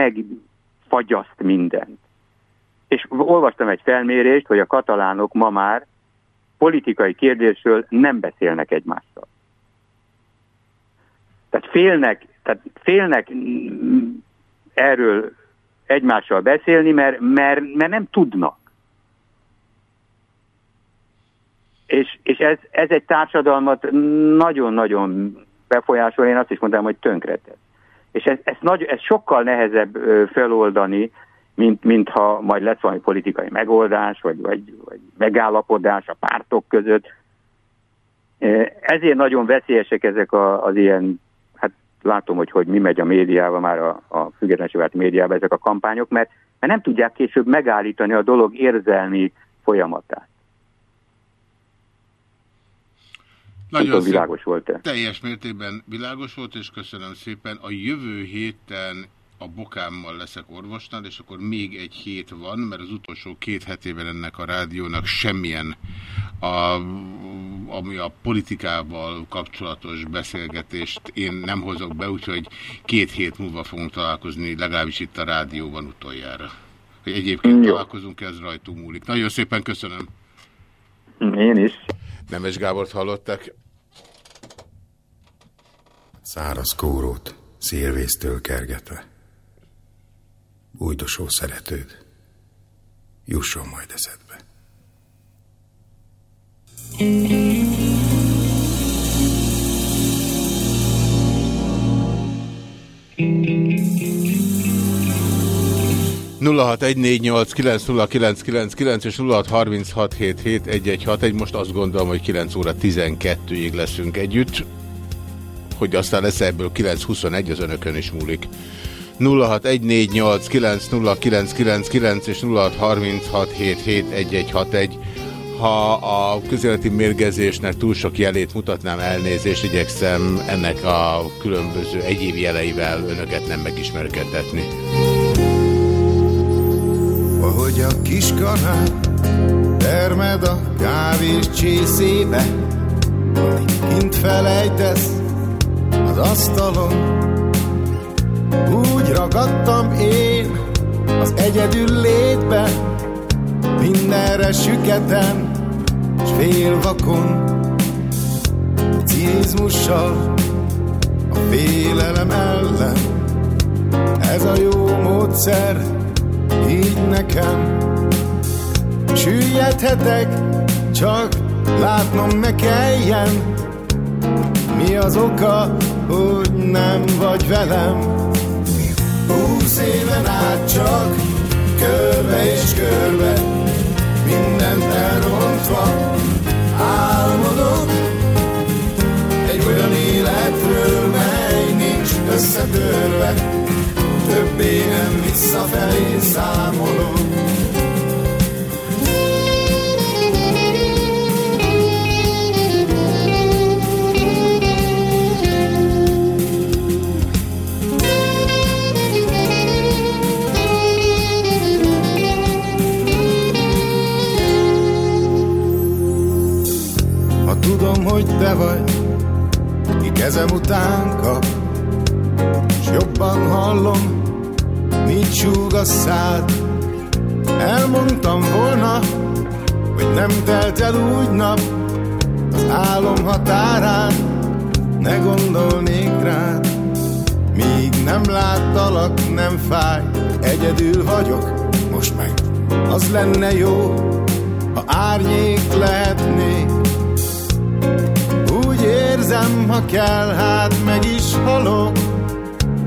mindent. És olvastam egy felmérést, hogy a katalánok ma már politikai kérdésről nem beszélnek egymással. Tehát félnek, tehát félnek erről egymással beszélni, mert, mert, mert nem tudnak. És, és ez, ez egy társadalmat nagyon-nagyon befolyásol, én azt is mondtam, hogy tönkretett. És ez, ez, nagy, ez sokkal nehezebb feloldani, mint, mint ha majd lesz valami politikai megoldás, vagy, vagy, vagy megállapodás a pártok között. Ezért nagyon veszélyesek ezek a, az ilyen látom, hogy, hogy mi megy a médiában, már a, a függetlenséget médiában ezek a kampányok, mert, mert nem tudják később megállítani a dolog érzelmi folyamatát. Nagyon tudom, világos volt-e? Teljes mértékben világos volt, és köszönöm szépen. A jövő héten a bokámmal leszek orvosnál, és akkor még egy hét van, mert az utolsó két hetében ennek a rádiónak semmilyen, a, ami a politikával kapcsolatos beszélgetést én nem hozok be, úgyhogy két hét múlva fogunk találkozni, legalábbis itt a rádióban utoljára. Hogy egyébként Jó. találkozunk, ez rajtunk múlik. Nagyon szépen köszönöm. Én is. Nemes Gábort hallottak. Száraz kórót, szélvésztől kergetve bújdosó szeretőd jusson majd eszedbe. 0614890999 és 0636771161. Most azt gondolom, hogy 9 óra 12-ig leszünk együtt. Hogy aztán lesz ebből 9.21, az önökön is múlik. 0614890999 és 0636771161. Ha a közéleti mérgezésnek túl sok jelét mutatnám elnézést, igyekszem ennek a különböző egyéb jeleivel önöket nem megismerkedetni. Ahogy a kiskanál termed a kávés csészébe, amit kint felejtesz az asztalon, úgy ragadtam én az egyedül létbe, mindenre süketen, s félvakon, cinizmussal, a félelem ellen. Ez a jó módszer, így nekem. Süllyedhetek, csak látnom ne kelljen, mi az oka, hogy nem vagy velem. Húsz éven át csak körbe és körbe, mindent elrontva álmodok. Egy olyan életről, mely nincs összetörve, többé nem visszafelé számolok. Tudom, hogy te vagy, ki kezem után kap, s jobban hallom, mit súg a szád. Elmondtam volna, hogy nem telt el úgy nap, az álom határán ne gondolnék rád. Míg nem láttalak, nem fáj, egyedül vagyok, most meg az lenne jó, ha árnyék lehetnék. Érzem, ha kell, hát meg is halok,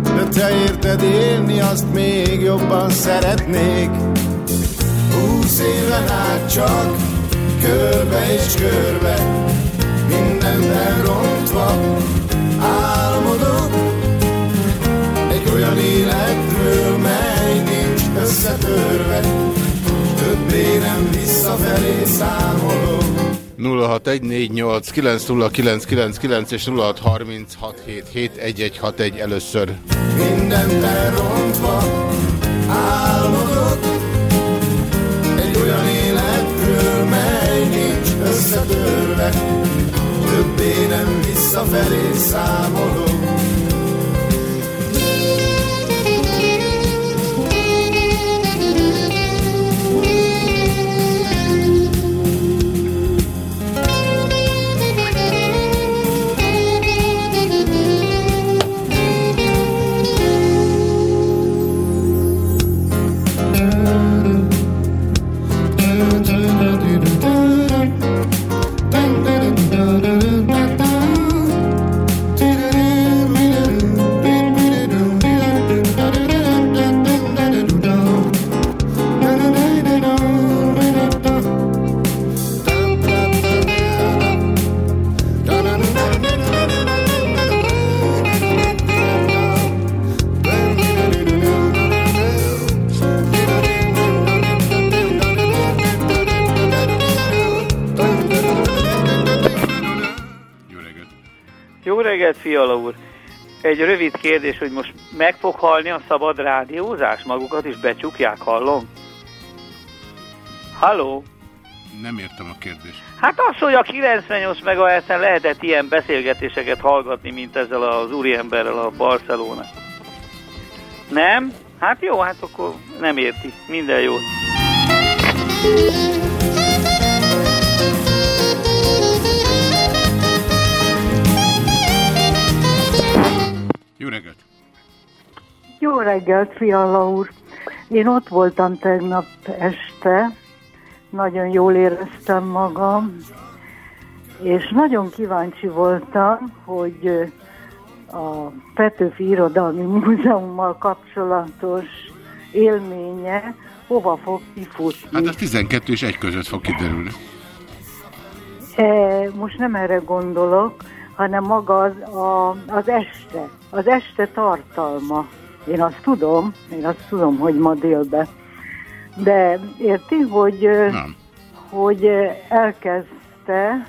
de te érted élni, azt még jobban szeretnék. Húsz éven át csak körbe és körbe, mindent elrontva álmodok. Egy olyan életről, mely nincs összetörve, többé nem visszafelé számolok. 0614890999 és 0636771161 először. Mindent elrontva álmodok Egy olyan életről, mely nincs összetörve Többé nem visszafelé számolok reggelt, Fiala úr! Egy rövid kérdés, hogy most meg fog halni a szabad rádiózás? Magukat is becsukják, hallom? Halló? Nem értem a kérdést. Hát az, hogy a 98 MHz-en lehetett ilyen beszélgetéseket hallgatni, mint ezzel az úriemberrel a Barcelona. Nem? Hát jó, hát akkor nem érti. Minden jót. Jó reggelt! Jó reggelt, Fiala úr! Én ott voltam tegnap este, nagyon jól éreztem magam, és nagyon kíváncsi voltam, hogy a Petőfi Irodalmi Múzeummal kapcsolatos élménye hova fog kifutni. Hát a 12 és egy között fog kiderülni. E, most nem erre gondolok, hanem maga az, a, az este, az este tartalma. Én azt tudom, én azt tudom, hogy ma délbe. De érti, hogy, nem. hogy elkezdte,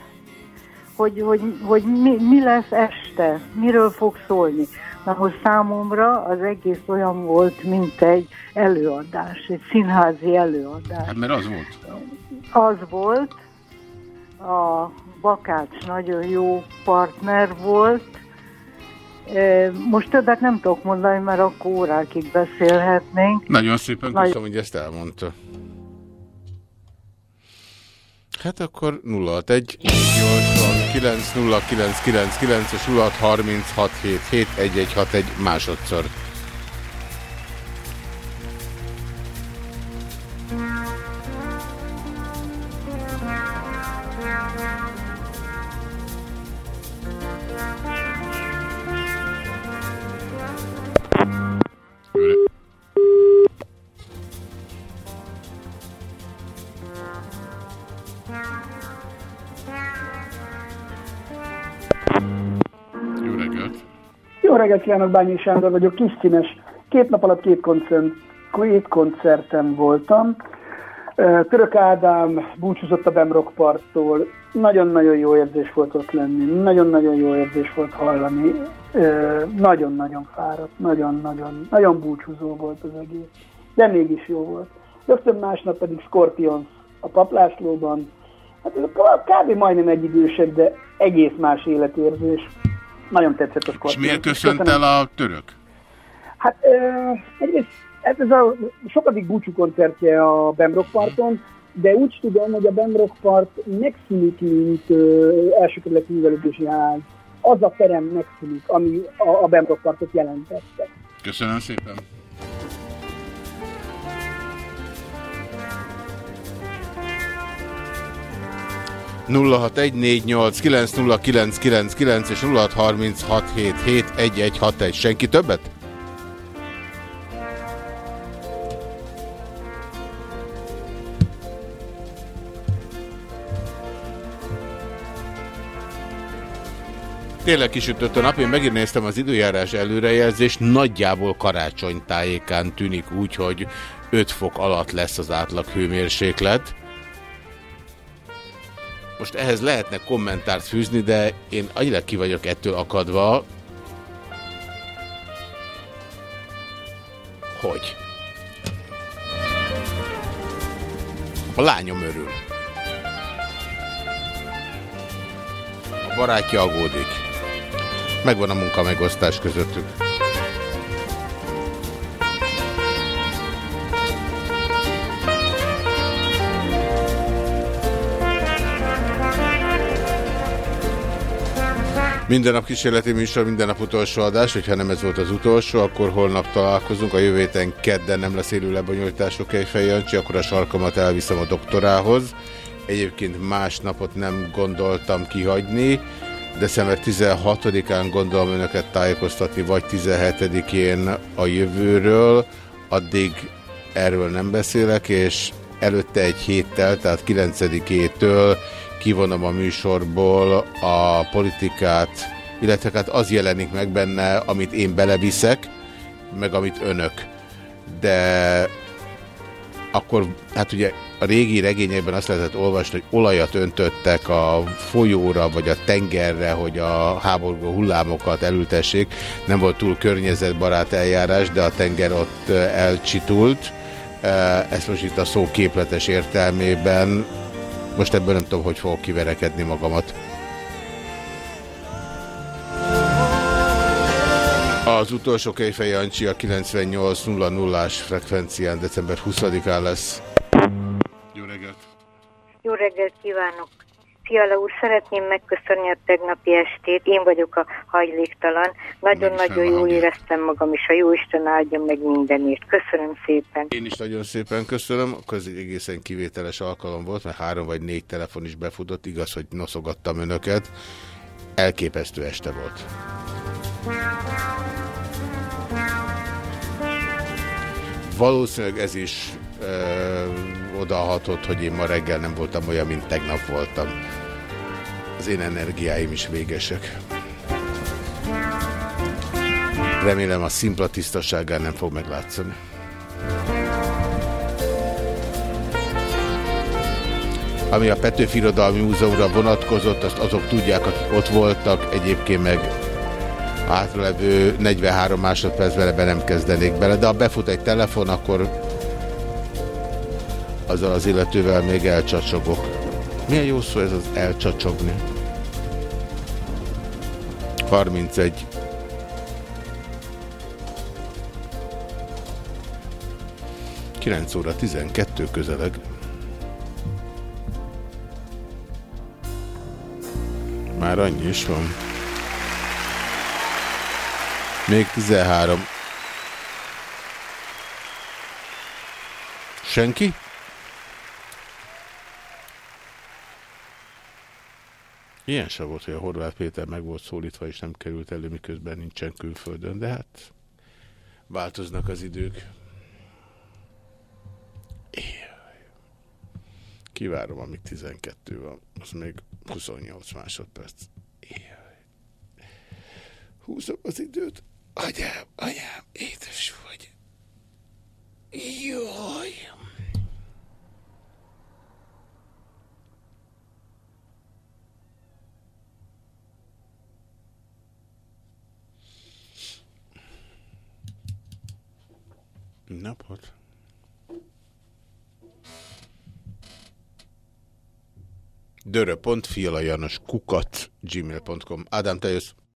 hogy, hogy, hogy mi, mi lesz este, miről fog szólni. Na most számomra az egész olyan volt, mint egy előadás, egy színházi előadás. Hát mert az volt. Az volt, a Bakács nagyon jó partner volt. Most többet nem tudok mondani, mert akkor órákig beszélhetnénk. Nagyon szépen Nagy... köszönöm, hogy ezt elmondta. Hát akkor 061 89 0999 és 0636771161 másodszor. Reggelt kívánok, Bányi Sándor vagyok, kis színes. Két nap alatt két, koncert, két koncerten voltam. Török Ádám búcsúzott a Bemrock parttól. Nagyon-nagyon jó érzés volt ott lenni, nagyon-nagyon jó érzés volt hallani. Nagyon-nagyon fáradt, nagyon-nagyon, nagyon búcsúzó volt az egész. De mégis jó volt. Rögtön másnap pedig Scorpions a Paplászlóban. Hát kb. majdnem egy idősek, de egész más életérzés. Nagyon tetszett a Scorpion. És miért köszönt el a török? Hát egyrészt ez a sokadik búcsú koncertje a Bemrock Parton, de úgy tudom, hogy a Bemrock Part megszűnik, mint első kerületi művelődési ház. Az a terem megszűnik, ami a, a Bemrock Partot jelentette. Köszönöm szépen. 0614890999 és 0636771161. Senki többet? Tényleg kisütött a nap, én megint néztem az időjárás előrejelzést, nagyjából karácsony tájékán tűnik úgy, hogy 5 fok alatt lesz az átlag hőmérséklet. Most ehhez lehetne kommentárt fűzni, de én annyira ki vagyok ettől akadva, hogy a lányom örül. A barátja aggódik. Megvan a munka megosztás közöttük. Minden nap kísérleti műsor, minden nap utolsó adás, hogyha nem ez volt az utolsó, akkor holnap találkozunk. A jövő héten kedden nem lesz élő lebonyolítások egy Jancsi, akkor a sarkamat elviszem a doktorához. Egyébként más napot nem gondoltam kihagyni. December 16-án gondolom önöket tájékoztatni, vagy 17-én a jövőről. Addig erről nem beszélek, és előtte egy héttel, tehát 9-től kivonom a műsorból a politikát, illetve hát az jelenik meg benne, amit én beleviszek, meg amit önök. De akkor, hát ugye a régi regényekben azt lehetett olvasni, hogy olajat öntöttek a folyóra vagy a tengerre, hogy a háború hullámokat elültessék. Nem volt túl környezetbarát eljárás, de a tenger ott elcsitult. Ezt most itt a szó képletes értelmében most ebből nem tudom, hogy fogok kiverekedni magamat. Az utolsó Kejfej Jancsi a 98.00-ás frekvencián december 20-án lesz. Jó reggelt! Jó reggelt kívánok! Fiala úr, szeretném megköszönni a tegnapi estét. Én vagyok a hajléktalan. Nagyon-nagyon jól éreztem magam, és a Jóisten áldja meg mindenért. Köszönöm szépen. Én is nagyon szépen köszönöm. Akkor ez egy egészen kivételes alkalom volt, mert három vagy négy telefon is befutott. Igaz, hogy noszogattam önöket. Elképesztő este volt. Valószínűleg ez is odahatott, hogy én ma reggel nem voltam olyan, mint tegnap voltam. Az én energiáim is végesek. Remélem a szimpla tisztaságán nem fog meglátszani. Ami a Petőfi Irodalmi Múzeumra vonatkozott, azt azok tudják, akik ott voltak, egyébként meg hátralevő 43 másodpercben ebben nem kezdenék bele, de ha befut egy telefon, akkor azzal az illetővel még elcsacsogok. Milyen jó szó ez az elcsacsogni? 31. Kilenc óra 12 közeleg. Már annyi is van. Még 13. Senki? Ilyen se volt, hogy a Horváth Péter meg volt szólítva, és nem került elő, miközben nincsen külföldön, de hát változnak az idők. Kivárom, amíg 12 van. Az még 28 másodperc. Húzom az időt. Anyám, anyám, édes vagy. Jaj! Napot. Dörö.fialajanos kukat gmail.com Ádám, te jössz.